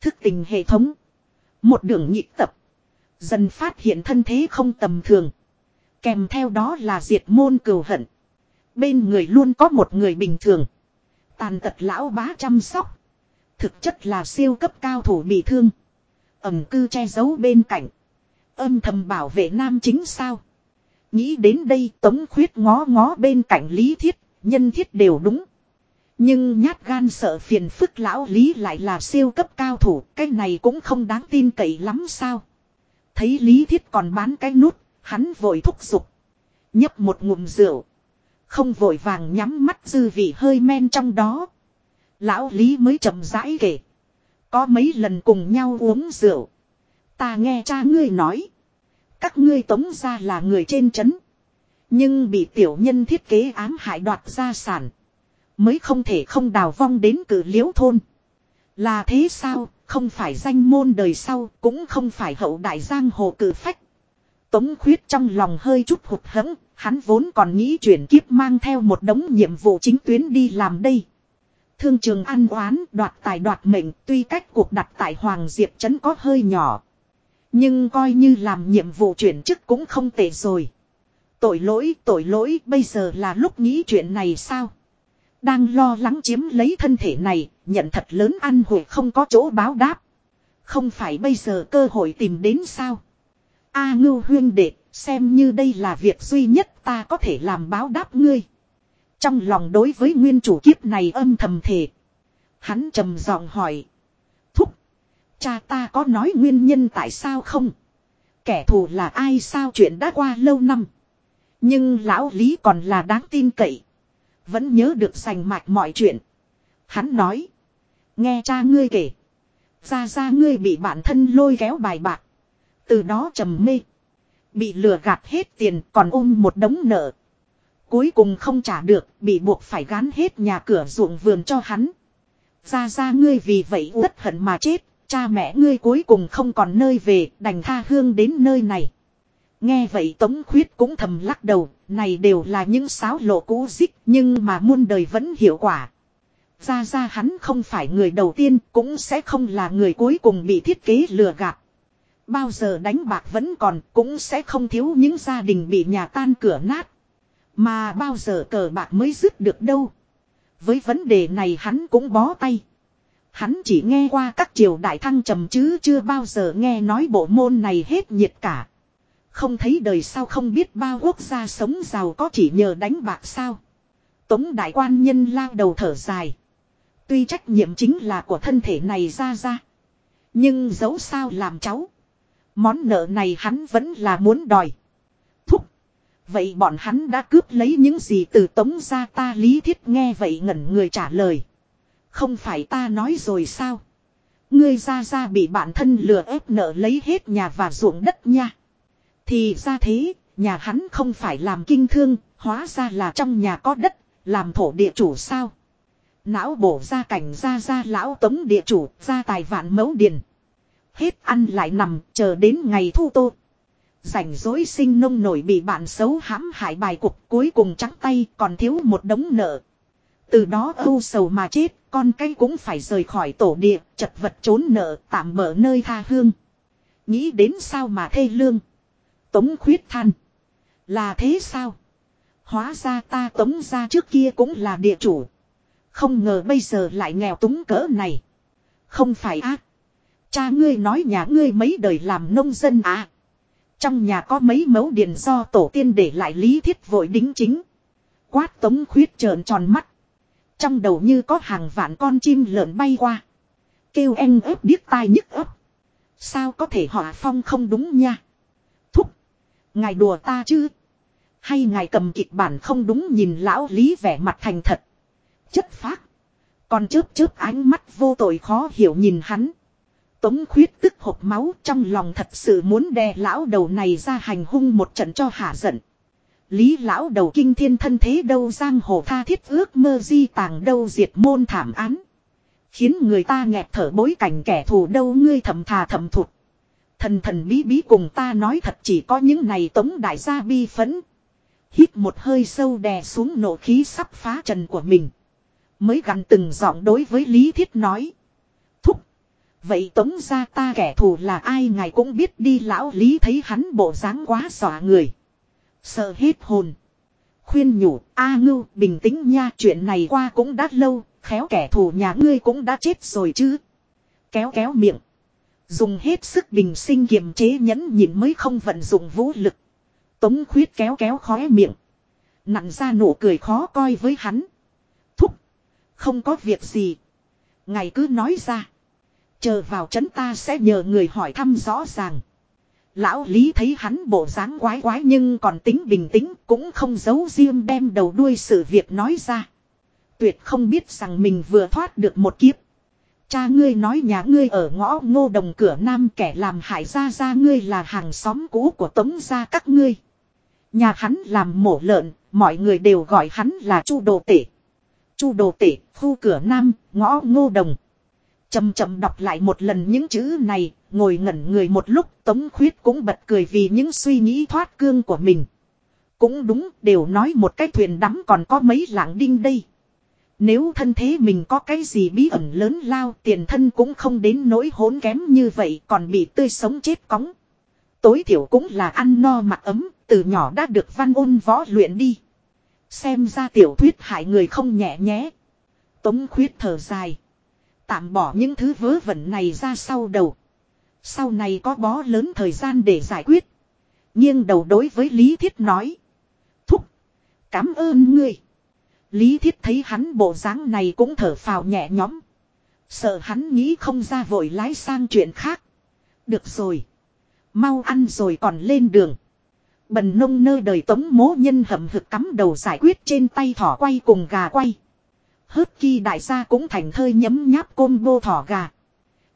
Thức tình hệ thống. Một đường nhịp tập. Dần phát hiện thân thế không tầm thường. Kèm theo đó là diệt môn cừu hận. Bên người luôn có một người bình thường. Tàn tật lão bá chăm sóc. Thực chất là siêu cấp cao thủ bị thương. Ẩm cư che giấu bên cạnh. Âm thầm bảo vệ nam chính sao. Nghĩ đến đây tống khuyết ngó ngó bên cạnh lý thiết, nhân thiết đều đúng. Nhưng nhát gan sợ phiền phức lão lý lại là siêu cấp cao thủ, cái này cũng không đáng tin cậy lắm sao. Thấy lý thiết còn bán cái nút, hắn vội thúc giục. Nhấp một ngụm rượu. Không vội vàng nhắm mắt dư vị hơi men trong đó. Lão Lý mới chậm rãi kể. Có mấy lần cùng nhau uống rượu. Ta nghe cha ngươi nói. Các ngươi tống ra là người trên trấn. Nhưng bị tiểu nhân thiết kế ám hại đoạt gia sản. Mới không thể không đào vong đến cử liễu thôn. Là thế sao, không phải danh môn đời sau, cũng không phải hậu đại giang hồ cử phách. Tống khuyết trong lòng hơi chút hụt hẫng, hắn vốn còn nghĩ chuyển kiếp mang theo một đống nhiệm vụ chính tuyến đi làm đây. Thương trường ăn oán đoạt tài đoạt mệnh tuy cách cuộc đặt tại Hoàng Diệp Trấn có hơi nhỏ. Nhưng coi như làm nhiệm vụ chuyển chức cũng không tệ rồi. Tội lỗi tội lỗi bây giờ là lúc nghĩ chuyện này sao? Đang lo lắng chiếm lấy thân thể này, nhận thật lớn ăn hủi không có chỗ báo đáp. Không phải bây giờ cơ hội tìm đến sao? A ngưu huyên đệ, xem như đây là việc duy nhất ta có thể làm báo đáp ngươi. Trong lòng đối với nguyên chủ kiếp này âm thầm thề. Hắn trầm giọng hỏi. Thúc. Cha ta có nói nguyên nhân tại sao không? Kẻ thù là ai sao chuyện đã qua lâu năm. Nhưng lão lý còn là đáng tin cậy. Vẫn nhớ được sành mạch mọi chuyện. Hắn nói. Nghe cha ngươi kể. Ra ra ngươi bị bản thân lôi kéo bài bạc. Từ đó trầm mê. Bị lừa gạt hết tiền còn ôm một đống nợ. Cuối cùng không trả được, bị buộc phải gán hết nhà cửa ruộng vườn cho hắn. Ra ra ngươi vì vậy uất hận mà chết, cha mẹ ngươi cuối cùng không còn nơi về, đành tha hương đến nơi này. Nghe vậy Tống Khuyết cũng thầm lắc đầu, này đều là những sáo lộ cũ dích, nhưng mà muôn đời vẫn hiệu quả. ra ra hắn không phải người đầu tiên cũng sẽ không là người cuối cùng bị thiết kế lừa gạt. Bao giờ đánh bạc vẫn còn cũng sẽ không thiếu những gia đình bị nhà tan cửa nát. Mà bao giờ cờ bạc mới dứt được đâu. Với vấn đề này hắn cũng bó tay. Hắn chỉ nghe qua các triều đại thăng trầm chứ chưa bao giờ nghe nói bộ môn này hết nhiệt cả. Không thấy đời sau không biết bao quốc gia sống giàu có chỉ nhờ đánh bạc sao. Tống đại quan nhân lao đầu thở dài. Tuy trách nhiệm chính là của thân thể này ra ra. Nhưng dẫu sao làm cháu. Món nợ này hắn vẫn là muốn đòi. Thúc. Vậy bọn hắn đã cướp lấy những gì từ tống ra ta lý thiết nghe vậy ngẩn người trả lời. Không phải ta nói rồi sao? Ngươi ra ra bị bản thân lừa ép nợ lấy hết nhà và ruộng đất nha. Thì ra thế, nhà hắn không phải làm kinh thương, hóa ra là trong nhà có đất, làm thổ địa chủ sao. Não bổ ra cảnh ra ra lão tống địa chủ, ra tài vạn mẫu điền. Hết ăn lại nằm, chờ đến ngày thu tô. Rảnh dối sinh nông nổi bị bạn xấu hãm hại bài cục cuối cùng trắng tay còn thiếu một đống nợ. Từ đó âu sầu mà chết, con cây cũng phải rời khỏi tổ địa, chật vật trốn nợ, tạm mở nơi tha hương. Nghĩ đến sao mà thê lương. Tống khuyết than. Là thế sao? Hóa ra ta tống ra trước kia cũng là địa chủ. Không ngờ bây giờ lại nghèo túng cỡ này. Không phải ác. Cha ngươi nói nhà ngươi mấy đời làm nông dân à. Trong nhà có mấy mẫu điền do tổ tiên để lại lý thiết vội đính chính. Quát tống khuyết trợn tròn mắt. Trong đầu như có hàng vạn con chim lợn bay qua. Kêu anh ớt điếc tai nhức ấp. Sao có thể họa phong không đúng nha. Ngài đùa ta chứ. Hay ngài cầm kịch bản không đúng nhìn lão lý vẻ mặt thành thật. Chất phác. Còn chớp chớp ánh mắt vô tội khó hiểu nhìn hắn. Tống khuyết tức hộp máu trong lòng thật sự muốn đè lão đầu này ra hành hung một trận cho hạ giận. Lý lão đầu kinh thiên thân thế đâu giang hồ tha thiết ước mơ di tàng đâu diệt môn thảm án. Khiến người ta nghẹt thở bối cảnh kẻ thù đâu ngươi thầm thà thầm thụt. Thần thần bí bí cùng ta nói thật chỉ có những này tống đại gia bi phấn. Hít một hơi sâu đè xuống nộ khí sắp phá trần của mình. Mới gắn từng giọng đối với Lý Thiết nói. Thúc. Vậy tống ra ta kẻ thù là ai ngài cũng biết đi lão Lý thấy hắn bộ dáng quá xỏa người. Sợ hết hồn. Khuyên nhủ, A ngưu, bình tĩnh nha, chuyện này qua cũng đã lâu, khéo kẻ thù nhà ngươi cũng đã chết rồi chứ. Kéo kéo miệng. Dùng hết sức bình sinh kiềm chế nhẫn nhịn mới không vận dụng vũ lực. Tống khuyết kéo kéo khóe miệng. Nặn ra nụ cười khó coi với hắn. Thúc. Không có việc gì. Ngày cứ nói ra. Chờ vào trấn ta sẽ nhờ người hỏi thăm rõ ràng. Lão Lý thấy hắn bộ dáng quái quái nhưng còn tính bình tĩnh, cũng không giấu riêng đem đầu đuôi sự việc nói ra. Tuyệt không biết rằng mình vừa thoát được một kiếp. Cha ngươi nói nhà ngươi ở ngõ ngô đồng cửa nam kẻ làm hại ra ra ngươi là hàng xóm cũ của tống gia các ngươi. Nhà hắn làm mổ lợn, mọi người đều gọi hắn là chu đồ tể. chu đồ tể, khu cửa nam, ngõ ngô đồng. Chầm chậm đọc lại một lần những chữ này, ngồi ngẩn người một lúc Tống Khuyết cũng bật cười vì những suy nghĩ thoát cương của mình. Cũng đúng, đều nói một cái thuyền đắm còn có mấy lạng đinh đây. Nếu thân thế mình có cái gì bí ẩn lớn lao tiền thân cũng không đến nỗi hốn kém như vậy còn bị tươi sống chết cóng. Tối thiểu cũng là ăn no mặc ấm, từ nhỏ đã được văn ôn võ luyện đi. Xem ra tiểu thuyết hại người không nhẹ nhé. Tống khuyết thở dài. Tạm bỏ những thứ vớ vẩn này ra sau đầu. Sau này có bó lớn thời gian để giải quyết. Nhưng đầu đối với Lý Thiết nói. Thúc. Cảm ơn ngươi. Lý Thiết thấy hắn bộ dáng này cũng thở phào nhẹ nhõm. Sợ hắn nghĩ không ra vội lái sang chuyện khác. Được rồi. Mau ăn rồi còn lên đường. Bần nông nơi đời tống mố nhân hầm hực cắm đầu giải quyết trên tay thỏ quay cùng gà quay. Hớt kỳ đại gia cũng thành thơi nhấm nháp côn bô thỏ gà.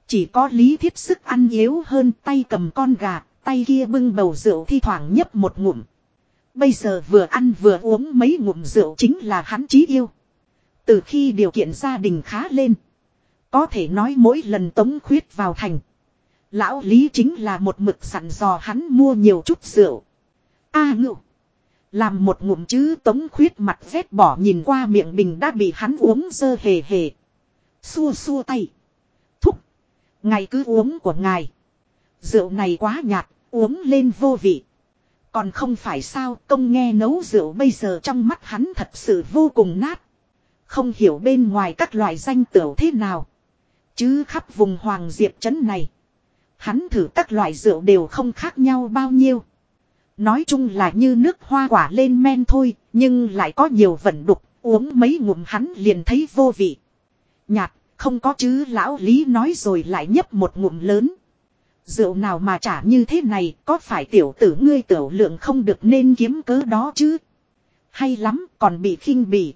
Chỉ có lý thiết sức ăn yếu hơn tay cầm con gà, tay kia bưng bầu rượu thi thoảng nhấp một ngụm. Bây giờ vừa ăn vừa uống mấy ngụm rượu chính là hắn chí yêu. Từ khi điều kiện gia đình khá lên. Có thể nói mỗi lần tống khuyết vào thành. Lão Lý chính là một mực sẵn dò hắn mua nhiều chút rượu. A à, ngự. Làm một ngụm chứ tống khuyết mặt vét bỏ nhìn qua miệng bình đã bị hắn uống dơ hề hề. Xua xua tay. Thúc. Ngài cứ uống của ngài. Rượu này quá nhạt, uống lên vô vị. Còn không phải sao công nghe nấu rượu bây giờ trong mắt hắn thật sự vô cùng nát. Không hiểu bên ngoài các loại danh tửu thế nào. Chứ khắp vùng Hoàng Diệp trấn này. Hắn thử các loại rượu đều không khác nhau bao nhiêu. Nói chung là như nước hoa quả lên men thôi, nhưng lại có nhiều vận đục, uống mấy ngụm hắn liền thấy vô vị. Nhạt, không có chứ lão lý nói rồi lại nhấp một ngụm lớn. Rượu nào mà trả như thế này, có phải tiểu tử ngươi tiểu lượng không được nên kiếm cớ đó chứ? Hay lắm, còn bị khinh bỉ.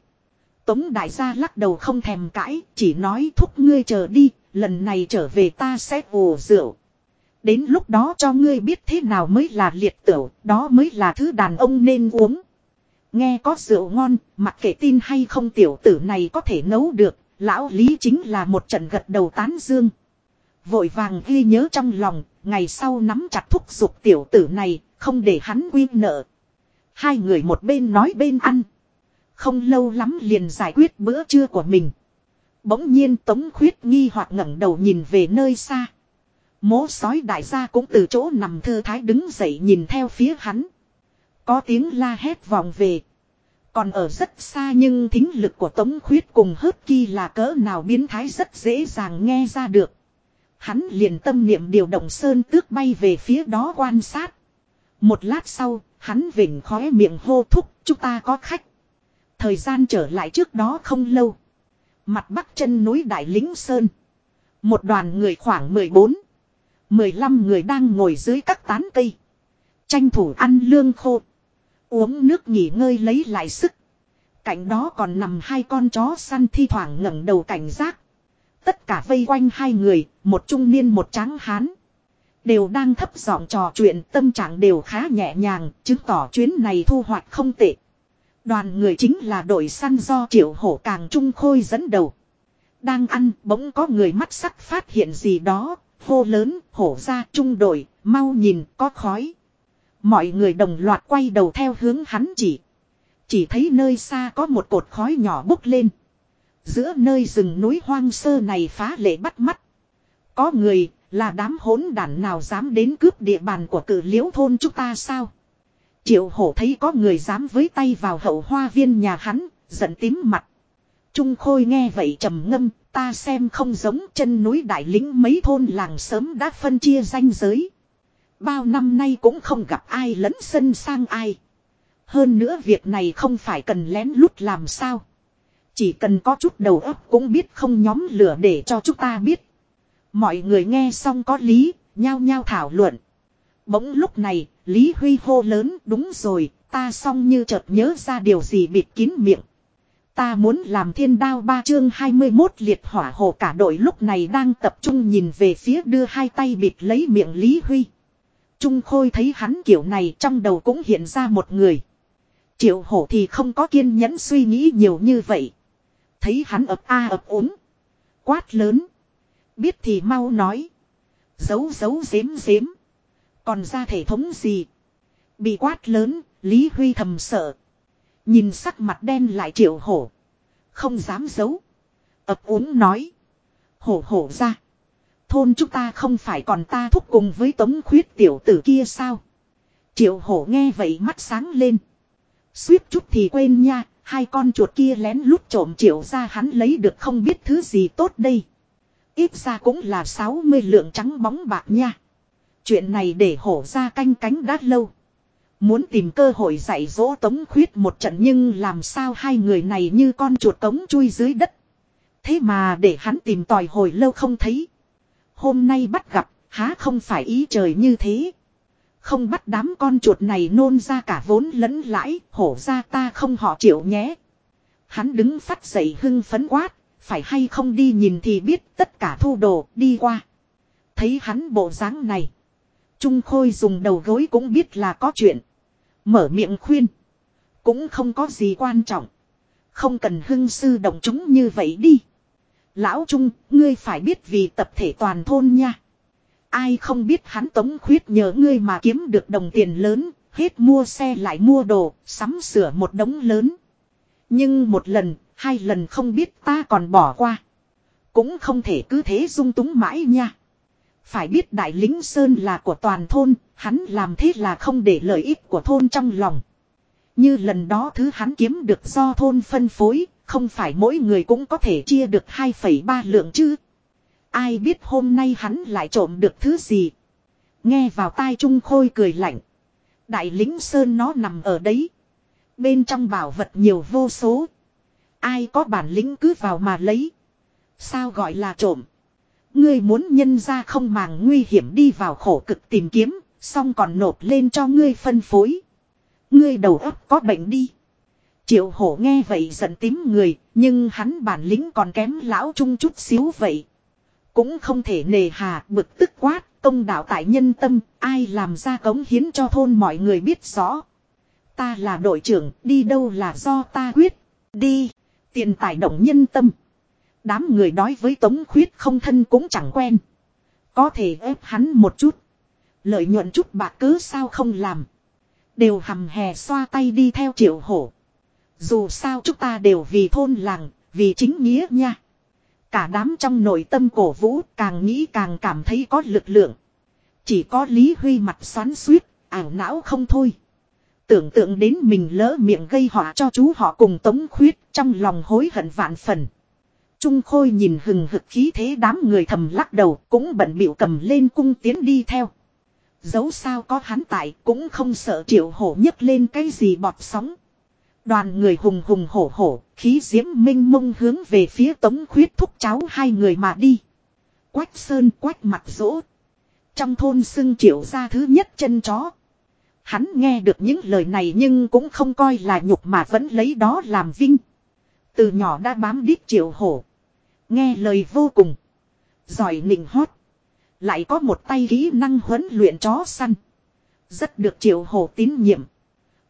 Tống đại gia lắc đầu không thèm cãi, chỉ nói thúc ngươi chờ đi, lần này trở về ta sẽ ồ rượu. Đến lúc đó cho ngươi biết thế nào mới là liệt tửu, đó mới là thứ đàn ông nên uống. Nghe có rượu ngon, mặc kệ tin hay không tiểu tử này có thể nấu được, lão lý chính là một trận gật đầu tán dương. Vội vàng ghi nhớ trong lòng, ngày sau nắm chặt thúc giục tiểu tử này, không để hắn quy nợ. Hai người một bên nói bên ăn. Không lâu lắm liền giải quyết bữa trưa của mình. Bỗng nhiên Tống Khuyết nghi hoặc ngẩng đầu nhìn về nơi xa. Mố sói đại gia cũng từ chỗ nằm thư thái đứng dậy nhìn theo phía hắn. Có tiếng la hét vòng về. Còn ở rất xa nhưng thính lực của Tống Khuyết cùng hớt kỳ là cỡ nào biến thái rất dễ dàng nghe ra được. Hắn liền tâm niệm điều động sơn tước bay về phía đó quan sát. Một lát sau, hắn vỉnh khóe miệng hô thúc, chúng ta có khách. Thời gian trở lại trước đó không lâu. Mặt bắc chân núi Đại Lính Sơn. Một đoàn người khoảng 14, 15 người đang ngồi dưới các tán cây. Tranh thủ ăn lương khô. Uống nước nghỉ ngơi lấy lại sức. Cạnh đó còn nằm hai con chó săn thi thoảng ngẩng đầu cảnh giác. Tất cả vây quanh hai người, một trung niên một tráng hán. Đều đang thấp giọng trò chuyện tâm trạng đều khá nhẹ nhàng, chứng tỏ chuyến này thu hoạch không tệ. Đoàn người chính là đội săn do triệu hổ càng trung khôi dẫn đầu. Đang ăn bỗng có người mắt sắc phát hiện gì đó, hô lớn, hổ ra trung đội, mau nhìn, có khói. Mọi người đồng loạt quay đầu theo hướng hắn chỉ. Chỉ thấy nơi xa có một cột khói nhỏ bốc lên. Giữa nơi rừng núi hoang sơ này phá lệ bắt mắt. Có người, là đám hỗn đản nào dám đến cướp địa bàn của cử liễu thôn chúng ta sao? Triệu hổ thấy có người dám với tay vào hậu hoa viên nhà hắn, giận tím mặt. Trung Khôi nghe vậy trầm ngâm, ta xem không giống chân núi đại lính mấy thôn làng sớm đã phân chia danh giới. Bao năm nay cũng không gặp ai lẫn sân sang ai. Hơn nữa việc này không phải cần lén lút làm sao. Chỉ cần có chút đầu óc cũng biết không nhóm lửa để cho chúng ta biết. Mọi người nghe xong có lý, nhao nhao thảo luận. Bỗng lúc này, Lý Huy hô lớn đúng rồi, ta xong như chợt nhớ ra điều gì bịt kín miệng. Ta muốn làm thiên đao ba chương 21 liệt hỏa hồ cả đội lúc này đang tập trung nhìn về phía đưa hai tay bịt lấy miệng Lý Huy. Trung Khôi thấy hắn kiểu này trong đầu cũng hiện ra một người. Triệu hổ thì không có kiên nhẫn suy nghĩ nhiều như vậy. Thấy hắn ập a ập ốm. Quát lớn. Biết thì mau nói. Giấu giấu dếm dếm. Còn ra thể thống gì. Bị quát lớn, Lý Huy thầm sợ. Nhìn sắc mặt đen lại triệu hổ. Không dám giấu. ập ốm nói. Hổ hổ ra. Thôn chúng ta không phải còn ta thúc cùng với tống khuyết tiểu tử kia sao. Triệu hổ nghe vậy mắt sáng lên. Suýt chút thì quên nha, hai con chuột kia lén lút trộm triệu ra hắn lấy được không biết thứ gì tốt đây. Ít ra cũng là 60 lượng trắng bóng bạc nha. Chuyện này để hổ ra canh cánh đã lâu. Muốn tìm cơ hội dạy dỗ tống khuyết một trận nhưng làm sao hai người này như con chuột tống chui dưới đất. Thế mà để hắn tìm tòi hồi lâu không thấy. Hôm nay bắt gặp, há không phải ý trời như thế. Không bắt đám con chuột này nôn ra cả vốn lẫn lãi, hổ ra ta không họ chịu nhé. Hắn đứng phát dậy hưng phấn quát, phải hay không đi nhìn thì biết tất cả thu đồ đi qua. Thấy hắn bộ dáng này. Trung Khôi dùng đầu gối cũng biết là có chuyện. Mở miệng khuyên. Cũng không có gì quan trọng. Không cần hưng sư động chúng như vậy đi. Lão Trung, ngươi phải biết vì tập thể toàn thôn nha. Ai không biết hắn tống khuyết nhờ ngươi mà kiếm được đồng tiền lớn, hết mua xe lại mua đồ, sắm sửa một đống lớn. Nhưng một lần, hai lần không biết ta còn bỏ qua. Cũng không thể cứ thế dung túng mãi nha. Phải biết đại lính Sơn là của toàn thôn, hắn làm thế là không để lợi ích của thôn trong lòng. Như lần đó thứ hắn kiếm được do thôn phân phối, không phải mỗi người cũng có thể chia được 2,3 lượng chứ. Ai biết hôm nay hắn lại trộm được thứ gì. Nghe vào tai Trung Khôi cười lạnh. Đại lính Sơn nó nằm ở đấy. Bên trong bảo vật nhiều vô số. Ai có bản lĩnh cứ vào mà lấy. Sao gọi là trộm. Ngươi muốn nhân ra không màng nguy hiểm đi vào khổ cực tìm kiếm. Xong còn nộp lên cho ngươi phân phối. Ngươi đầu óc có bệnh đi. Triệu hổ nghe vậy giận tím người. Nhưng hắn bản lĩnh còn kém lão trung chút xíu vậy. Cũng không thể nề hà bực tức quát, công đạo tại nhân tâm, ai làm ra cống hiến cho thôn mọi người biết rõ. Ta là đội trưởng, đi đâu là do ta quyết. Đi, tiền tài động nhân tâm. Đám người nói với Tống Khuyết không thân cũng chẳng quen. Có thể ép hắn một chút. Lợi nhuận chút bạc cứ sao không làm. Đều hầm hè xoa tay đi theo triệu hổ. Dù sao chúng ta đều vì thôn làng, vì chính nghĩa nha. Cả đám trong nội tâm cổ vũ càng nghĩ càng cảm thấy có lực lượng. Chỉ có Lý Huy mặt xoắn suýt, ảo não không thôi. Tưởng tượng đến mình lỡ miệng gây họa cho chú họ cùng tống khuyết trong lòng hối hận vạn phần. Trung Khôi nhìn hừng hực khí thế đám người thầm lắc đầu cũng bận bịu cầm lên cung tiến đi theo. Dẫu sao có hắn tại cũng không sợ triệu hổ nhấc lên cái gì bọt sóng. Đoàn người hùng hùng hổ hổ, khí diễm minh mông hướng về phía tống khuyết thúc cháu hai người mà đi. Quách sơn quách mặt rỗ. Trong thôn xưng triệu ra thứ nhất chân chó. Hắn nghe được những lời này nhưng cũng không coi là nhục mà vẫn lấy đó làm vinh. Từ nhỏ đã bám đít triệu hổ. Nghe lời vô cùng. Giỏi nịnh hót. Lại có một tay kỹ năng huấn luyện chó săn. Rất được triệu hổ tín nhiệm.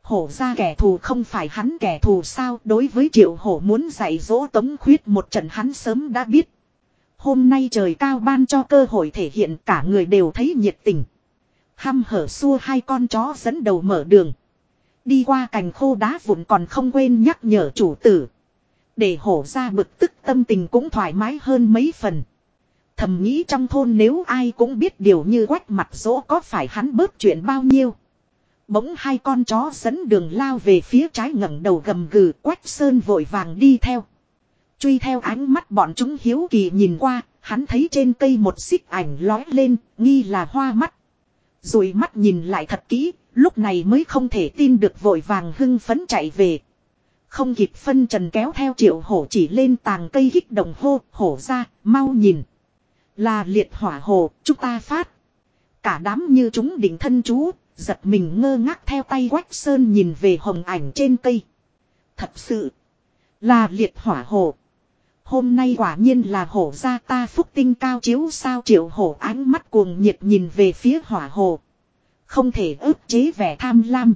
Hổ ra kẻ thù không phải hắn kẻ thù sao đối với triệu hổ muốn dạy dỗ tống khuyết một trận hắn sớm đã biết. Hôm nay trời cao ban cho cơ hội thể hiện cả người đều thấy nhiệt tình. Hăm hở xua hai con chó dẫn đầu mở đường. Đi qua cành khô đá vụn còn không quên nhắc nhở chủ tử. Để hổ ra bực tức tâm tình cũng thoải mái hơn mấy phần. Thầm nghĩ trong thôn nếu ai cũng biết điều như quách mặt dỗ có phải hắn bớt chuyện bao nhiêu. Bỗng hai con chó dẫn đường lao về phía trái ngẩng đầu gầm gừ quách sơn vội vàng đi theo. Truy theo ánh mắt bọn chúng hiếu kỳ nhìn qua, hắn thấy trên cây một xích ảnh lói lên, nghi là hoa mắt. Rồi mắt nhìn lại thật kỹ, lúc này mới không thể tin được vội vàng hưng phấn chạy về. Không kịp phân trần kéo theo triệu hổ chỉ lên tàng cây hích đồng hô, hổ ra, mau nhìn. Là liệt hỏa hồ, chúng ta phát. Cả đám như chúng đỉnh thân chú, giật mình ngơ ngác theo tay quách sơn nhìn về hồng ảnh trên cây. Thật sự, là liệt hỏa hồ. Hôm nay quả nhiên là hổ ra ta phúc tinh cao chiếu sao triệu hổ ánh mắt cuồng nhiệt nhìn về phía hỏa hồ. Không thể ức chế vẻ tham lam.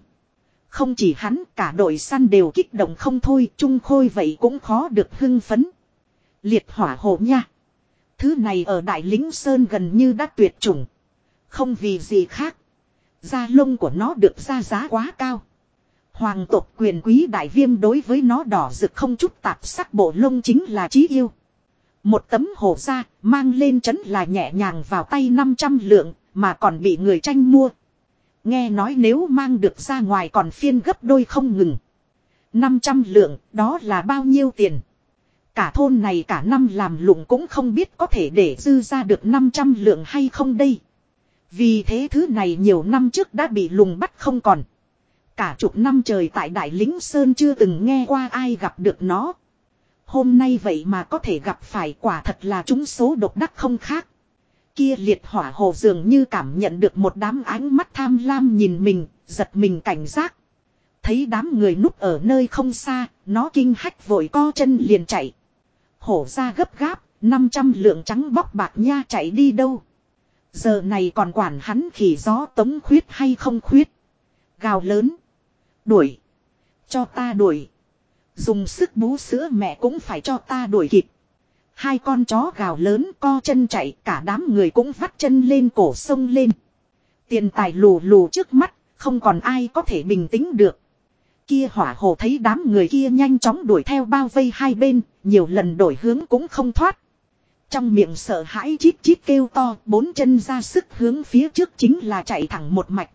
Không chỉ hắn cả đội săn đều kích động không thôi trung khôi vậy cũng khó được hưng phấn. Liệt hỏa hồ nha. Thứ này ở Đại Lính Sơn gần như đã tuyệt chủng. Không vì gì khác. Da lông của nó được ra giá quá cao. Hoàng tộc quyền quý đại viêm đối với nó đỏ rực không chút tạp sắc bộ lông chính là chí yêu. Một tấm hồ da mang lên chấn là nhẹ nhàng vào tay 500 lượng mà còn bị người tranh mua. Nghe nói nếu mang được ra ngoài còn phiên gấp đôi không ngừng. 500 lượng, đó là bao nhiêu tiền. Cả thôn này cả năm làm lụng cũng không biết có thể để dư ra được 500 lượng hay không đây. Vì thế thứ này nhiều năm trước đã bị lùng bắt không còn. Cả chục năm trời tại Đại Lính Sơn chưa từng nghe qua ai gặp được nó. Hôm nay vậy mà có thể gặp phải quả thật là chúng số độc đắc không khác. Kia liệt hỏa hồ dường như cảm nhận được một đám ánh mắt tham lam nhìn mình, giật mình cảnh giác. Thấy đám người núp ở nơi không xa, nó kinh hách vội co chân liền chạy. Hổ ra gấp gáp, 500 lượng trắng bóc bạc nha chạy đi đâu. Giờ này còn quản hắn khỉ gió tống khuyết hay không khuyết. Gào lớn. Đuổi. Cho ta đuổi. Dùng sức bú sữa mẹ cũng phải cho ta đuổi kịp. Hai con chó gào lớn co chân chạy cả đám người cũng vắt chân lên cổ sông lên. Tiền tài lù lù trước mắt, Không còn ai có thể bình tĩnh được. Kia hỏa hồ thấy đám người kia nhanh chóng đuổi theo bao vây hai bên, nhiều lần đổi hướng cũng không thoát. Trong miệng sợ hãi chít chít kêu to, bốn chân ra sức hướng phía trước chính là chạy thẳng một mạch.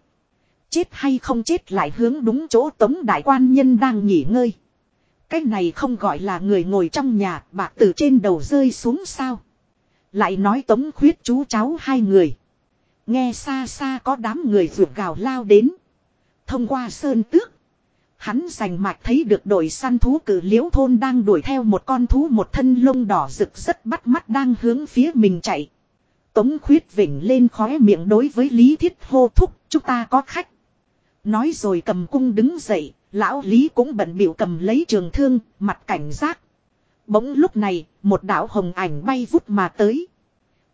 Chết hay không chết lại hướng đúng chỗ tống đại quan nhân đang nghỉ ngơi. Cái này không gọi là người ngồi trong nhà, bạc từ trên đầu rơi xuống sao. Lại nói tống khuyết chú cháu hai người. Nghe xa xa có đám người ruột gào lao đến. Thông qua sơn tước. Hắn rành mạch thấy được đội săn thú cử liễu thôn đang đuổi theo một con thú một thân lông đỏ rực rất bắt mắt đang hướng phía mình chạy. Tống khuyết vỉnh lên khóe miệng đối với Lý Thiết hô thúc, chúng ta có khách. Nói rồi cầm cung đứng dậy, lão Lý cũng bận biểu cầm lấy trường thương, mặt cảnh giác. Bỗng lúc này, một đạo hồng ảnh bay vút mà tới.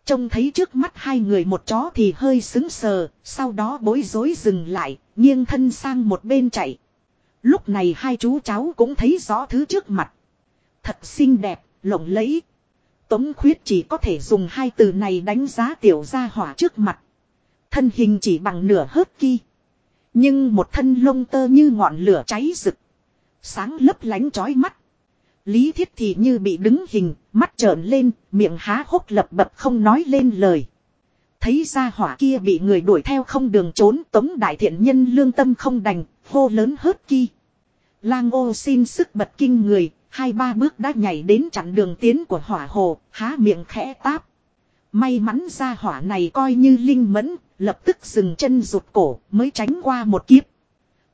Trông thấy trước mắt hai người một chó thì hơi xứng sờ, sau đó bối rối dừng lại, nghiêng thân sang một bên chạy. Lúc này hai chú cháu cũng thấy rõ thứ trước mặt. Thật xinh đẹp, lộng lẫy. Tống khuyết chỉ có thể dùng hai từ này đánh giá tiểu gia hỏa trước mặt. Thân hình chỉ bằng nửa hớt kia. Nhưng một thân lông tơ như ngọn lửa cháy rực. Sáng lấp lánh trói mắt. Lý thiết thì như bị đứng hình, mắt trợn lên, miệng há hốc lập bập không nói lên lời. Thấy ra hỏa kia bị người đuổi theo không đường trốn tống đại thiện nhân lương tâm không đành, hô lớn hớt ki. Lang ô xin sức bật kinh người, hai ba bước đã nhảy đến chặn đường tiến của hỏa hồ, há miệng khẽ táp. May mắn ra hỏa này coi như linh mẫn, lập tức dừng chân rụt cổ mới tránh qua một kiếp.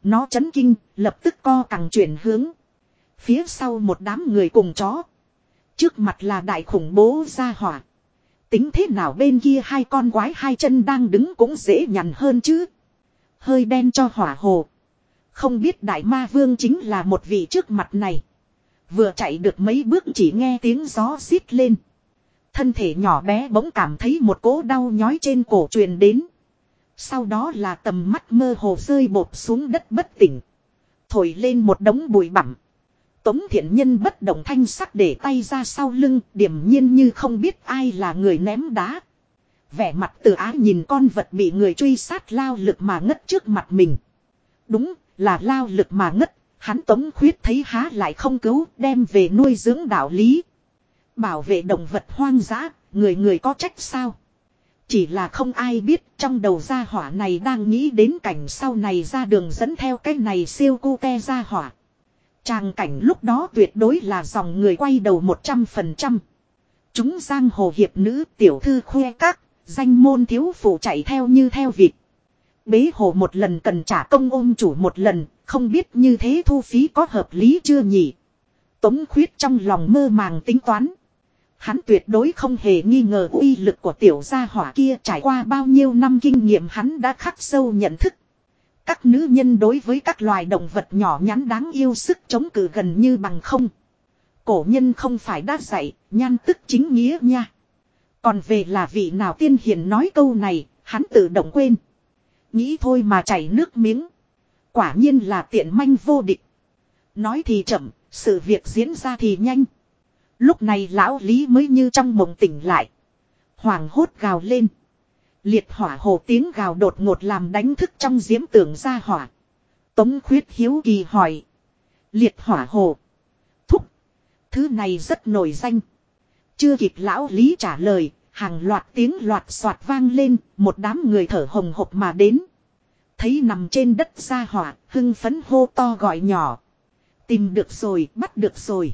Nó chấn kinh, lập tức co cẳng chuyển hướng. Phía sau một đám người cùng chó. Trước mặt là đại khủng bố ra hỏa. Tính thế nào bên kia hai con quái hai chân đang đứng cũng dễ nhằn hơn chứ. Hơi đen cho hỏa hồ. Không biết đại ma vương chính là một vị trước mặt này. Vừa chạy được mấy bước chỉ nghe tiếng gió xít lên. Thân thể nhỏ bé bỗng cảm thấy một cỗ đau nhói trên cổ truyền đến. Sau đó là tầm mắt mơ hồ rơi bột xuống đất bất tỉnh. Thổi lên một đống bụi bặm. Tống thiện nhân bất động thanh sắc để tay ra sau lưng, điểm nhiên như không biết ai là người ném đá. Vẻ mặt từ ái nhìn con vật bị người truy sát lao lực mà ngất trước mặt mình. Đúng, là lao lực mà ngất, hắn tống khuyết thấy há lại không cứu, đem về nuôi dưỡng đạo lý. Bảo vệ động vật hoang dã, người người có trách sao? Chỉ là không ai biết trong đầu gia hỏa này đang nghĩ đến cảnh sau này ra đường dẫn theo cái này siêu cu te gia hỏa. Tràng cảnh lúc đó tuyệt đối là dòng người quay đầu 100%. Chúng giang hồ hiệp nữ tiểu thư khoe các, danh môn thiếu phụ chạy theo như theo vịt. Bế hồ một lần cần trả công ôm chủ một lần, không biết như thế thu phí có hợp lý chưa nhỉ? Tống khuyết trong lòng mơ màng tính toán. Hắn tuyệt đối không hề nghi ngờ uy lực của tiểu gia hỏa kia trải qua bao nhiêu năm kinh nghiệm hắn đã khắc sâu nhận thức. Các nữ nhân đối với các loài động vật nhỏ nhắn đáng yêu sức chống cự gần như bằng không. Cổ nhân không phải đã dạy, nhan tức chính nghĩa nha. Còn về là vị nào tiên hiền nói câu này, hắn tự động quên. Nghĩ thôi mà chảy nước miếng. Quả nhiên là tiện manh vô địch. Nói thì chậm, sự việc diễn ra thì nhanh. Lúc này lão Lý mới như trong mộng tỉnh lại. Hoàng hốt gào lên. Liệt hỏa hồ tiếng gào đột ngột làm đánh thức trong diễm tưởng ra hỏa. Tống khuyết hiếu kỳ hỏi. Liệt hỏa hồ. Thúc. Thứ này rất nổi danh. Chưa kịp lão Lý trả lời. Hàng loạt tiếng loạt soạt vang lên. Một đám người thở hồng hộc mà đến. Thấy nằm trên đất ra hỏa. Hưng phấn hô to gọi nhỏ. Tìm được rồi, bắt được rồi.